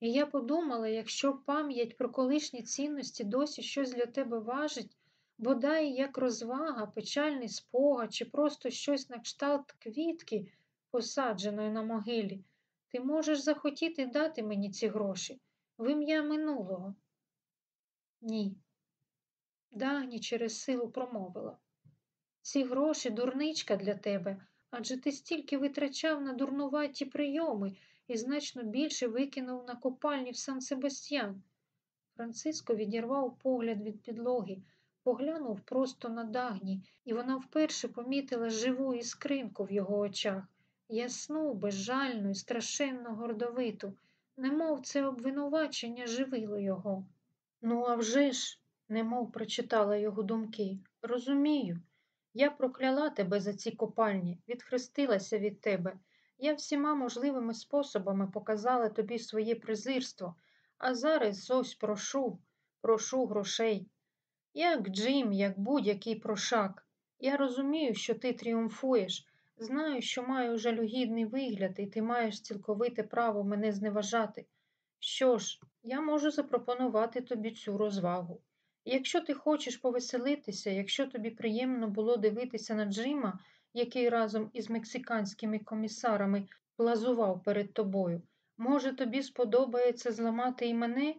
[SPEAKER 1] І я подумала, якщо пам'ять про колишні цінності досі щось для тебе важить, бодай як розвага, печальний спогад чи просто щось на кшталт квітки, посадженої на могилі, ти можеш захотіти дати мені ці гроші в ім'я минулого. Ні. Дагні через силу промовила. Ці гроші дурничка для тебе, адже ти стільки витрачав на дурнуваті прийоми і значно більше викинув на копальні в Сан Себастьян. Франциско відірвав погляд від підлоги, поглянув просто на дагні, і вона вперше помітила живу іскринку в його очах, ясну, безжальну і страшенно гордовиту, немов це обвинувачення живило його. Ну, а вже ж, немов прочитала його думки, розумію. Я прокляла тебе за ці копальні, відхрестилася від тебе. Я всіма можливими способами показала тобі своє презирство, а зараз ось прошу, прошу грошей. Як Джим, як будь-який прошак. Я розумію, що ти тріумфуєш, знаю, що маю жалюгідний вигляд, і ти маєш цілковите право мене зневажати. Що ж, я можу запропонувати тобі цю розвагу. Якщо ти хочеш повеселитися, якщо тобі приємно було дивитися на Джима, який разом із мексиканськими комісарами плазував перед тобою, може, тобі сподобається зламати і мене?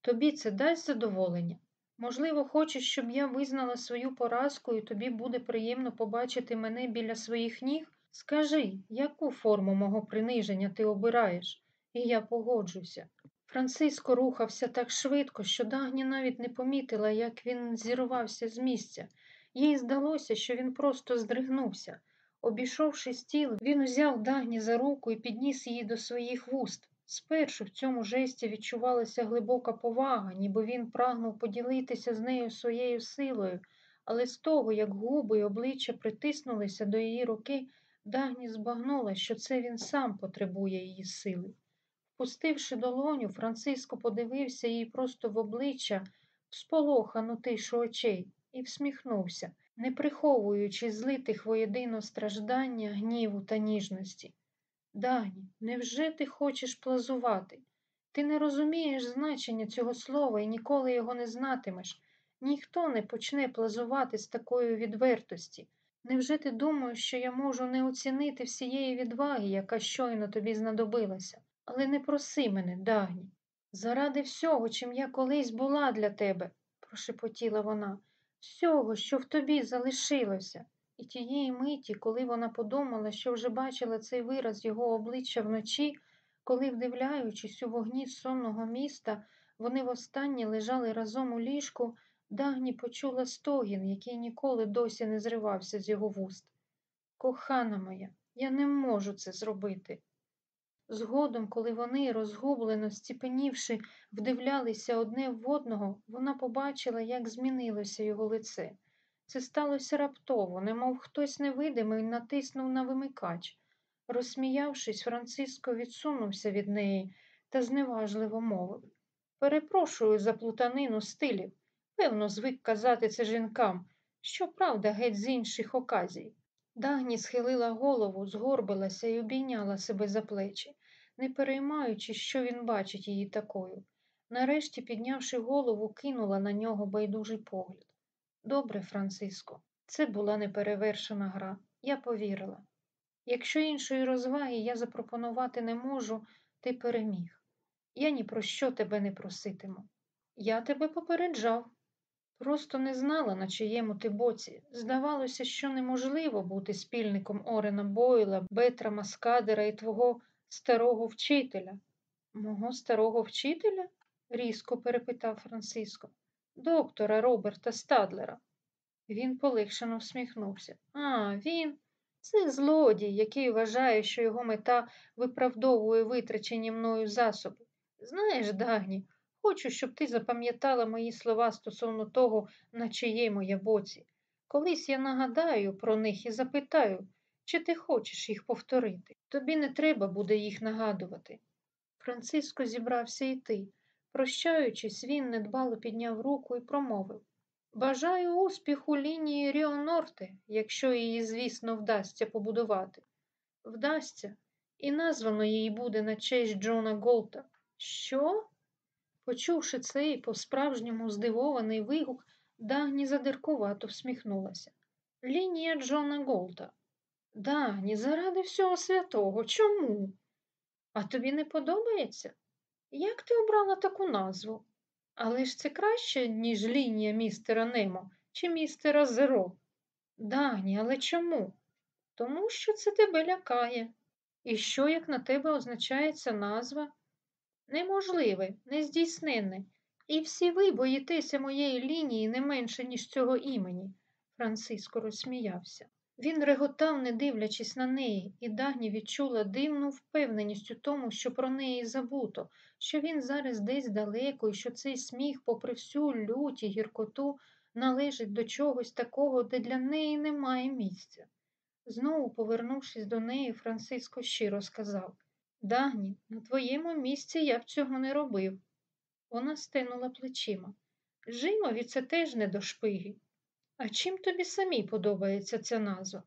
[SPEAKER 1] Тобі це дасть задоволення? Можливо, хочеш, щоб я визнала свою поразку, і тобі буде приємно побачити мене біля своїх ніг? Скажи, яку форму мого приниження ти обираєш? І я погоджуся. Франциско рухався так швидко, що Дагні навіть не помітила, як він зірвався з місця. Їй здалося, що він просто здригнувся. Обійшовши стіл, він узяв Дагні за руку і підніс її до своїх вуст. Спершу в цьому жесті відчувалася глибока повага, ніби він прагнув поділитися з нею своєю силою, але з того, як губи й обличчя притиснулися до її руки, Дагні збагнула, що це він сам потребує її сили. Впустивши долоню, Франциско подивився їй просто в обличчя, сполохану тишу очей, і всміхнувся, не приховуючи злитих воєдино страждання, гніву та ніжності. Дагні, невже ти хочеш плазувати? Ти не розумієш значення цього слова і ніколи його не знатимеш. Ніхто не почне плазувати з такої відвертості. Невже ти думаєш, що я можу не оцінити всієї відваги, яка щойно тобі знадобилася? Але не проси мене, Дагні. Заради всього, чим я колись була для тебе, прошепотіла вона, всього, що в тобі залишилося. І тієї миті, коли вона подумала, що вже бачила цей вираз його обличчя вночі, коли, вдивляючись у вогні сонного міста, вони востаннє лежали разом у ліжку, Дагні почула стогін, який ніколи досі не зривався з його вуст. Кохана моя, я не можу це зробити. Згодом, коли вони, розгублено, стіпенівши, вдивлялися одне в одного, вона побачила, як змінилося його лице. Це сталося раптово, немов хтось невидимий натиснув на вимикач. Розсміявшись, Франциско відсунувся від неї та зневажливо мовив Перепрошую за плутанину стилів. Певно, звик казати це жінкам, щоправда, геть з інших оказій. Дагні схилила голову, згорбилася і обійняла себе за плечі, не переймаючи, що він бачить її такою. Нарешті, піднявши голову, кинула на нього байдужий погляд. Добре, Франциско, це була неперевершена гра. Я повірила. Якщо іншої розваги я запропонувати не можу, ти переміг. Я ні про що тебе не проситиму. Я тебе попереджав. Просто не знала, на чиєму ти боці. Здавалося, що неможливо бути спільником Орена Бойла, Бетра Маскадера і твого старого вчителя. Мого старого вчителя? різко перепитав Франциско. Доктора Роберта Стадлера. Він полегшено всміхнувся. А, він це злодій, який вважає, що його мета виправдовує витрачені мною засоби. Знаєш, Дагні, хочу, щоб ти запам'ятала мої слова стосовно того, на чиєму я боці. Колись я нагадаю про них і запитаю, чи ти хочеш їх повторити. Тобі не треба буде їх нагадувати. Франциско зібрався йти. Прощаючись, він недбало підняв руку і промовив Бажаю успіху лінії Ріонорте, якщо її, звісно, вдасться побудувати. Вдасться, і названо її буде на честь Джона Голта. Що? Почувши цей по-справжньому здивований вигук, Дагні задиркувато всміхнулася. Лінія Джона Голта. Дагні, заради всього святого, чому? А тобі не подобається? Як ти обрала таку назву? Але ж це краще, ніж лінія містера Немо чи містера Зеро. Дагні, але чому? Тому що це тебе лякає. І що, як на тебе означає ця назва? Неможливе, нездійсненне. І всі ви боїтеся моєї лінії не менше, ніж цього імені. Франциско розсміявся. Він реготав, не дивлячись на неї, і Дагні відчула дивну впевненість у тому, що про неї забуто, що він зараз десь далеко, і що цей сміх, попри всю лють і гіркоту, належить до чогось такого, де для неї немає місця. Знову, повернувшись до неї, Франциско щиро сказав Дагні, на твоєму місці я б цього не робив. Вона стинула плечима. Жимові це теж не до шпиги. А чим тобі самій подобається ця назва?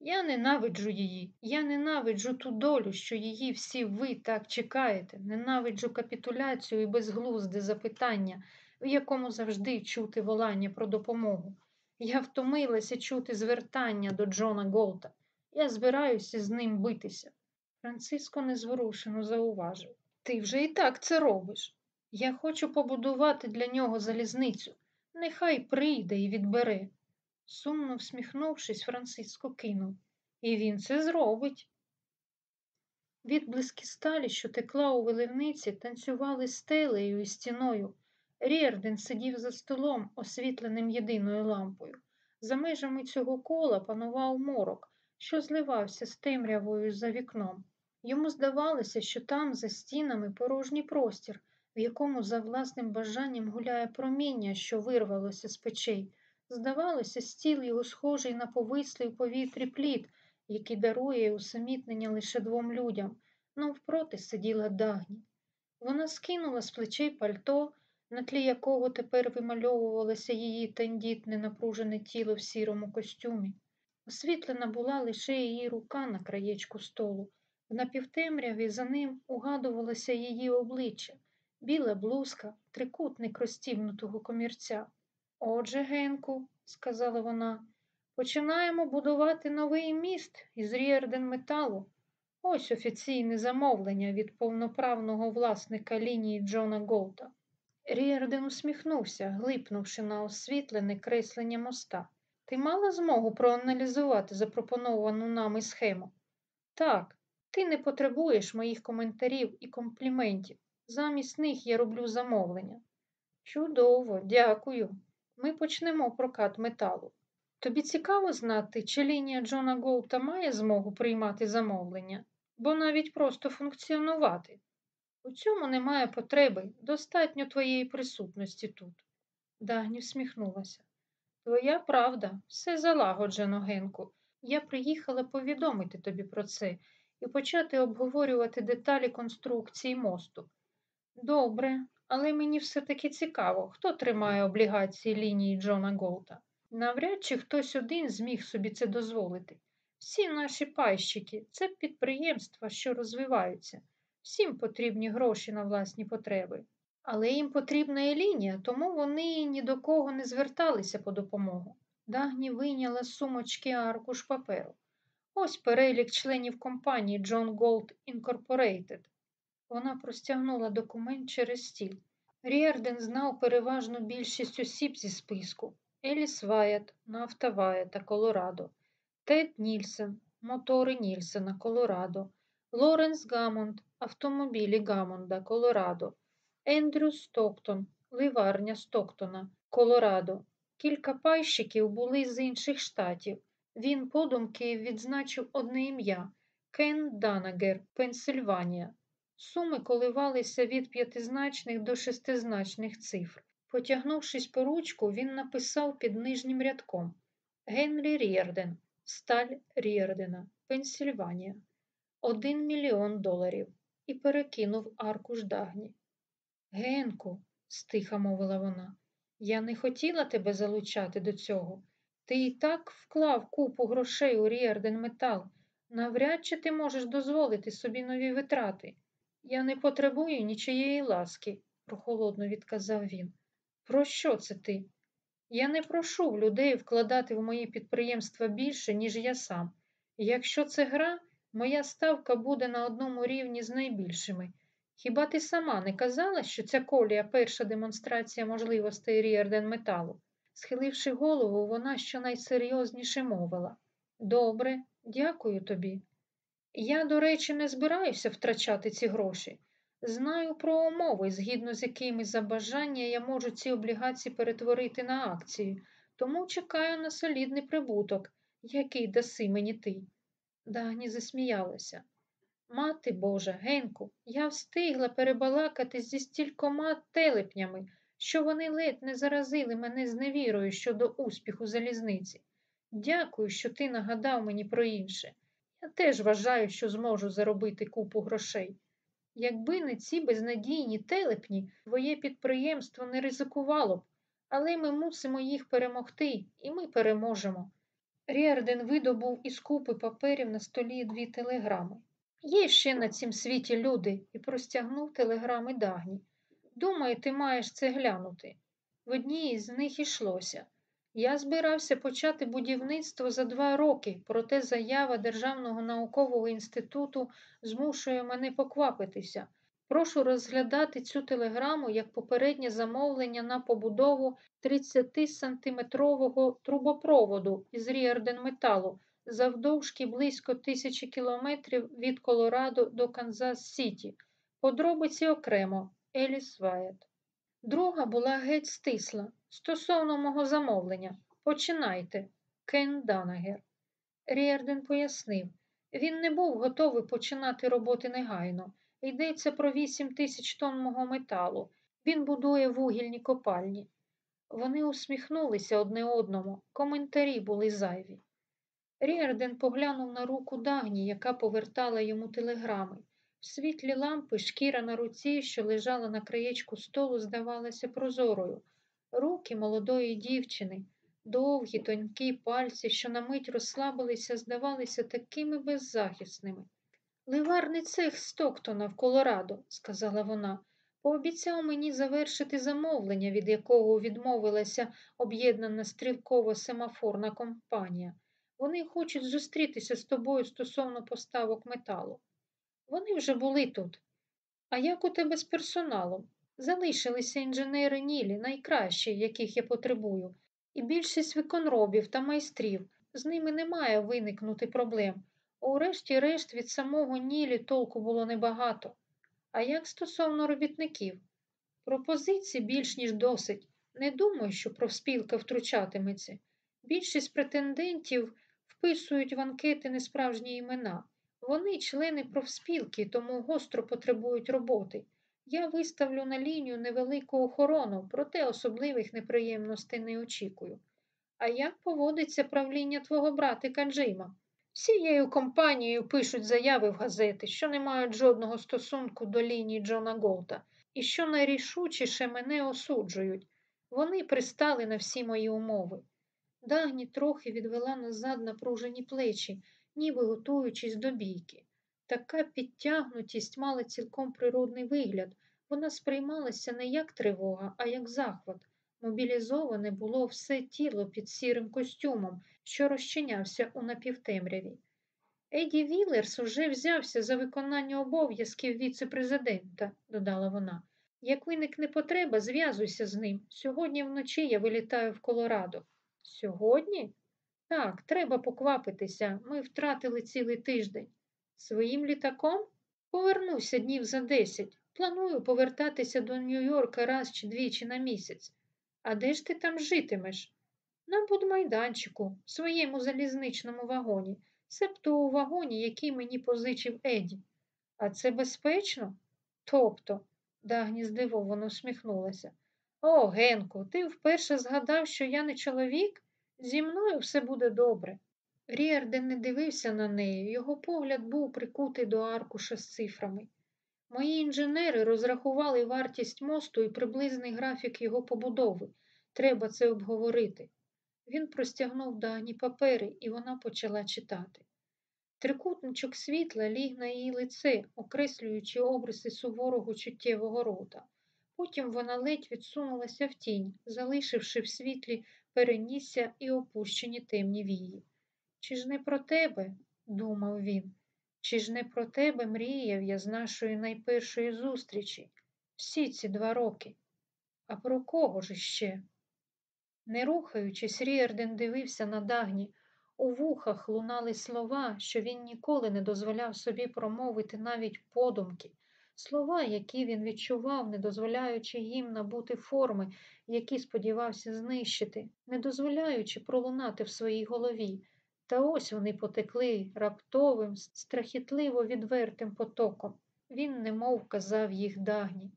[SPEAKER 1] Я ненавиджу її, я ненавиджу ту долю, що її всі ви так чекаєте, ненавиджу капітуляцію і безглузде запитання, в якому завжди чути волання про допомогу. Я втомилася чути звертання до Джона Голта. Я збираюся з ним битися. Франциско незворушено зауважив. Ти вже і так це робиш. Я хочу побудувати для нього залізницю. Нехай прийде і відбере. Сумно всміхнувшись, Франциско кинув. І він це зробить. Відблиски сталі, що текла у виливниці, танцювали стелею і стіною. Рєрден сидів за столом, освітленим єдиною лампою. За межами цього кола панував морок, що зливався з темрявою за вікном. Йому здавалося, що там, за стінами, порожній простір, в якому за власним бажанням гуляє проміння, що вирвалося з печей. Здавалося, стіл його схожий на повислий у повітрі плід, який дарує усамітнення лише двом людям, навпроти сиділа дагні. Вона скинула з плечей пальто, на тлі якого тепер вимальовувалося її тендітне напружене тіло в сірому костюмі. Освітлена була лише її рука на краєчку столу. В напівтемряві за ним угадувалося її обличчя, біла блузка, трикутник розтівнутого комірця. Отже, Генку, сказала вона, починаємо будувати новий міст із ріерден металу. Ось офіційне замовлення від повноправного власника лінії Джона Голта. Ріерден усміхнувся, глипнувши на освітлене креслення моста. Ти мала змогу проаналізувати запропоновану нами схему? Так, ти не потребуєш моїх коментарів і компліментів. Замість них я роблю замовлення. Чудово, дякую. Ми почнемо прокат металу. Тобі цікаво знати, чи лінія Джона Голта має змогу приймати замовлення, бо навіть просто функціонувати. У цьому немає потреби, достатньо твоєї присутності тут. Дагні всміхнулася. Твоя правда, все залагоджено, Генку. Я приїхала повідомити тобі про це і почати обговорювати деталі конструкції мосту. Добре, але мені все-таки цікаво, хто тримає облігації лінії Джона Голта. Навряд чи хтось один зміг собі це дозволити. Всі наші пайщики це підприємства, що розвиваються. Всім потрібні гроші на власні потреби. Але їм потрібна і лінія, тому вони ні до кого не зверталися по допомогу. Дагні вийняла з сумочки аркуш паперу. Ось перелік членів компанії John Gold Incorporated. Вона простягнула документ через стіл. Ріарден знав переважну більшість осіб зі списку Еліс Ваят, Нафта Ваята, Колорадо, Тед Нільсен, Мотори Нільсена, Колорадо, Лоренс Гамонд, Автомобілі Гамонда, Колорадо, Ендрю Стоктон, Ливарня Стоктона, Колорадо. Кілька пайщиків були з інших штатів. Він подумки відзначив одне ім'я Кен Данагер, Пенсильванія. Суми коливалися від п'ятизначних до шестизначних цифр. Потягнувшись по ручку, він написав під нижнім рядком Генрі Ріарден, Сталь Ріардена, Пенсільванія. Один мільйон доларів і перекинув аркуш Дагні. Генку, стиха мовила вона, я не хотіла тебе залучати до цього. Ти і так вклав купу грошей у Ріарден Метал. Навряд чи ти можеш дозволити собі нові витрати. Я не потребую нічиєї ласки, прохолодно відказав він. Про що це ти? Я не прошу людей вкладати в мої підприємства більше, ніж я сам. Якщо це гра, моя ставка буде на одному рівні з найбільшими. Хіба ти сама не казала, що ця колія перша демонстрація можливостей Ріарден металу? Схиливши голову, вона щонайсерйозніше мовила. Добре, дякую тобі. Я, до речі, не збираюся втрачати ці гроші. Знаю про умови, згідно з якими за бажання я можу ці облігації перетворити на акції, тому чекаю на солідний прибуток, який даси мені ти. Дагні засміялася. Мати Божа, Генку, я встигла перебалакати зі стількома телепнями, що вони ледь не заразили мене з невірою щодо успіху залізниці. Дякую, що ти нагадав мені про інше. Я теж вважаю, що зможу заробити купу грошей. Якби не ці безнадійні телепні, твоє підприємство не ризикувало б, але ми мусимо їх перемогти, і ми переможемо. Ріарден видобув із купи паперів на столі дві телеграми. Є ще на цім світі люди і простягнув телеграми Дагні. Думаю, ти маєш це глянути. В одній із них йшлося. Я збирався почати будівництво за два роки, проте заява Державного наукового інституту змушує мене поквапитися. Прошу розглядати цю телеграму як попереднє замовлення на побудову 30-сантиметрового трубопроводу із Ріарденметалу завдовжки близько тисячі кілометрів від Колорадо до Канзас-Сіті. Подробиці окремо Елліс Ваєтт. Друга була геть стисла. Стосовно мого замовлення, починайте, Кен Данагер. Ріарден пояснив, він не був готовий починати роботи негайно. Йдеться про 8 тисяч тонн мого металу. Він будує вугільні копальні. Вони усміхнулися одне одному, коментарі були зайві. Ріарден поглянув на руку Дагні, яка повертала йому телеграми. В світлі лампи шкіра на руці, що лежала на краєчку столу, здавалася прозорою. Руки молодої дівчини, довгі, тонькі пальці, що на мить розслабилися, здавалися такими беззахисними. Ливарний цех Стоктона в Колорадо, сказала вона, пообіцяв мені завершити замовлення, від якого відмовилася об'єднана стрілково семафорна компанія. Вони хочуть зустрітися з тобою стосовно поставок металу. Вони вже були тут. А як у тебе з персоналом? Залишилися інженери Нілі, найкращі, яких я потребую, і більшість виконробів та майстрів. З ними не має виникнути проблем. Урешті-решт від самого Нілі толку було небагато. А як стосовно робітників? Пропозицій більш ніж досить. Не думаю, що профспілка втручатиметься. Більшість претендентів вписують в анкети несправжні імена. Вони члени профспілки, тому гостро потребують роботи. Я виставлю на лінію невелику охорону, проте особливих неприємностей не очікую. А як поводиться правління твого братика Джима? Всією компанією пишуть заяви в газети, що не мають жодного стосунку до лінії Джона Голта, і що найрішучіше мене осуджують. Вони пристали на всі мої умови. Дагні трохи відвела назад напружені плечі, ніби готуючись до бійки. Така підтягнутість мала цілком природний вигляд. Вона сприймалася не як тривога, а як захват. Мобілізоване було все тіло під сірим костюмом, що розчинявся у напівтемряві. Еді Вілерс уже взявся за виконання обов'язків віце-президента, додала вона. Як виникне потреба, зв'язуйся з ним. Сьогодні вночі я вилітаю в Колорадо. Сьогодні? Так, треба поквапитися. Ми втратили цілий тиждень. Своїм літаком? Повернуся днів за десять. Планую повертатися до Нью-Йорка раз чи двічі на місяць. А де ж ти там житимеш? На будмайданчику, в своєму залізничному вагоні, себто у вагоні, який мені позичив Еді. А це безпечно? Тобто, Дагні здивовано усміхнулася. О, Генку, ти вперше згадав, що я не чоловік? Зі мною все буде добре. Ріарден не дивився на неї, його погляд був прикутий до аркуша з цифрами. Мої інженери розрахували вартість мосту і приблизний графік його побудови. Треба це обговорити. Він простягнув Дагні папери, і вона почала читати. Трикутничок світла ліг на її лице, окреслюючи обриси суворого чуттєвого рота. Потім вона ледь відсунулася в тінь, залишивши в світлі перенісся і опущені темні вії. Чи ж не про тебе, думав він, чи ж не про тебе мріяв я з нашої найпершої зустрічі всі ці два роки? А про кого ж іще? Не рухаючись, Ріерден дивився на дагні. У вухах лунали слова, що він ніколи не дозволяв собі промовити навіть подумки, слова, які він відчував, не дозволяючи їм набути форми, які сподівався знищити, не дозволяючи пролунати в своїй голові. Та ось вони потекли раптовим, страхітливо відвертим потоком. Він немов казав їх дагні.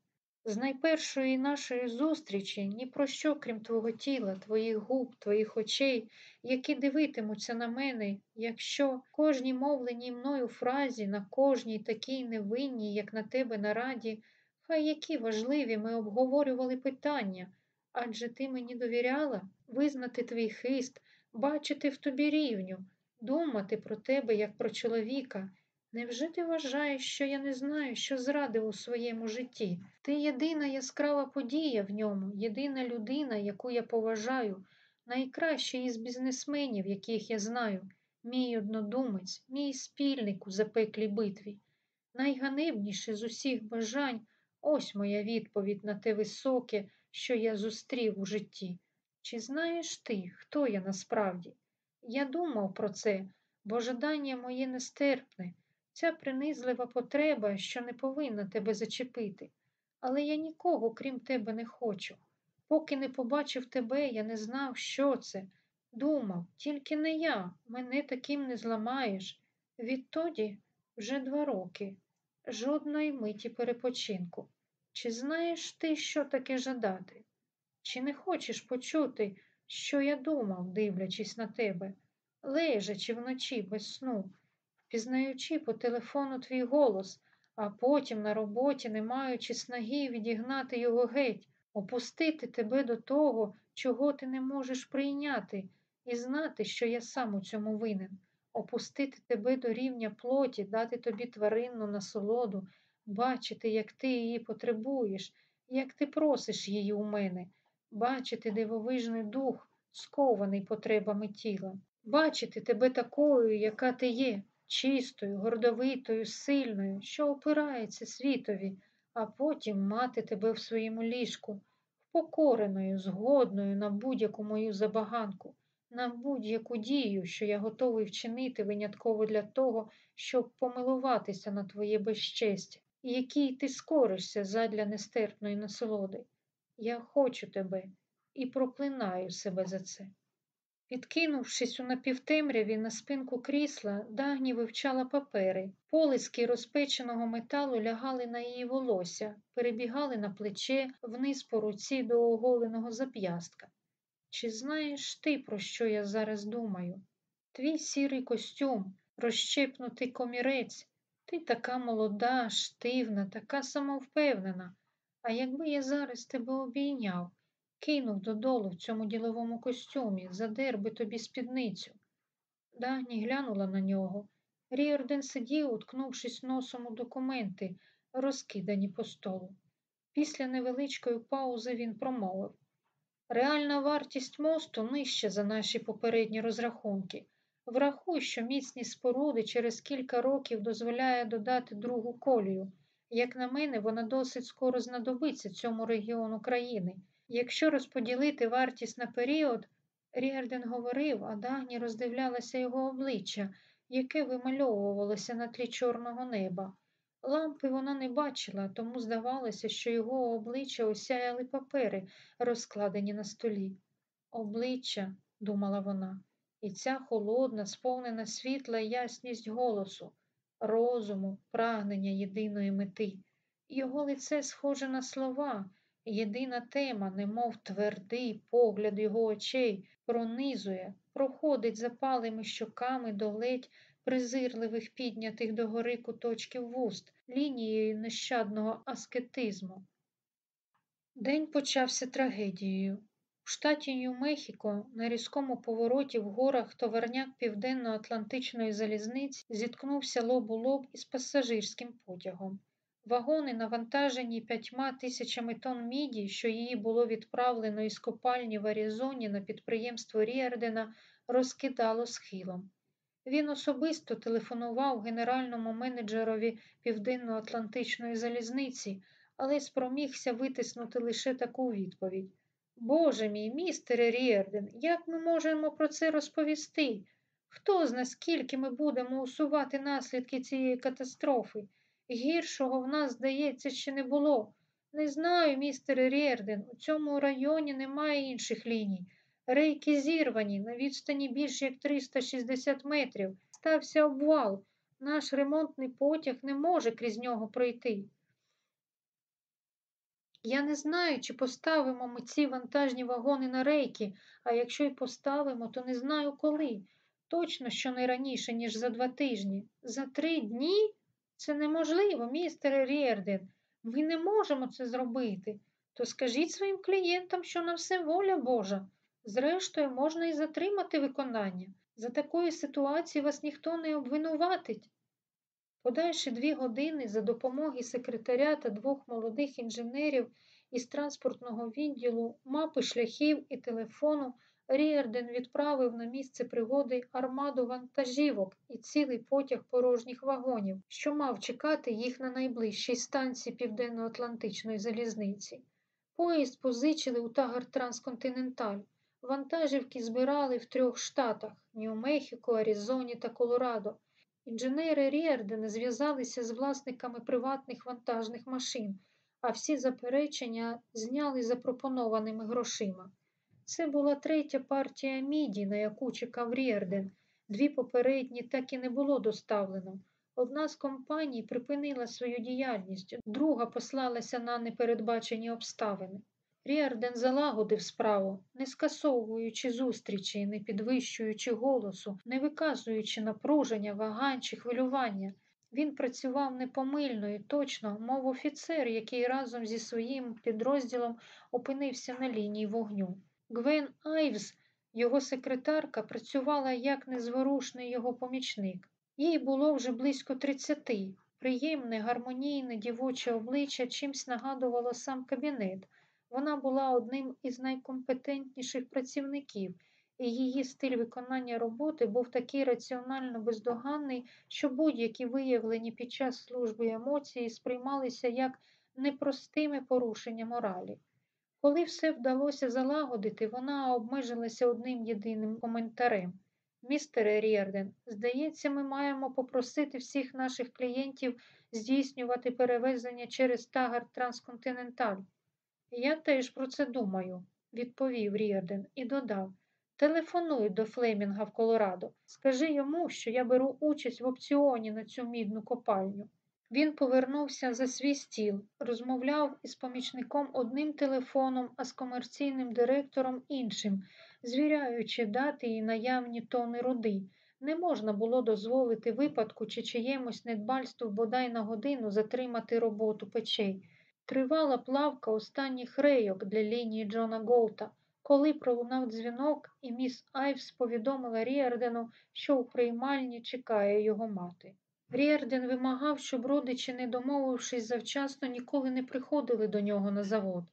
[SPEAKER 1] З найпершої нашої зустрічі ні про що, крім твого тіла, твоїх губ, твоїх очей, які дивитимуться на мене, якщо кожній мовленій мною фразі, на кожній такій невинній, як на тебе на раді, хай які важливі ми обговорювали питання, адже ти мені довіряла визнати твій хист, бачити в тобі рівню, думати про тебе як про чоловіка. Невже ти вважаєш, що я не знаю, що зрадив у своєму житті? Ти єдина яскрава подія в ньому, єдина людина, яку я поважаю, найкращий із бізнесменів, яких я знаю, мій однодумець, мій спільник у запеклій битві. Найганебніше з усіх бажань ось моя відповідь на те високе, що я зустрів у житті. Чи знаєш ти, хто я насправді? Я думав про це, бо жадання моє нестерпне. Ця принизлива потреба, що не повинна тебе зачепити. Але я нікого, крім тебе, не хочу. Поки не побачив тебе, я не знав, що це. Думав, тільки не я, мене таким не зламаєш. Відтоді вже два роки, жодної миті перепочинку. Чи знаєш ти, що таке жадати? Чи не хочеш почути, що я думав, дивлячись на тебе, лежачи вночі без сну? Пізнаючи по телефону твій голос, а потім на роботі, не маючи снаги відігнати його геть, опустити тебе до того, чого ти не можеш прийняти, і знати, що я сам у цьому винен, опустити тебе до рівня плоті, дати тобі тваринну насолоду, бачити, як ти її потребуєш, як ти просиш її у мене, бачити дивовижний дух, скований потребами тіла, бачити тебе такою, яка ти є чистою, гордовитою, сильною, що опирається світові, а потім мати тебе в своєму ліжку, впокореною, згодною на будь-яку мою забаганку, на будь-яку дію, що я готовий вчинити винятково для того, щоб помилуватися на твоє безчестя, і який ти скоришся задля нестерпної насолоди. Я хочу тебе і проклинаю себе за це. Відкинувшись у напівтемряві на спинку крісла, Дагні вивчала папери. Полиски розпеченого металу лягали на її волосся, перебігали на плече, вниз по руці до оголеного зап'ястка. Чи знаєш ти, про що я зараз думаю? Твій сірий костюм, розщепнутий комірець, ти така молода, штивна, така самовпевнена. А якби я зараз тебе обійняв, кинув додолу в цьому діловому костюмі, задер би тобі спідницю. Дагні глянула на нього. Ріарден сидів, уткнувшись носом у документи, розкидані по столу. Після невеличкої паузи він промовив Реальна вартість мосту нижча за наші попередні розрахунки. Врахуй, що міцність споруди через кілька років дозволяє додати другу колію. Як на мене, вона досить скоро знадобиться цьому регіону країни. Якщо розподілити вартість на період, Ріарден говорив, а Дагні роздивлялася його обличчя, яке вимальовувалося на тлі чорного неба. Лампи вона не бачила, тому здавалося, що його обличчя осяяли папери, розкладені на столі. Обличчя, думала вона, і ця холодна, сповнена світла ясність голосу, розуму, прагнення єдиної мети. Його лице схоже на слова. Єдина тема, немов твердий погляд його очей, пронизує, проходить запалими щоками до ледь презирливих піднятих догори куточків вуст, лінією нещадного аскетизму. День почався трагедією. У штаті Нью-Мехіко на різкому повороті в горах товарняк Південно-Атлантичної залізниці зіткнувся лоб у лоб із пасажирським потягом. Вагони, навантажені п'ятьма тисячами тонн міді, що її було відправлено із копальні в Аризоні на підприємство Ріардена, розкидало схилом. Він особисто телефонував генеральному менеджерові Південно-Атлантичної залізниці, але спромігся витиснути лише таку відповідь. Боже мій, містере Ріерден, як ми можемо про це розповісти? Хто зна, скільки ми будемо усувати наслідки цієї катастрофи? Гіршого в нас, здається, ще не було. Не знаю, містере Рєрден, у цьому районі немає інших ліній. Рейки зірвані на відстані більш як 360 метрів. Стався обвал. Наш ремонтний потяг не може крізь нього пройти. Я не знаю, чи поставимо ми ці вантажні вагони на рейки, а якщо й поставимо, то не знаю коли. Точно, що не раніше, ніж за два тижні. За три дні? Це неможливо, містере Рєрден. Ми не можемо це зробити. То скажіть своїм клієнтам, що на все воля Божа. Зрештою, можна і затримати виконання. За такої ситуації вас ніхто не обвинуватить. Подальші дві години за допомоги секретаря та двох молодих інженерів із транспортного відділу, мапи шляхів і телефону Ріарден відправив на місце пригоди армаду вантажівок і цілий потяг порожніх вагонів, що мав чекати їх на найближчій станції Південно-Атлантичної залізниці. Поїзд позичили у Таггарт Трансконтиненталь. Вантажівки збирали в трьох штатах Нью-Мехіко, Аризоні та Колорадо. Інженери Ріардена зв'язалися з власниками приватних вантажних машин, а всі заперечення зняли запропонованими грошима. Це була третя партія міді, на яку чекав Ріарден. Дві попередні так і не було доставлено. Одна з компаній припинила свою діяльність, друга послалася на непередбачені обставини. Ріарден залагодив справу, не скасовуючи зустрічі, не підвищуючи голосу, не виказуючи напруження, вагань чи хвилювання. Він працював непомильно і точно, мов офіцер, який разом зі своїм підрозділом опинився на лінії вогню. Гвен Айвз, його секретарка, працювала як незворушний його помічник. Їй було вже близько тридцяти. Приємне, гармонійне дівоче обличчя чимсь нагадувало сам кабінет. Вона була одним із найкомпетентніших працівників, і її стиль виконання роботи був такий раціонально бездоганний, що будь-які виявлені під час служби емоції сприймалися як непростиме порушення моралі. Коли все вдалося залагодити, вона обмежилася одним єдиним коментарем. Містере Ріарден, здається, ми маємо попросити всіх наших клієнтів здійснювати перевезення через Таггарт Трансконтиненталь. Я теж про це думаю, відповів Ріарден і додав. Телефонуй до Флемінга в Колорадо. Скажи йому, що я беру участь в опціоні на цю мідну копальню. Він повернувся за свій стіл, розмовляв із помічником одним телефоном, а з комерційним директором іншим, звіряючи дати і наявні тони руди. Не можна було дозволити випадку чи чиємусь недбальству бодай на годину затримати роботу печей. Тривала плавка останніх рейок для лінії Джона Голта, коли пролунав дзвінок, і міс Айвс повідомила Ріардену, що у приймальні чекає його мати. Ріарден вимагав, щоб родичі, не домовившись завчасно, ніколи не приходили до нього на завод.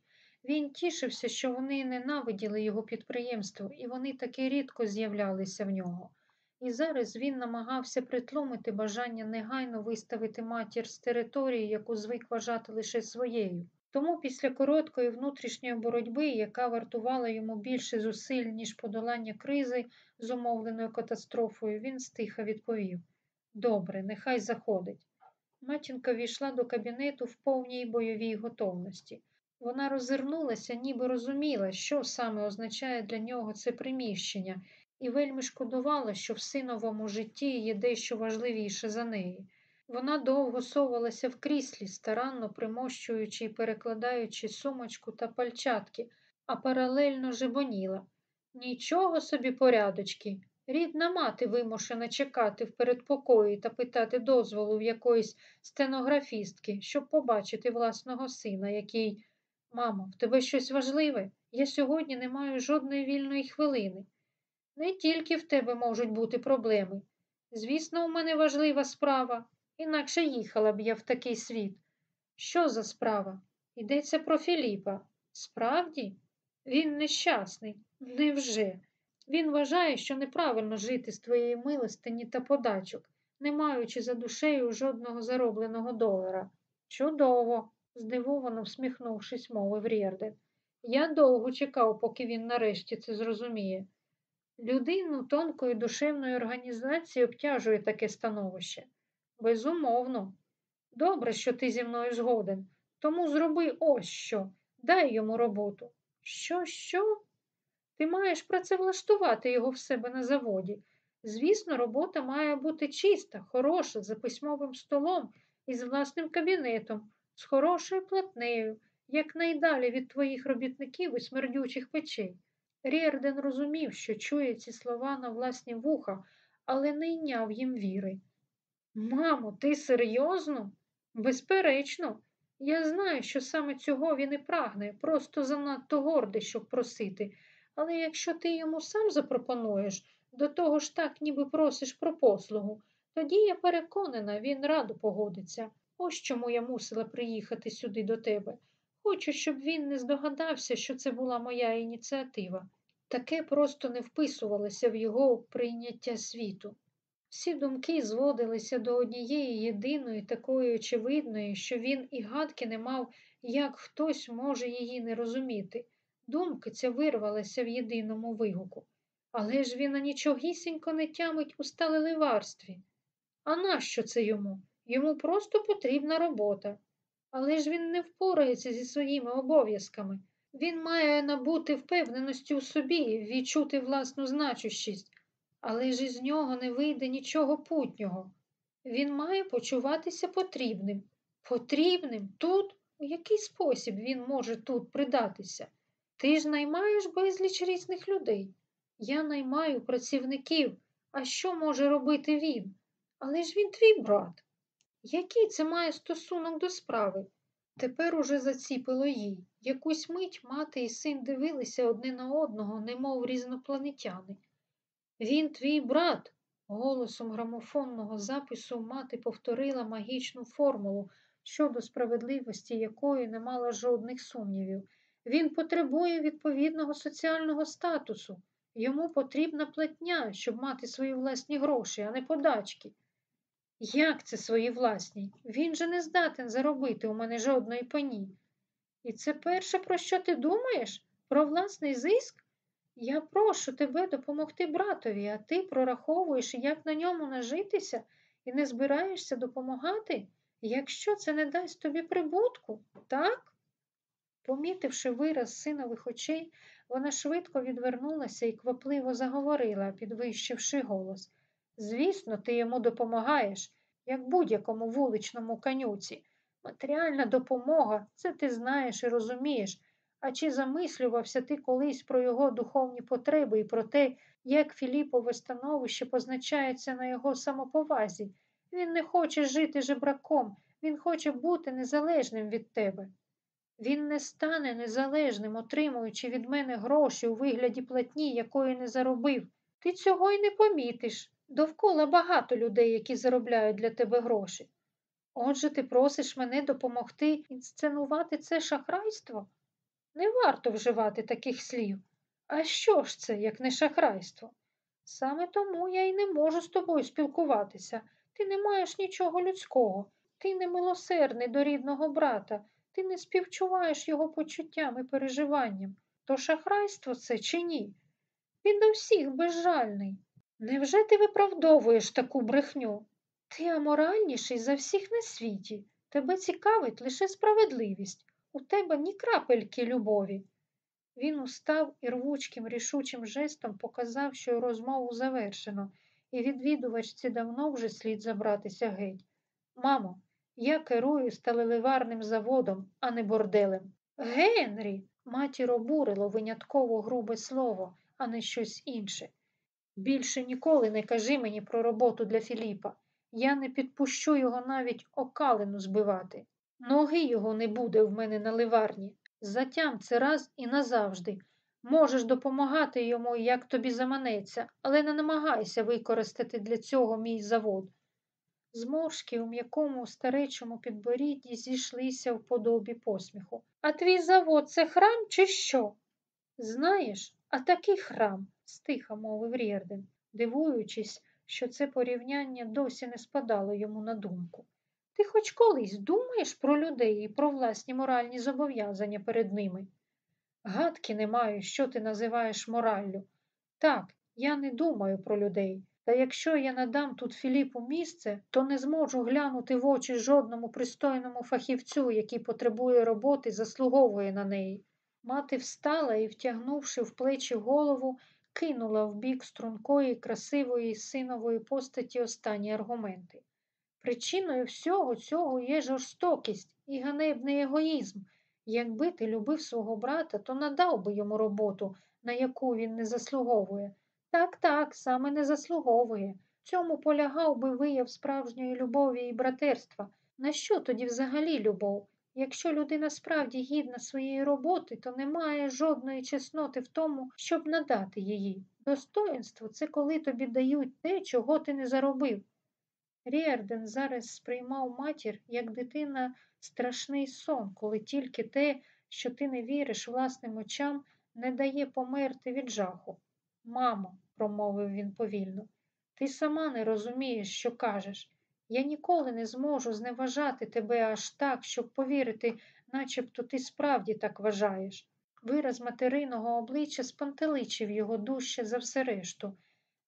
[SPEAKER 1] Він тішився, що вони ненавиділи його підприємство, і вони таки рідко з'являлися в нього. І зараз він намагався притлумити бажання негайно виставити матір з території, яку звик вважати лише своєю. Тому після короткої внутрішньої боротьби, яка вартувала йому більше зусиль, ніж подолання кризи, зумовленої катастрофою, він стиха відповів Добре, нехай заходить. Матінка війшла до кабінету в повній бойовій готовності. Вона роззирнулася, ніби розуміла, що саме означає для нього це приміщення, і вельми шкодувала, що в синовому житті є дещо важливіше за неї. Вона довго совалася в кріслі, старанно примощуючи і перекладаючи сумочку та пальчатки, а паралельно жебоніла. Нічого собі порядочки. Рідна мати вимушена чекати в передпокої та питати дозволу в якоїсь стенографістки, щоб побачити власного сина, який. Мамо, в тебе щось важливе? Я сьогодні не маю жодної вільної хвилини. Не тільки в тебе можуть бути проблеми. Звісно, у мене важлива справа, інакше їхала б я в такий світ. Що за справа? Йдеться про Філіпа. Справді? Він нещасний. Невже? Він вважає, що неправильно жити з твоєї милостині та подачок, не маючи за душею жодного заробленого долара. Чудово, здивовано всміхнувшись, мовив Рєрден. Я довго чекав, поки він нарешті це зрозуміє. Людину тонкої душевної організації обтяжує таке становище. Безумовно. Добре, що ти зі мною згоден. Тому зроби ось що. Дай йому роботу. Що, що? Ти маєш працевлаштувати його в себе на заводі. Звісно, робота має бути чиста, хороша, за письмовим столом і з власним кабінетом, з хорошою платнею, якнайдалі від твоїх робітників і смердючих печей. Рєрден розумів, що чує ці слова на власні вуха, але не йняв їм віри. Мамо, ти серйозно? Безперечно, я знаю, що саме цього він і прагне, просто занадто гордий, щоб просити. Але якщо ти йому сам запропонуєш, до того ж так, ніби просиш про послугу, тоді я переконана, він радо погодиться. Ось чому я мусила приїхати сюди до тебе. Хочу, щоб він не здогадався, що це була моя ініціатива. Таке просто не вписувалося в його прийняття світу. Всі думки зводилися до однієї єдиної, такої очевидної, що він і гадки не мав, як хтось може її не розуміти. Думка ця вирвалася в єдиному вигуку. Але ж він нічогісінько не тямить у сталеливарстві. А нащо це йому? Йому просто потрібна робота. Але ж він не впорається зі своїми обов'язками. Він має набути впевненості у собі, відчути власну значущість, але ж із нього не вийде нічого путнього. Він має почуватися потрібним. Потрібним тут? У який спосіб він може тут придатися? Ти ж наймаєш безліч різних людей. Я наймаю працівників. А що може робити він? Але ж він твій брат. Який це має стосунок до справи? Тепер уже заціпило їй. Якусь мить мати і син дивилися одне на одного, немов різнопланетяни. Він твій брат. Голосом грамофонного запису мати повторила магічну формулу, щодо справедливості якої не мала жодних сумнівів. Він потребує відповідного соціального статусу. Йому потрібна платня, щоб мати свої власні гроші, а не подачки. Як це свої власні? Він же не здатен заробити у мене жодної пані. І це перше, про що ти думаєш? Про власний зиск? Я прошу тебе допомогти братові, а ти прораховуєш, як на ньому нажитися, і не збираєшся допомагати, якщо це не дасть тобі прибутку, так? Помітивши вираз синових очей, вона швидко відвернулася і квапливо заговорила, підвищивши голос. Звісно, ти йому допомагаєш, як будь-якому вуличному канюці. Матеріальна допомога це ти знаєш і розумієш. А чи замислювався ти колись про його духовні потреби і про те, як Філіпове становище позначається на його самоповазі? Він не хоче жити жебраком, він хоче бути незалежним від тебе. Він не стане незалежним, отримуючи від мене гроші у вигляді платні, якої не заробив. Ти цього й не помітиш. Довкола багато людей, які заробляють для тебе гроші. Отже, ти просиш мене допомогти інсценувати це шахрайство? Не варто вживати таких слів. А що ж це, як не шахрайство? Саме тому я й не можу з тобою спілкуватися. Ти не маєш нічого людського, ти не милосердний до рідного брата, ти не співчуваєш його почуттям і переживанням. То шахрайство це чи ні? Він до всіх безжальний. Невже ти виправдовуєш таку брехню? Ти аморальніший за всіх на світі. Тебе цікавить лише справедливість. У тебе ні крапельки любові. Він устав і рвучким рішучим жестом показав, що розмову завершено, і відвідувачці давно вже слід забратися геть. Мамо, я керую сталеливарним заводом, а не борделем. Генрі, матір обурило винятково грубе слово, а не щось інше. Більше ніколи не кажи мені про роботу для Філіпа. Я не підпущу його навіть окалину збивати. Ноги його не буде в мене на ливарні. Затям це раз і назавжди. Можеш допомагати йому, як тобі заманеться, але не намагайся використати для цього мій завод. Зморшки у м'якому старечому підборідді зійшлися в подобі посміху. А твій завод це храм чи що? Знаєш, а такий храм, стиха мовив Рєрден, дивуючись, що це порівняння досі не спадало йому на думку. Ти хоч колись думаєш про людей і про власні моральні зобов'язання перед ними? Гадки не маю, що ти називаєш мораллю. Так, я не думаю про людей. Та якщо я надам тут Філіпу місце, то не зможу глянути в очі жодному пристойному фахівцю, який потребує роботи, заслуговує на неї. Мати встала і, втягнувши в плечі голову, кинула в бік стрункої, красивої синової постаті останні аргументи. Причиною всього цього є жорстокість і ганебний егоїзм. Якби ти любив свого брата, то надав би йому роботу, на яку він не заслуговує. Так, так, саме не заслуговує. Цьому полягав би вияв справжньої любові і братерства. На що тоді взагалі любов? Якщо людина справді гідна своєї роботи, то немає жодної чесноти в тому, щоб надати її. Достоинство це коли тобі дають те, чого ти не заробив. Ріарден зараз сприймав матір як дитина страшний сон, коли тільки те, що ти не віриш власним очам, не дає померти від жаху. Мамо, промовив він повільно, ти сама не розумієш, що кажеш. Я ніколи не зможу зневажати тебе аж так, щоб повірити, начебто ти справді так вважаєш. Вираз материного обличчя спантеличив його дужче за все решту.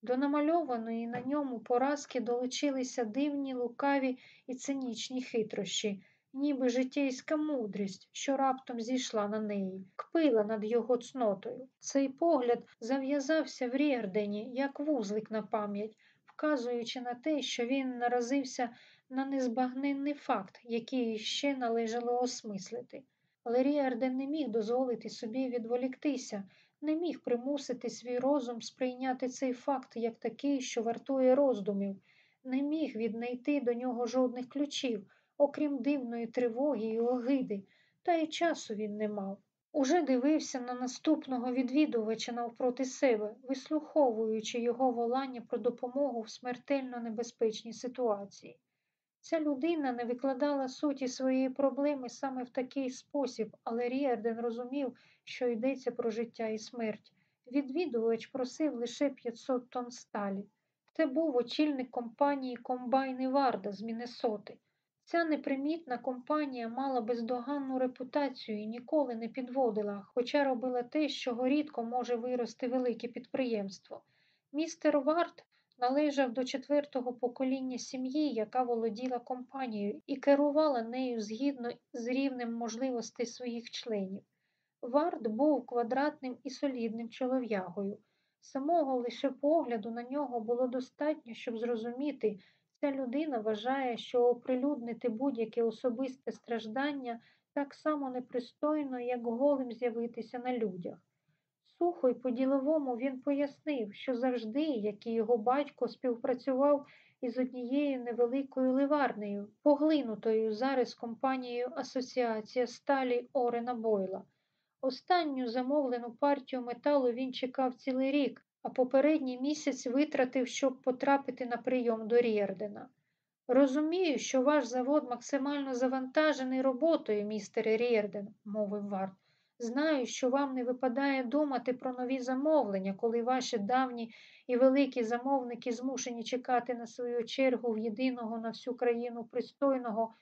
[SPEAKER 1] До намальованої на ньому поразки долучилися дивні, лукаві і цинічні хитрощі, ніби житейська мудрість, що раптом зійшла на неї, кпила над його цнотою. Цей погляд зав'язався в Рєрдені, як вузлик на пам'ять, вказуючи на те, що він наразився на незбагненний факт, який ще належало осмислити. Але Ріарден не міг дозволити собі відволіктися, не міг примусити свій розум сприйняти цей факт як такий, що вартує роздумів, не міг віднайти до нього жодних ключів, окрім дивної тривоги і огиди, та й часу він не мав. Уже дивився на наступного відвідувача навпроти себе, вислуховуючи його волання про допомогу в смертельно небезпечній ситуації. Ця людина не викладала суті своєї проблеми саме в такий спосіб, але Ріарден розумів, що йдеться про життя і смерть. Відвідувач просив лише 500 тонн сталі. Це був очільник компанії Комбайни Варда з Міннесоти. Ця непримітна компанія мала бездоганну репутацію і ніколи не підводила, хоча робила те, з чого рідко може вирости велике підприємство. Містер Вард належав до четвертого покоління сім'ї, яка володіла компанією і керувала нею згідно з рівнем можливостей своїх членів. Вард був квадратним і солідним чолов'ягою. Самого лише погляду на нього було достатньо, щоб зрозуміти, ця людина вважає, що оприлюднити будь-яке особисте страждання так само непристойно, як голим з'явитися на людях. Сухо й по-діловому він пояснив, що завжди, як і його батько, співпрацював із однією невеликою ливарнею, поглинутою зараз компанією Асоціація сталі Орена Бойла. Останню замовлену партію металу він чекав цілий рік, а попередній місяць витратив, щоб потрапити на прийом до Рєрдена. Розумію, що ваш завод максимально завантажений роботою, містере Рєрден, мовив Варт. Знаю, що вам не випадає думати про нові замовлення, коли ваші давні і великі замовники змушені чекати на свою чергу в єдиного на всю країну пристойного,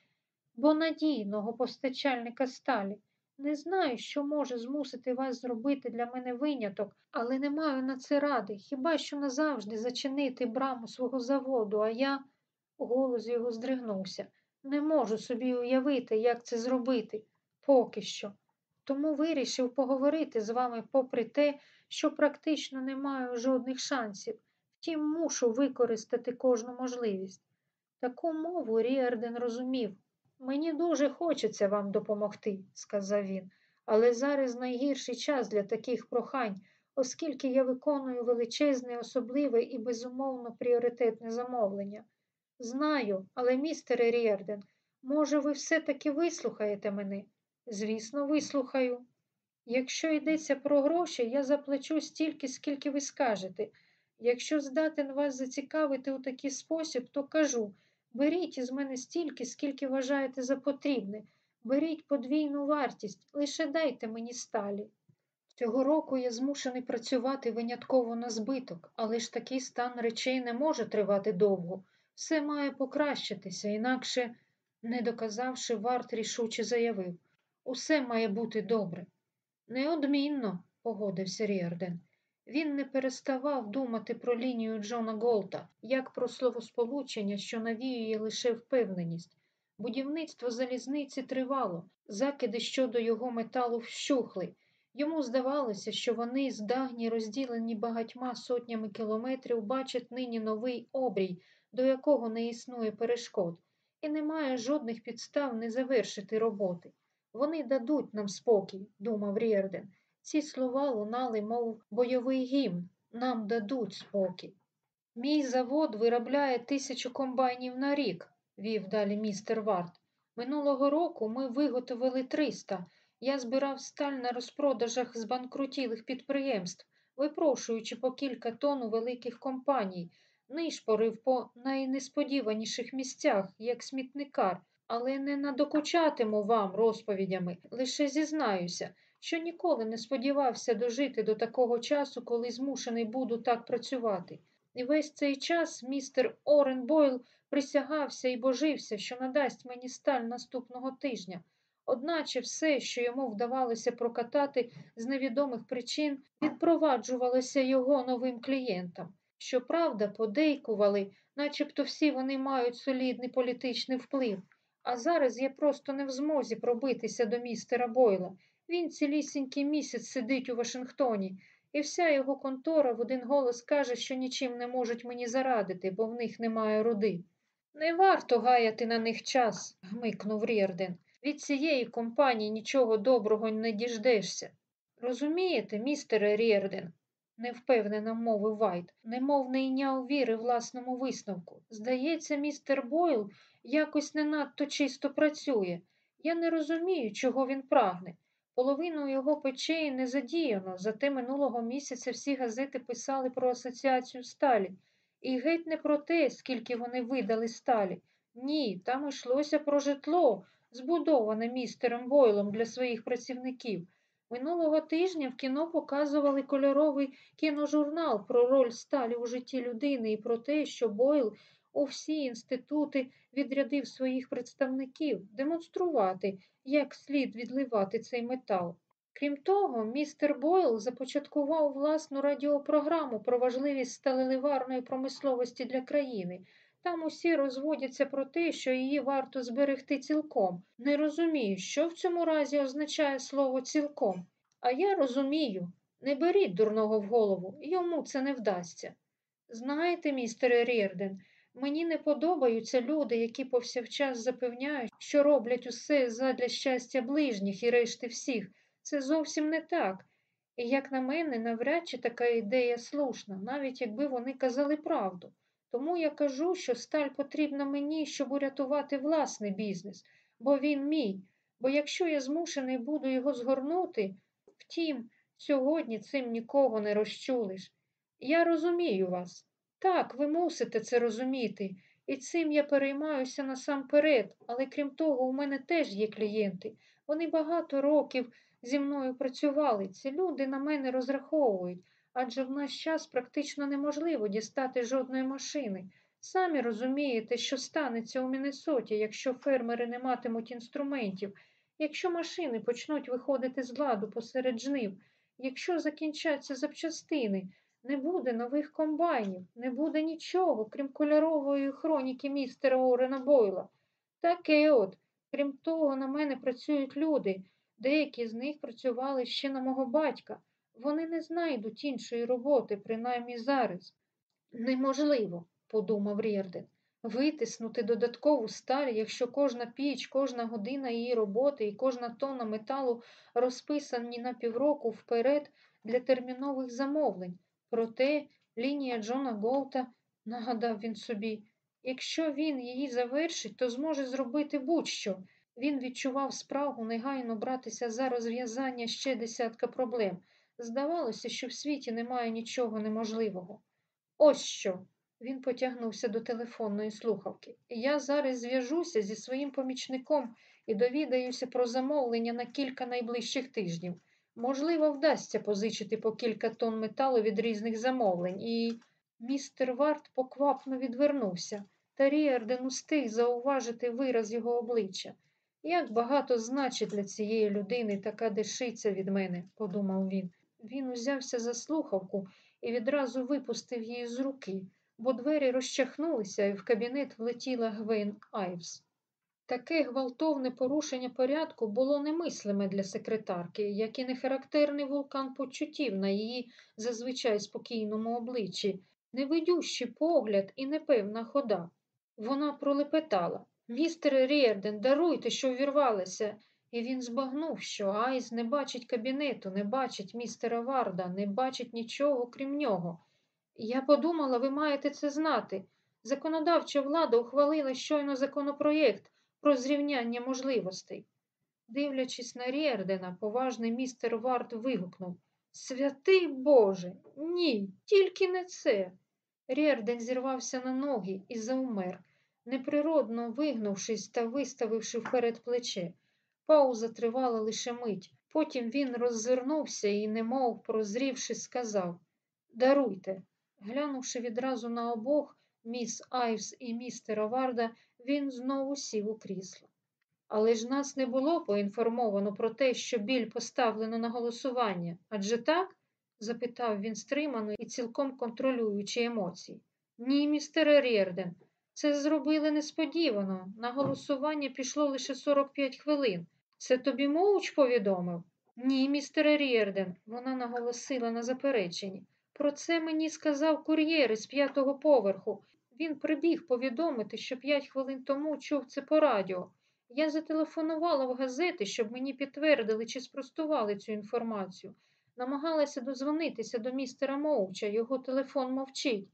[SPEAKER 1] бо надійного постачальника сталі. Не знаю, що може змусити вас зробити для мене виняток, але не маю на це ради, хіба що назавжди зачинити браму свого заводу, а я, голос його здригнувся, не можу собі уявити, як це зробити, поки що. Тому вирішив поговорити з вами попри те, що практично не маю жодних шансів, втім мушу використати кожну можливість. Таку мову Ріарден розумів. Мені дуже хочеться вам допомогти, сказав він, але зараз найгірший час для таких прохань, оскільки я виконую величезне, особливе і безумовно пріоритетне замовлення. Знаю, але, містере Ріарден, може, ви все-таки вислухаєте мене? Звісно, вислухаю. Якщо йдеться про гроші, я заплачу стільки, скільки ви скажете. Якщо здатен вас зацікавити у такий спосіб, то кажу, Беріть із мене стільки, скільки вважаєте за потрібне. Беріть подвійну вартість, лише дайте мені сталі. Цього року я змушений працювати винятково на збиток, але ж такий стан речей не може тривати довго. Все має покращитися, інакше, не доказавши, варт рішуче заявив усе має бути добре. Неодмінно, погодився Ріарден. Він не переставав думати про лінію Джона Голта, як про словосполучення, що навіює лише впевненість. Будівництво залізниці тривало, закиди щодо його металу вщухли. Йому здавалося, що вони, з Даґні, розділені багатьма сотнями кілометрів, бачать нині новий обрій, до якого не існує перешкод, і немає жодних підстав не завершити роботи. Вони дадуть нам спокій, думав Рєрден. Ці слова лунали, мов бойовий гімн. Нам дадуть спокій. Мій завод виробляє тисячу комбайнів на рік, вів далі містер Варт. Минулого року ми виготовили 300. Я збирав сталь на розпродажах збанкрутілих підприємств, випрошуючи по кілька тонн великих компаній, нишпорив по найнесподіваніших місцях, як смітникар, але не надокучатиму вам розповідями, лише зізнаюся, що ніколи не сподівався дожити до такого часу, коли змушений буду так працювати. І весь цей час містер Орен Бойл присягався і божився, що надасть мені сталь наступного тижня. Одначе все, що йому вдавалося прокатати з невідомих причин, відпроваджувалося його новим клієнтам. Щоправда, подейкували, начебто всі вони мають солідний політичний вплив. А зараз я просто не в змозі пробитися до містера Бойла. Він цілісінький місяць сидить у Вашингтоні, і вся його контора в один голос каже, що нічим не можуть мені зарадити, бо в них немає руди. Не варто гаяти на них час, гмикнув Рєрден. Від цієї компанії нічого доброго не діждешся. Розумієте, містере Рєрден, невпевнено мовив Варт, немов не йняв віри власному висновку. Здається, містер Бойл якось не надто чисто працює. Я не розумію, чого він прагне. Половину його печей не задіяно, зате минулого місяця всі газети писали про асоціацію сталі. І геть не про те, скільки вони видали сталі. Ні, там йшлося про житло, збудоване містером Бойлом для своїх працівників. Минулого тижня в кіно показували кольоровий кіножурнал про роль сталі у житті людини і про те, що Бойл у всі інститути відрядив своїх представників демонструвати, як слід відливати цей метал. Крім того, містер Бойл започаткував власну радіопрограму про важливість сталеливарної промисловості для країни. Там усі розводяться про те, що її варто зберегти цілком. Не розумію, що в цьому разі означає слово цілком. А я розумію, не беріть дурного в голову, йому це не вдасться. Знаєте, містере Рєрден, мені не подобаються люди, які повсякчас запевняють, що роблять усе задля щастя ближніх і решти всіх. Це зовсім не так. І, як на мене, навряд чи така ідея слушна, навіть якби вони казали правду. Тому я кажу, що сталь потрібна мені, щоб урятувати власний бізнес, бо він мій. Бо якщо я змушений буду його згорнути, втім, сьогодні цим нікого не розчулиш. Я розумію вас. Так, ви мусите це розуміти, і цим я переймаюся насамперед, але крім того, у мене теж є клієнти. Вони багато років зі мною працювали. Ці люди на мене розраховують адже в наш час практично неможливо дістати жодної машини. Самі розумієте, що станеться у Міннесоті, якщо фермери не матимуть інструментів, якщо машини почнуть виходити з ладу посеред жнив, якщо закінчаться запчастини, не буде нових комбайнів, не буде нічого, крім кольорової хроніки містера Орена Бойла. Таке от, крім того, на мене працюють люди. Деякі з них працювали ще на мого батька. Вони не знайдуть іншої роботи, принаймні зараз. Неможливо, подумав Рєрден, витиснути додаткову сталь, якщо кожна піч, кожна година її роботи і кожна тонна металу розписані на півроку вперед для термінових замовлень. Проте лінія Джона Голта, нагадав він собі, якщо він її завершить, то зможе зробити будь-що. Він відчував спрагу негайно братися за розв'язання ще десятка проблем. Здавалося, що в світі немає нічого неможливого. Ось що, Він потягнувся до телефонної слухавки. Я зараз зв'яжуся зі своїм помічником і довідаюся про замовлення на кілька найближчих тижнів. Можливо, вдасться позичити по кілька тонн металу від різних замовлень, і містер Варт поквапно відвернувся, та Ріарден устиг зауважити вираз його обличчя. Як багато значить для цієї людини така дещиця від мене, подумав він. Він узявся за слухавку і відразу випустив її з руки, бо двері розчахнулися, і в кабінет влетіла Гвейн Айвс. Таке гвалтовне порушення порядку було немислиме для секретарки, як і нехарактерний вулкан почуттів на її зазвичай спокійному обличчі, невидющий погляд і непевна хода. Вона пролепетала Містер Рєрден, даруйте, що ввірвалася. І він збагнув, що Айз не бачить кабінету, не бачить містера Варда, не бачить нічого, крім нього. Я подумала, ви маєте це знати. Законодавча влада ухвалила щойно законопроєкт про зрівняння можливостей. Дивлячись на Рєрдена, поважний містер Вард вигукнув Святий Боже, ні, тільки не це. Рєрден зірвався на ноги і заумер, неприродно вигнувшись та виставивши вперед плече. Пауза тривала лише мить. Потім він роззирнувся і, немов прозрівши, сказав Даруйте. Глянувши відразу на обох, міс Айвс і містера Варда, він знову сів у крісло. Але ж нас не було поінформовано про те, що біль поставлено на голосування. Адже так? запитав він стримано і цілком контролюючи емоції. Ні, містере Рєрден, це зробили несподівано. На голосування пішло лише 45 хвилин. Це тобі Моуч повідомив? Ні, містере Рєрден, вона наголосила на запереченні. Про це мені сказав кур'єр із п'ятого поверху. Він прибіг повідомити, що п'ять хвилин тому чув це по радіо. Я зателефонувала в газети, щоб мені підтвердили чи спростували цю інформацію. Намагалася дозвонитися до містера Моуча, його телефон мовчить.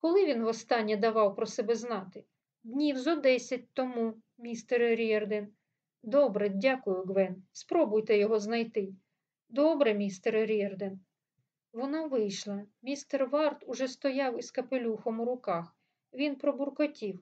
[SPEAKER 1] Коли він востаннє давав про себе знати? Днів зо десять тому, містере Рєрден. Добре, дякую, Гвен. Спробуйте його знайти. Добре, містере Рєрден. Вона вийшла. Містер Варт уже стояв із капелюхом у руках. Він пробуркотів.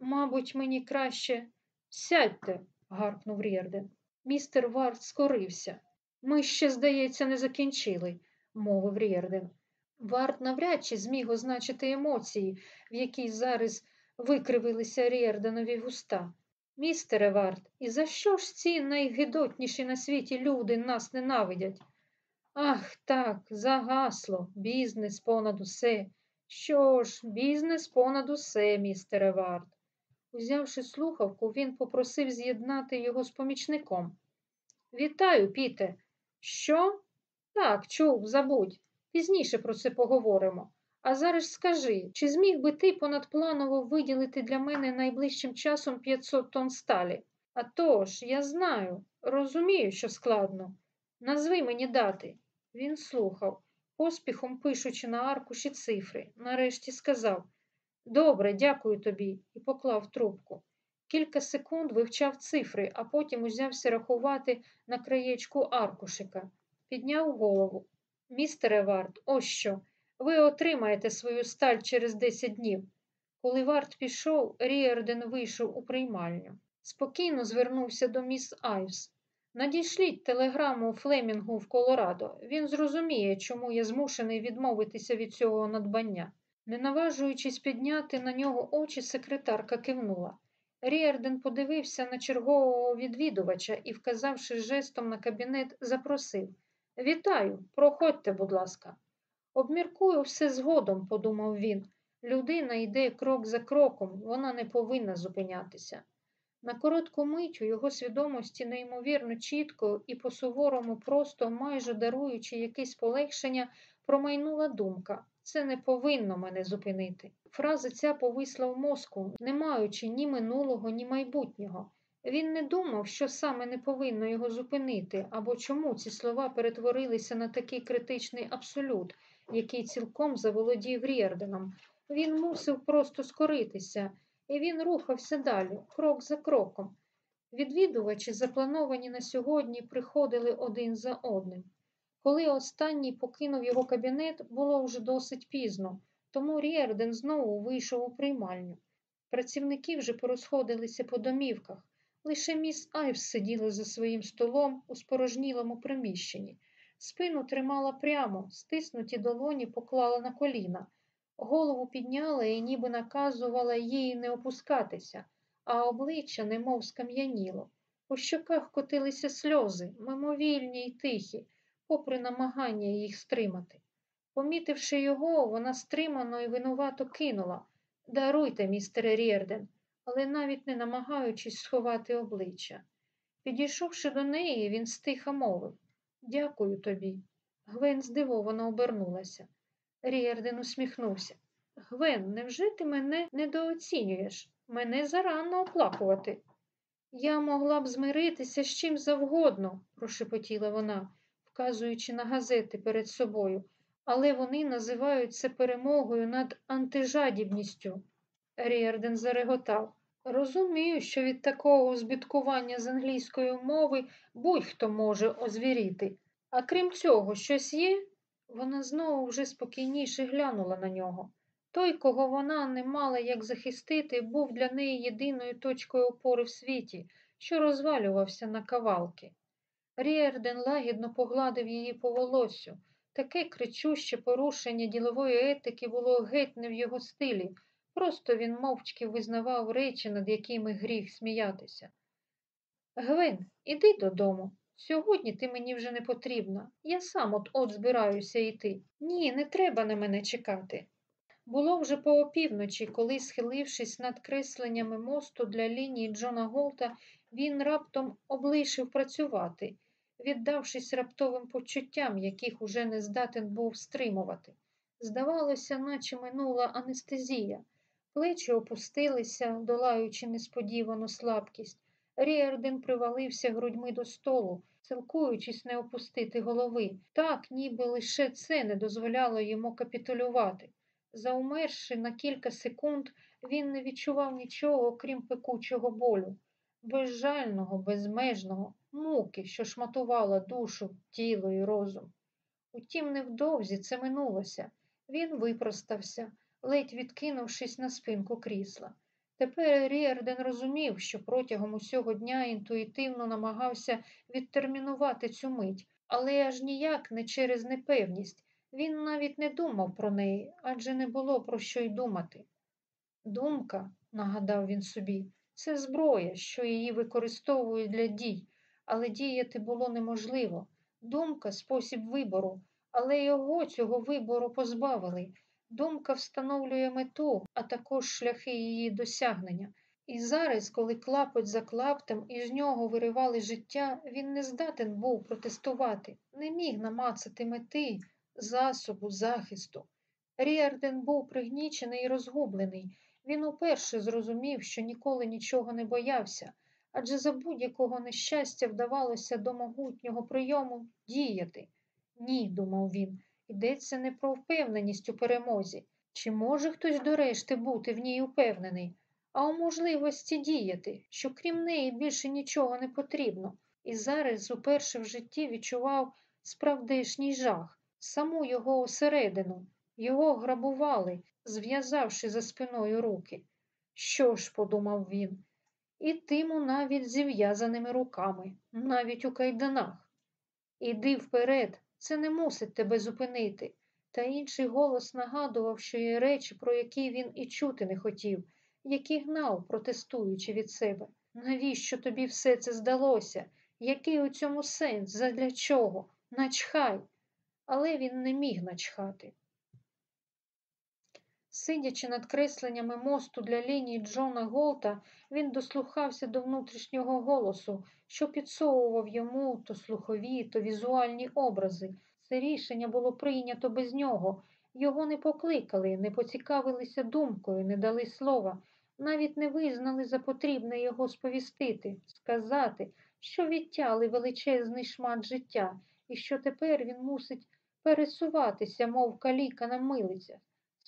[SPEAKER 1] Мабуть, мені краще. Сядьте, гаркнув Рєрден. Містер Варт скорився. Ми ще, здається, не закінчили, мовив Рєрден. Варт навряд чи зміг означити емоцію, в якій зараз викривилися Рєрденові вуста. Містере Варт, і за що ж ці найгидотніші на світі люди нас ненавидять? Ах, так, гасло, бізнес понад усе. Що ж, бізнес понад усе, містере Варт. Узявши слухавку, він попросив з'єднати його з помічником. Вітаю, Піте. Що? Так, чув, забудь. Пізніше про це поговоримо. А зараз скажи, чи зміг би ти понадпланово виділити для мене найближчим часом 500 тонн сталі? А тож, я знаю, розумію, що складно. Назви мені дати. Він слухав, поспіхом пишучи на аркуші цифри, нарешті сказав Добре, дякую тобі, і поклав трубку. Кілька секунд вивчав цифри, а потім узявся рахувати на краєчку аркушика. Підняв голову. Містере Варт, ось що. Ви отримаєте свою сталь через 10 днів. Коли Варт пішов, Ріарден вийшов у приймальню. Спокійно звернувся до міс Айвс. Надішліть телеграму Флемінгу в Колорадо. Він зрозуміє, чому я змушений відмовитися від цього надбання. Не наважуючись підняти на нього очі, секретарка кивнула. Ріарден подивився на чергового відвідувача і, вказавши жестом на кабінет, запросив Вітаю, проходьте, будь ласка. Обміркую все згодом, подумав він. Людина йде крок за кроком, вона не повинна зупинятися. На коротку мить у його свідомості неймовірно чітко і по-суворому, просто, майже даруючи якесь полегшення, промайнула думка це не повинно мене зупинити. Фраза ця повисла в мозку, не маючи ні минулого, ні майбутнього. Він не думав, що саме не повинно його зупинити, або чому ці слова перетворилися на такий критичний абсолют, який цілком заволодів Рєрденом. Він мусив просто скоритися, і він рухався далі, крок за кроком. Відвідувачі, заплановані на сьогодні, приходили один за одним. Коли останній покинув його кабінет, було вже досить пізно, Тому Ріарден знову вийшов у приймальню. Працівники вже порозходилися по домівках. Лише міс Айвс сиділа за своїм столом у спорожнілому приміщенні. Спину тримала прямо, стиснуті долоні поклала на коліна. Голову підняла і ніби наказувала їй не опускатися, а обличчя немов скам'яніло. По щоках котилися сльози, мимовільні й тихі, попри намагання їх стримати. Помітивши його, вона стримано і винувато кинула Даруйте, містере Рєрден, але навіть не намагаючись сховати обличчя. Підійшовши до неї, він стиха мовив Дякую тобі. Гвен здивовано обернулася. Ріерден усміхнувся. Гвен, невже ти мене недооцінюєш? Мене зарано оплакувати. Я могла б змиритися з чим завгодно, прошепотіла вона, вказуючи на газети перед собою, але вони називають це перемогою над антижадібністю. Ріерден зареготав. Розумію, що від такого збіткування з англійської мови будь-хто може озвіріти. А крім цього, щось є? Вона знову вже спокійніше глянула на нього. Той, кого вона не мала як захистити, був для неї єдиною точкою опори в світі, що розвалювався на кавалки. Ріерден лагідно погладив її по волосю. Таке кричуще порушення ділової етики було геть не в його стилі. Просто він мовчки визнавав речі, над якими гріх сміятися. Гвен, іди додому. Сьогодні ти мені вже не потрібна. Я сам от от збираюся йти. Ні, не треба на мене чекати. Було вже по опівночі, коли, схилившись над кресленнями мосту для лінії Джона Голта, він раптом облишив працювати, віддавшись раптовим почуттям, яких уже не здатен був стримувати. Здавалося, наче минула анестезія. Плечі опустилися, долаючи несподівану слабкість. Ріарден привалився грудьми до столу, силкуючись не опустити голови. Так, ніби лише це не дозволяло йому капітулювати. Завмерши на кілька секунд, він не відчував нічого, окрім пекучого болю, безжального, безмежного, муки, що шматувала душу, тіло і розум. Утім, невдовзі це минулося. Він випростався, ледь відкинувшись на спинку крісла. Тепер Ріарден розумів, що протягом усього дня інтуїтивно намагався відтермінувати цю мить, але аж ніяк не через непевність. Він навіть не думав про неї, адже не було про що й думати. Думка, нагадав він собі, це зброя, що її використовують для дій, але діяти було неможливо. Думка спосіб вибору, але його цього вибору позбавили. Думка встановлює мету, а також шляхи її досягнення. І зараз, коли клапоть за клаптем і з нього виривали життя, він не здатен був протестувати, не міг намацати мети, засобу, захисту. Ріарден був пригнічений і розгублений. Він уперше зрозумів, що ніколи нічого не боявся, адже за будь-якого нещастя вдавався до могутнього прийому діяти. Ні, думав він, йдеться не про впевненість у перемозі. Чи може хтось дорешти бути в ній упевнений, а у можливості діяти, що крім неї більше нічого не потрібно, і зараз уперше в житті відчував справдешній жах, саму його осередину. Його грабували, зв'язавши за спиною руки. Що ж, подумав він, ітиму навіть зі в'язаними руками, навіть у кайданах. Іди вперед, це не мусить тебе зупинити. Та інший голос нагадував, що є речі, про які він і чути не хотів, які гнав, протестуючи від себе. Навіщо тобі все це здалося? Який у цьому сенс? Задля чого? Начхай. Але він не міг начхати. Сидячи над кресленнями мосту для лінії Джона Голта, він дослухався до внутрішнього голосу, що підсовував йому то слухові, то візуальні образи. Це рішення було прийнято без нього. Його не покликали, не поцікавилися думкою, не дали слова, навіть не визнали за потрібне його сповістити, сказати, що відтяли величезний шмат життя, і що тепер він мусить пересуватися, мов каліка на милицях.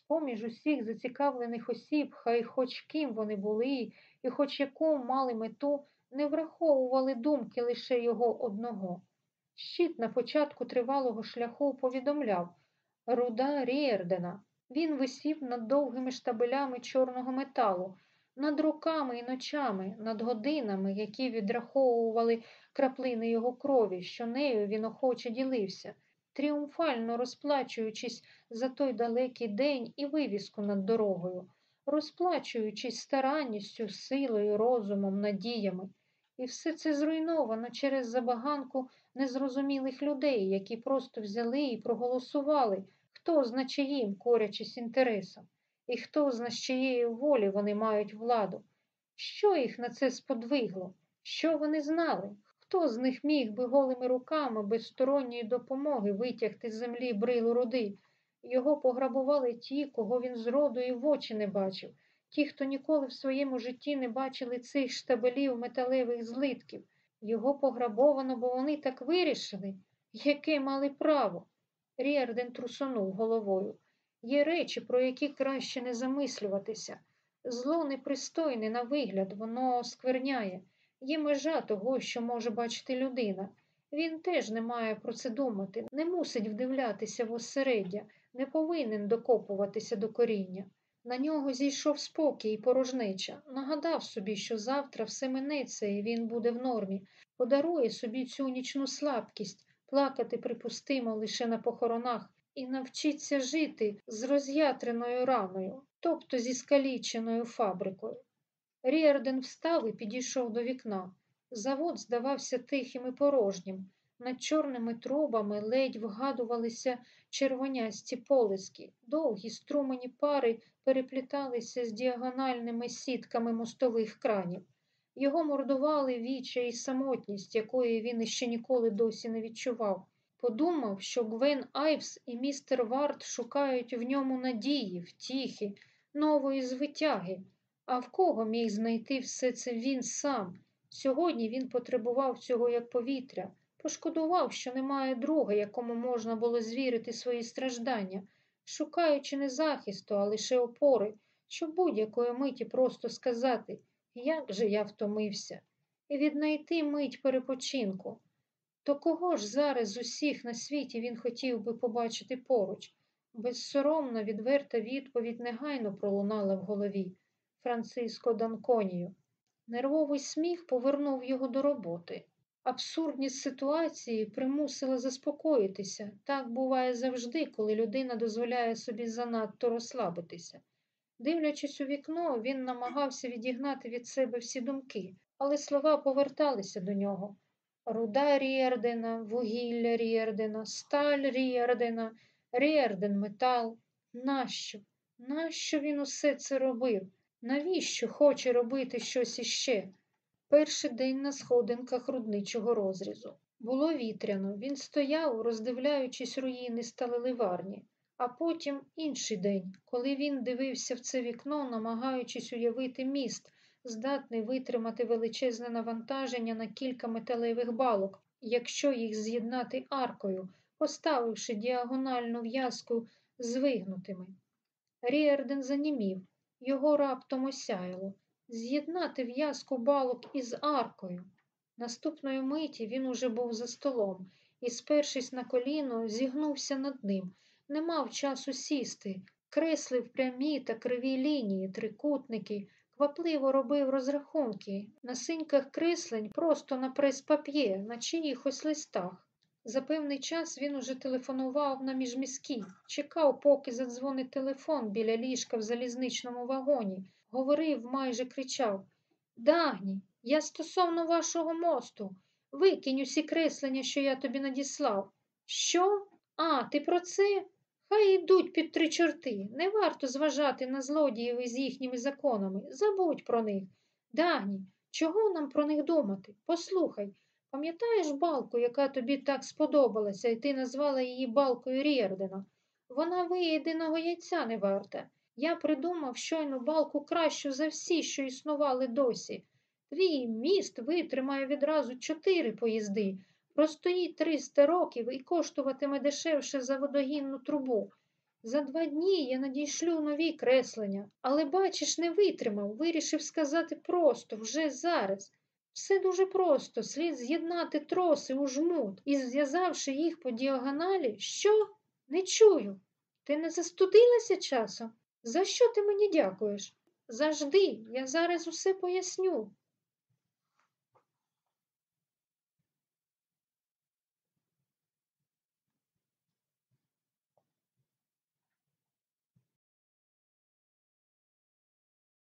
[SPEAKER 1] Поміж усіх зацікавлених осіб, хай хоч ким вони були, і хоч яку мали мету, не враховували думки лише його одного. Щит на початку тривалого шляху повідомляв Руда Ріердена, Він висів над довгими штабелями чорного металу, над роками і ночами, над годинами, які відраховували краплини його крові, що нею він охоче ділився, тріумфально розплачуючись за той далекий день і вивіску над дорогою, розплачуючись старанністю, силою, розумом, надіями. І все це зруйновано через забаганку незрозумілих людей, які просто взяли і проголосували, хто зна чиїм, корячись інтересом, і хто зна з чиєї волі вони мають владу. Що їх на це сподвигло? Що вони знали? Хто з них міг би голими руками без сторонньої допомоги витягти з землі брилу руди? Його пограбували ті, кого він зроду і в очі не бачив, ті, хто ніколи в своєму житті не бачили цих штабелів металевих злитків. Його пограбовано, бо вони так вирішили, яке мали право. Ріарден трусонув головою. Є речі, про які краще не замислюватися. Зло непристойне на вигляд, воно скверняє. Є межа того, що може бачити людина. Він теж не має про це думати, не мусить вдивлятися в осереддя, не повинен докопуватися до коріння. На нього зійшов спокій і порожнеча. Нагадав собі, що завтра все минеться і він буде в нормі, подарує собі цю нічну слабкість, плакати припустимо лише на похоронах, і навчиться жити з роз'ятреною раною, тобто зі скаліченою фабрикою. Ріарден встав і підійшов до вікна. Завод здавався тихим і порожнім. Над чорними трубами ледь вгадувалися червонясті полиски, довгі струмені пари перепліталися з діагональними сітками мостових кранів. Його мордували віча і самотність, якої він іще ніколи досі не відчував. Подумав, що Гвен Айвс і містер Варт шукають в ньому надії, втіхи, нової звитяги. А в кого міг знайти все це він сам? Сьогодні він потребував цього як повітря, пошкодував, що немає друга, якому можна було звірити свої страждання, шукаючи не захисту, а лише опори, щоб будь-якої миті просто сказати, як же я втомився, і віднайти мить перепочинку. То кого ж зараз з усіх на світі він хотів би побачити поруч? Безсоромна, відверта відповідь негайно пролунала в голові. Франциско Данконію. Нервовий сміх повернув його до роботи. Абсурдність ситуації примусила заспокоїтися. Так буває завжди, коли людина дозволяє собі занадто розслабитися. Дивлячись у вікно, він намагався відігнати від себе всі думки, але слова поверталися до нього. Руда Ріердена, вугілля Ріердена, сталь Ріердена, Ріерден метал. Нащо? Нащо він усе це робив? Навіщо хоче робити щось іще? Перший день на сходинках рудничого розрізу. Було вітряно, він стояв, роздивляючись руїни сталеливарні, а потім інший день, коли він дивився в це вікно, намагаючись уявити міст, здатний витримати величезне навантаження на кілька металевих балок, якщо їх з'єднати аркою, поставивши діагональну в'язку з вигнутими. Ріерден занімів. Його раптом осяяло. З'єднати в'язку балок із аркою. Наступної миті він уже був за столом і, спершись на коліно, зігнувся над ним, не мав часу сісти, креслив прямі та криві лінії, трикутники, квапливо робив розрахунки, на синьках креслень просто на прес-пап'є, на чиїхось листах. За певний час він уже телефонував на міжміській, чекав, поки задзвонить телефон біля ліжка в залізничному вагоні, говорив, майже кричав Дагні, я стосовно вашого мосту. Викинь усі креслення, що я тобі надіслав. Що? А, ти про це? Хай йдуть під три чорти. Не варто зважати на злодіїв із їхніми законами. Забудь про них. Дагні, чого нам про них думати? Послухай. Пам'ятаєш балку, яка тобі так сподобалася, і ти назвала її балкою Рєрдена? Вона виєдиного яйця не варта. Я придумав щойно балку кращу за всі, що існували досі. Твій міст витримає відразу чотири поїзди, простоїть триста років і коштуватиме дешевше за водогінну трубу. За два дні я надійшлю нові креслення, але, бачиш, не витримав, вирішив сказати просто, вже зараз. Все дуже просто, слід з'єднати троси у жмут і, зв'язавши їх по діагоналі, що? Не чую. ти не застудилася часом? За що ти мені дякуєш? Завжди, я зараз усе поясню.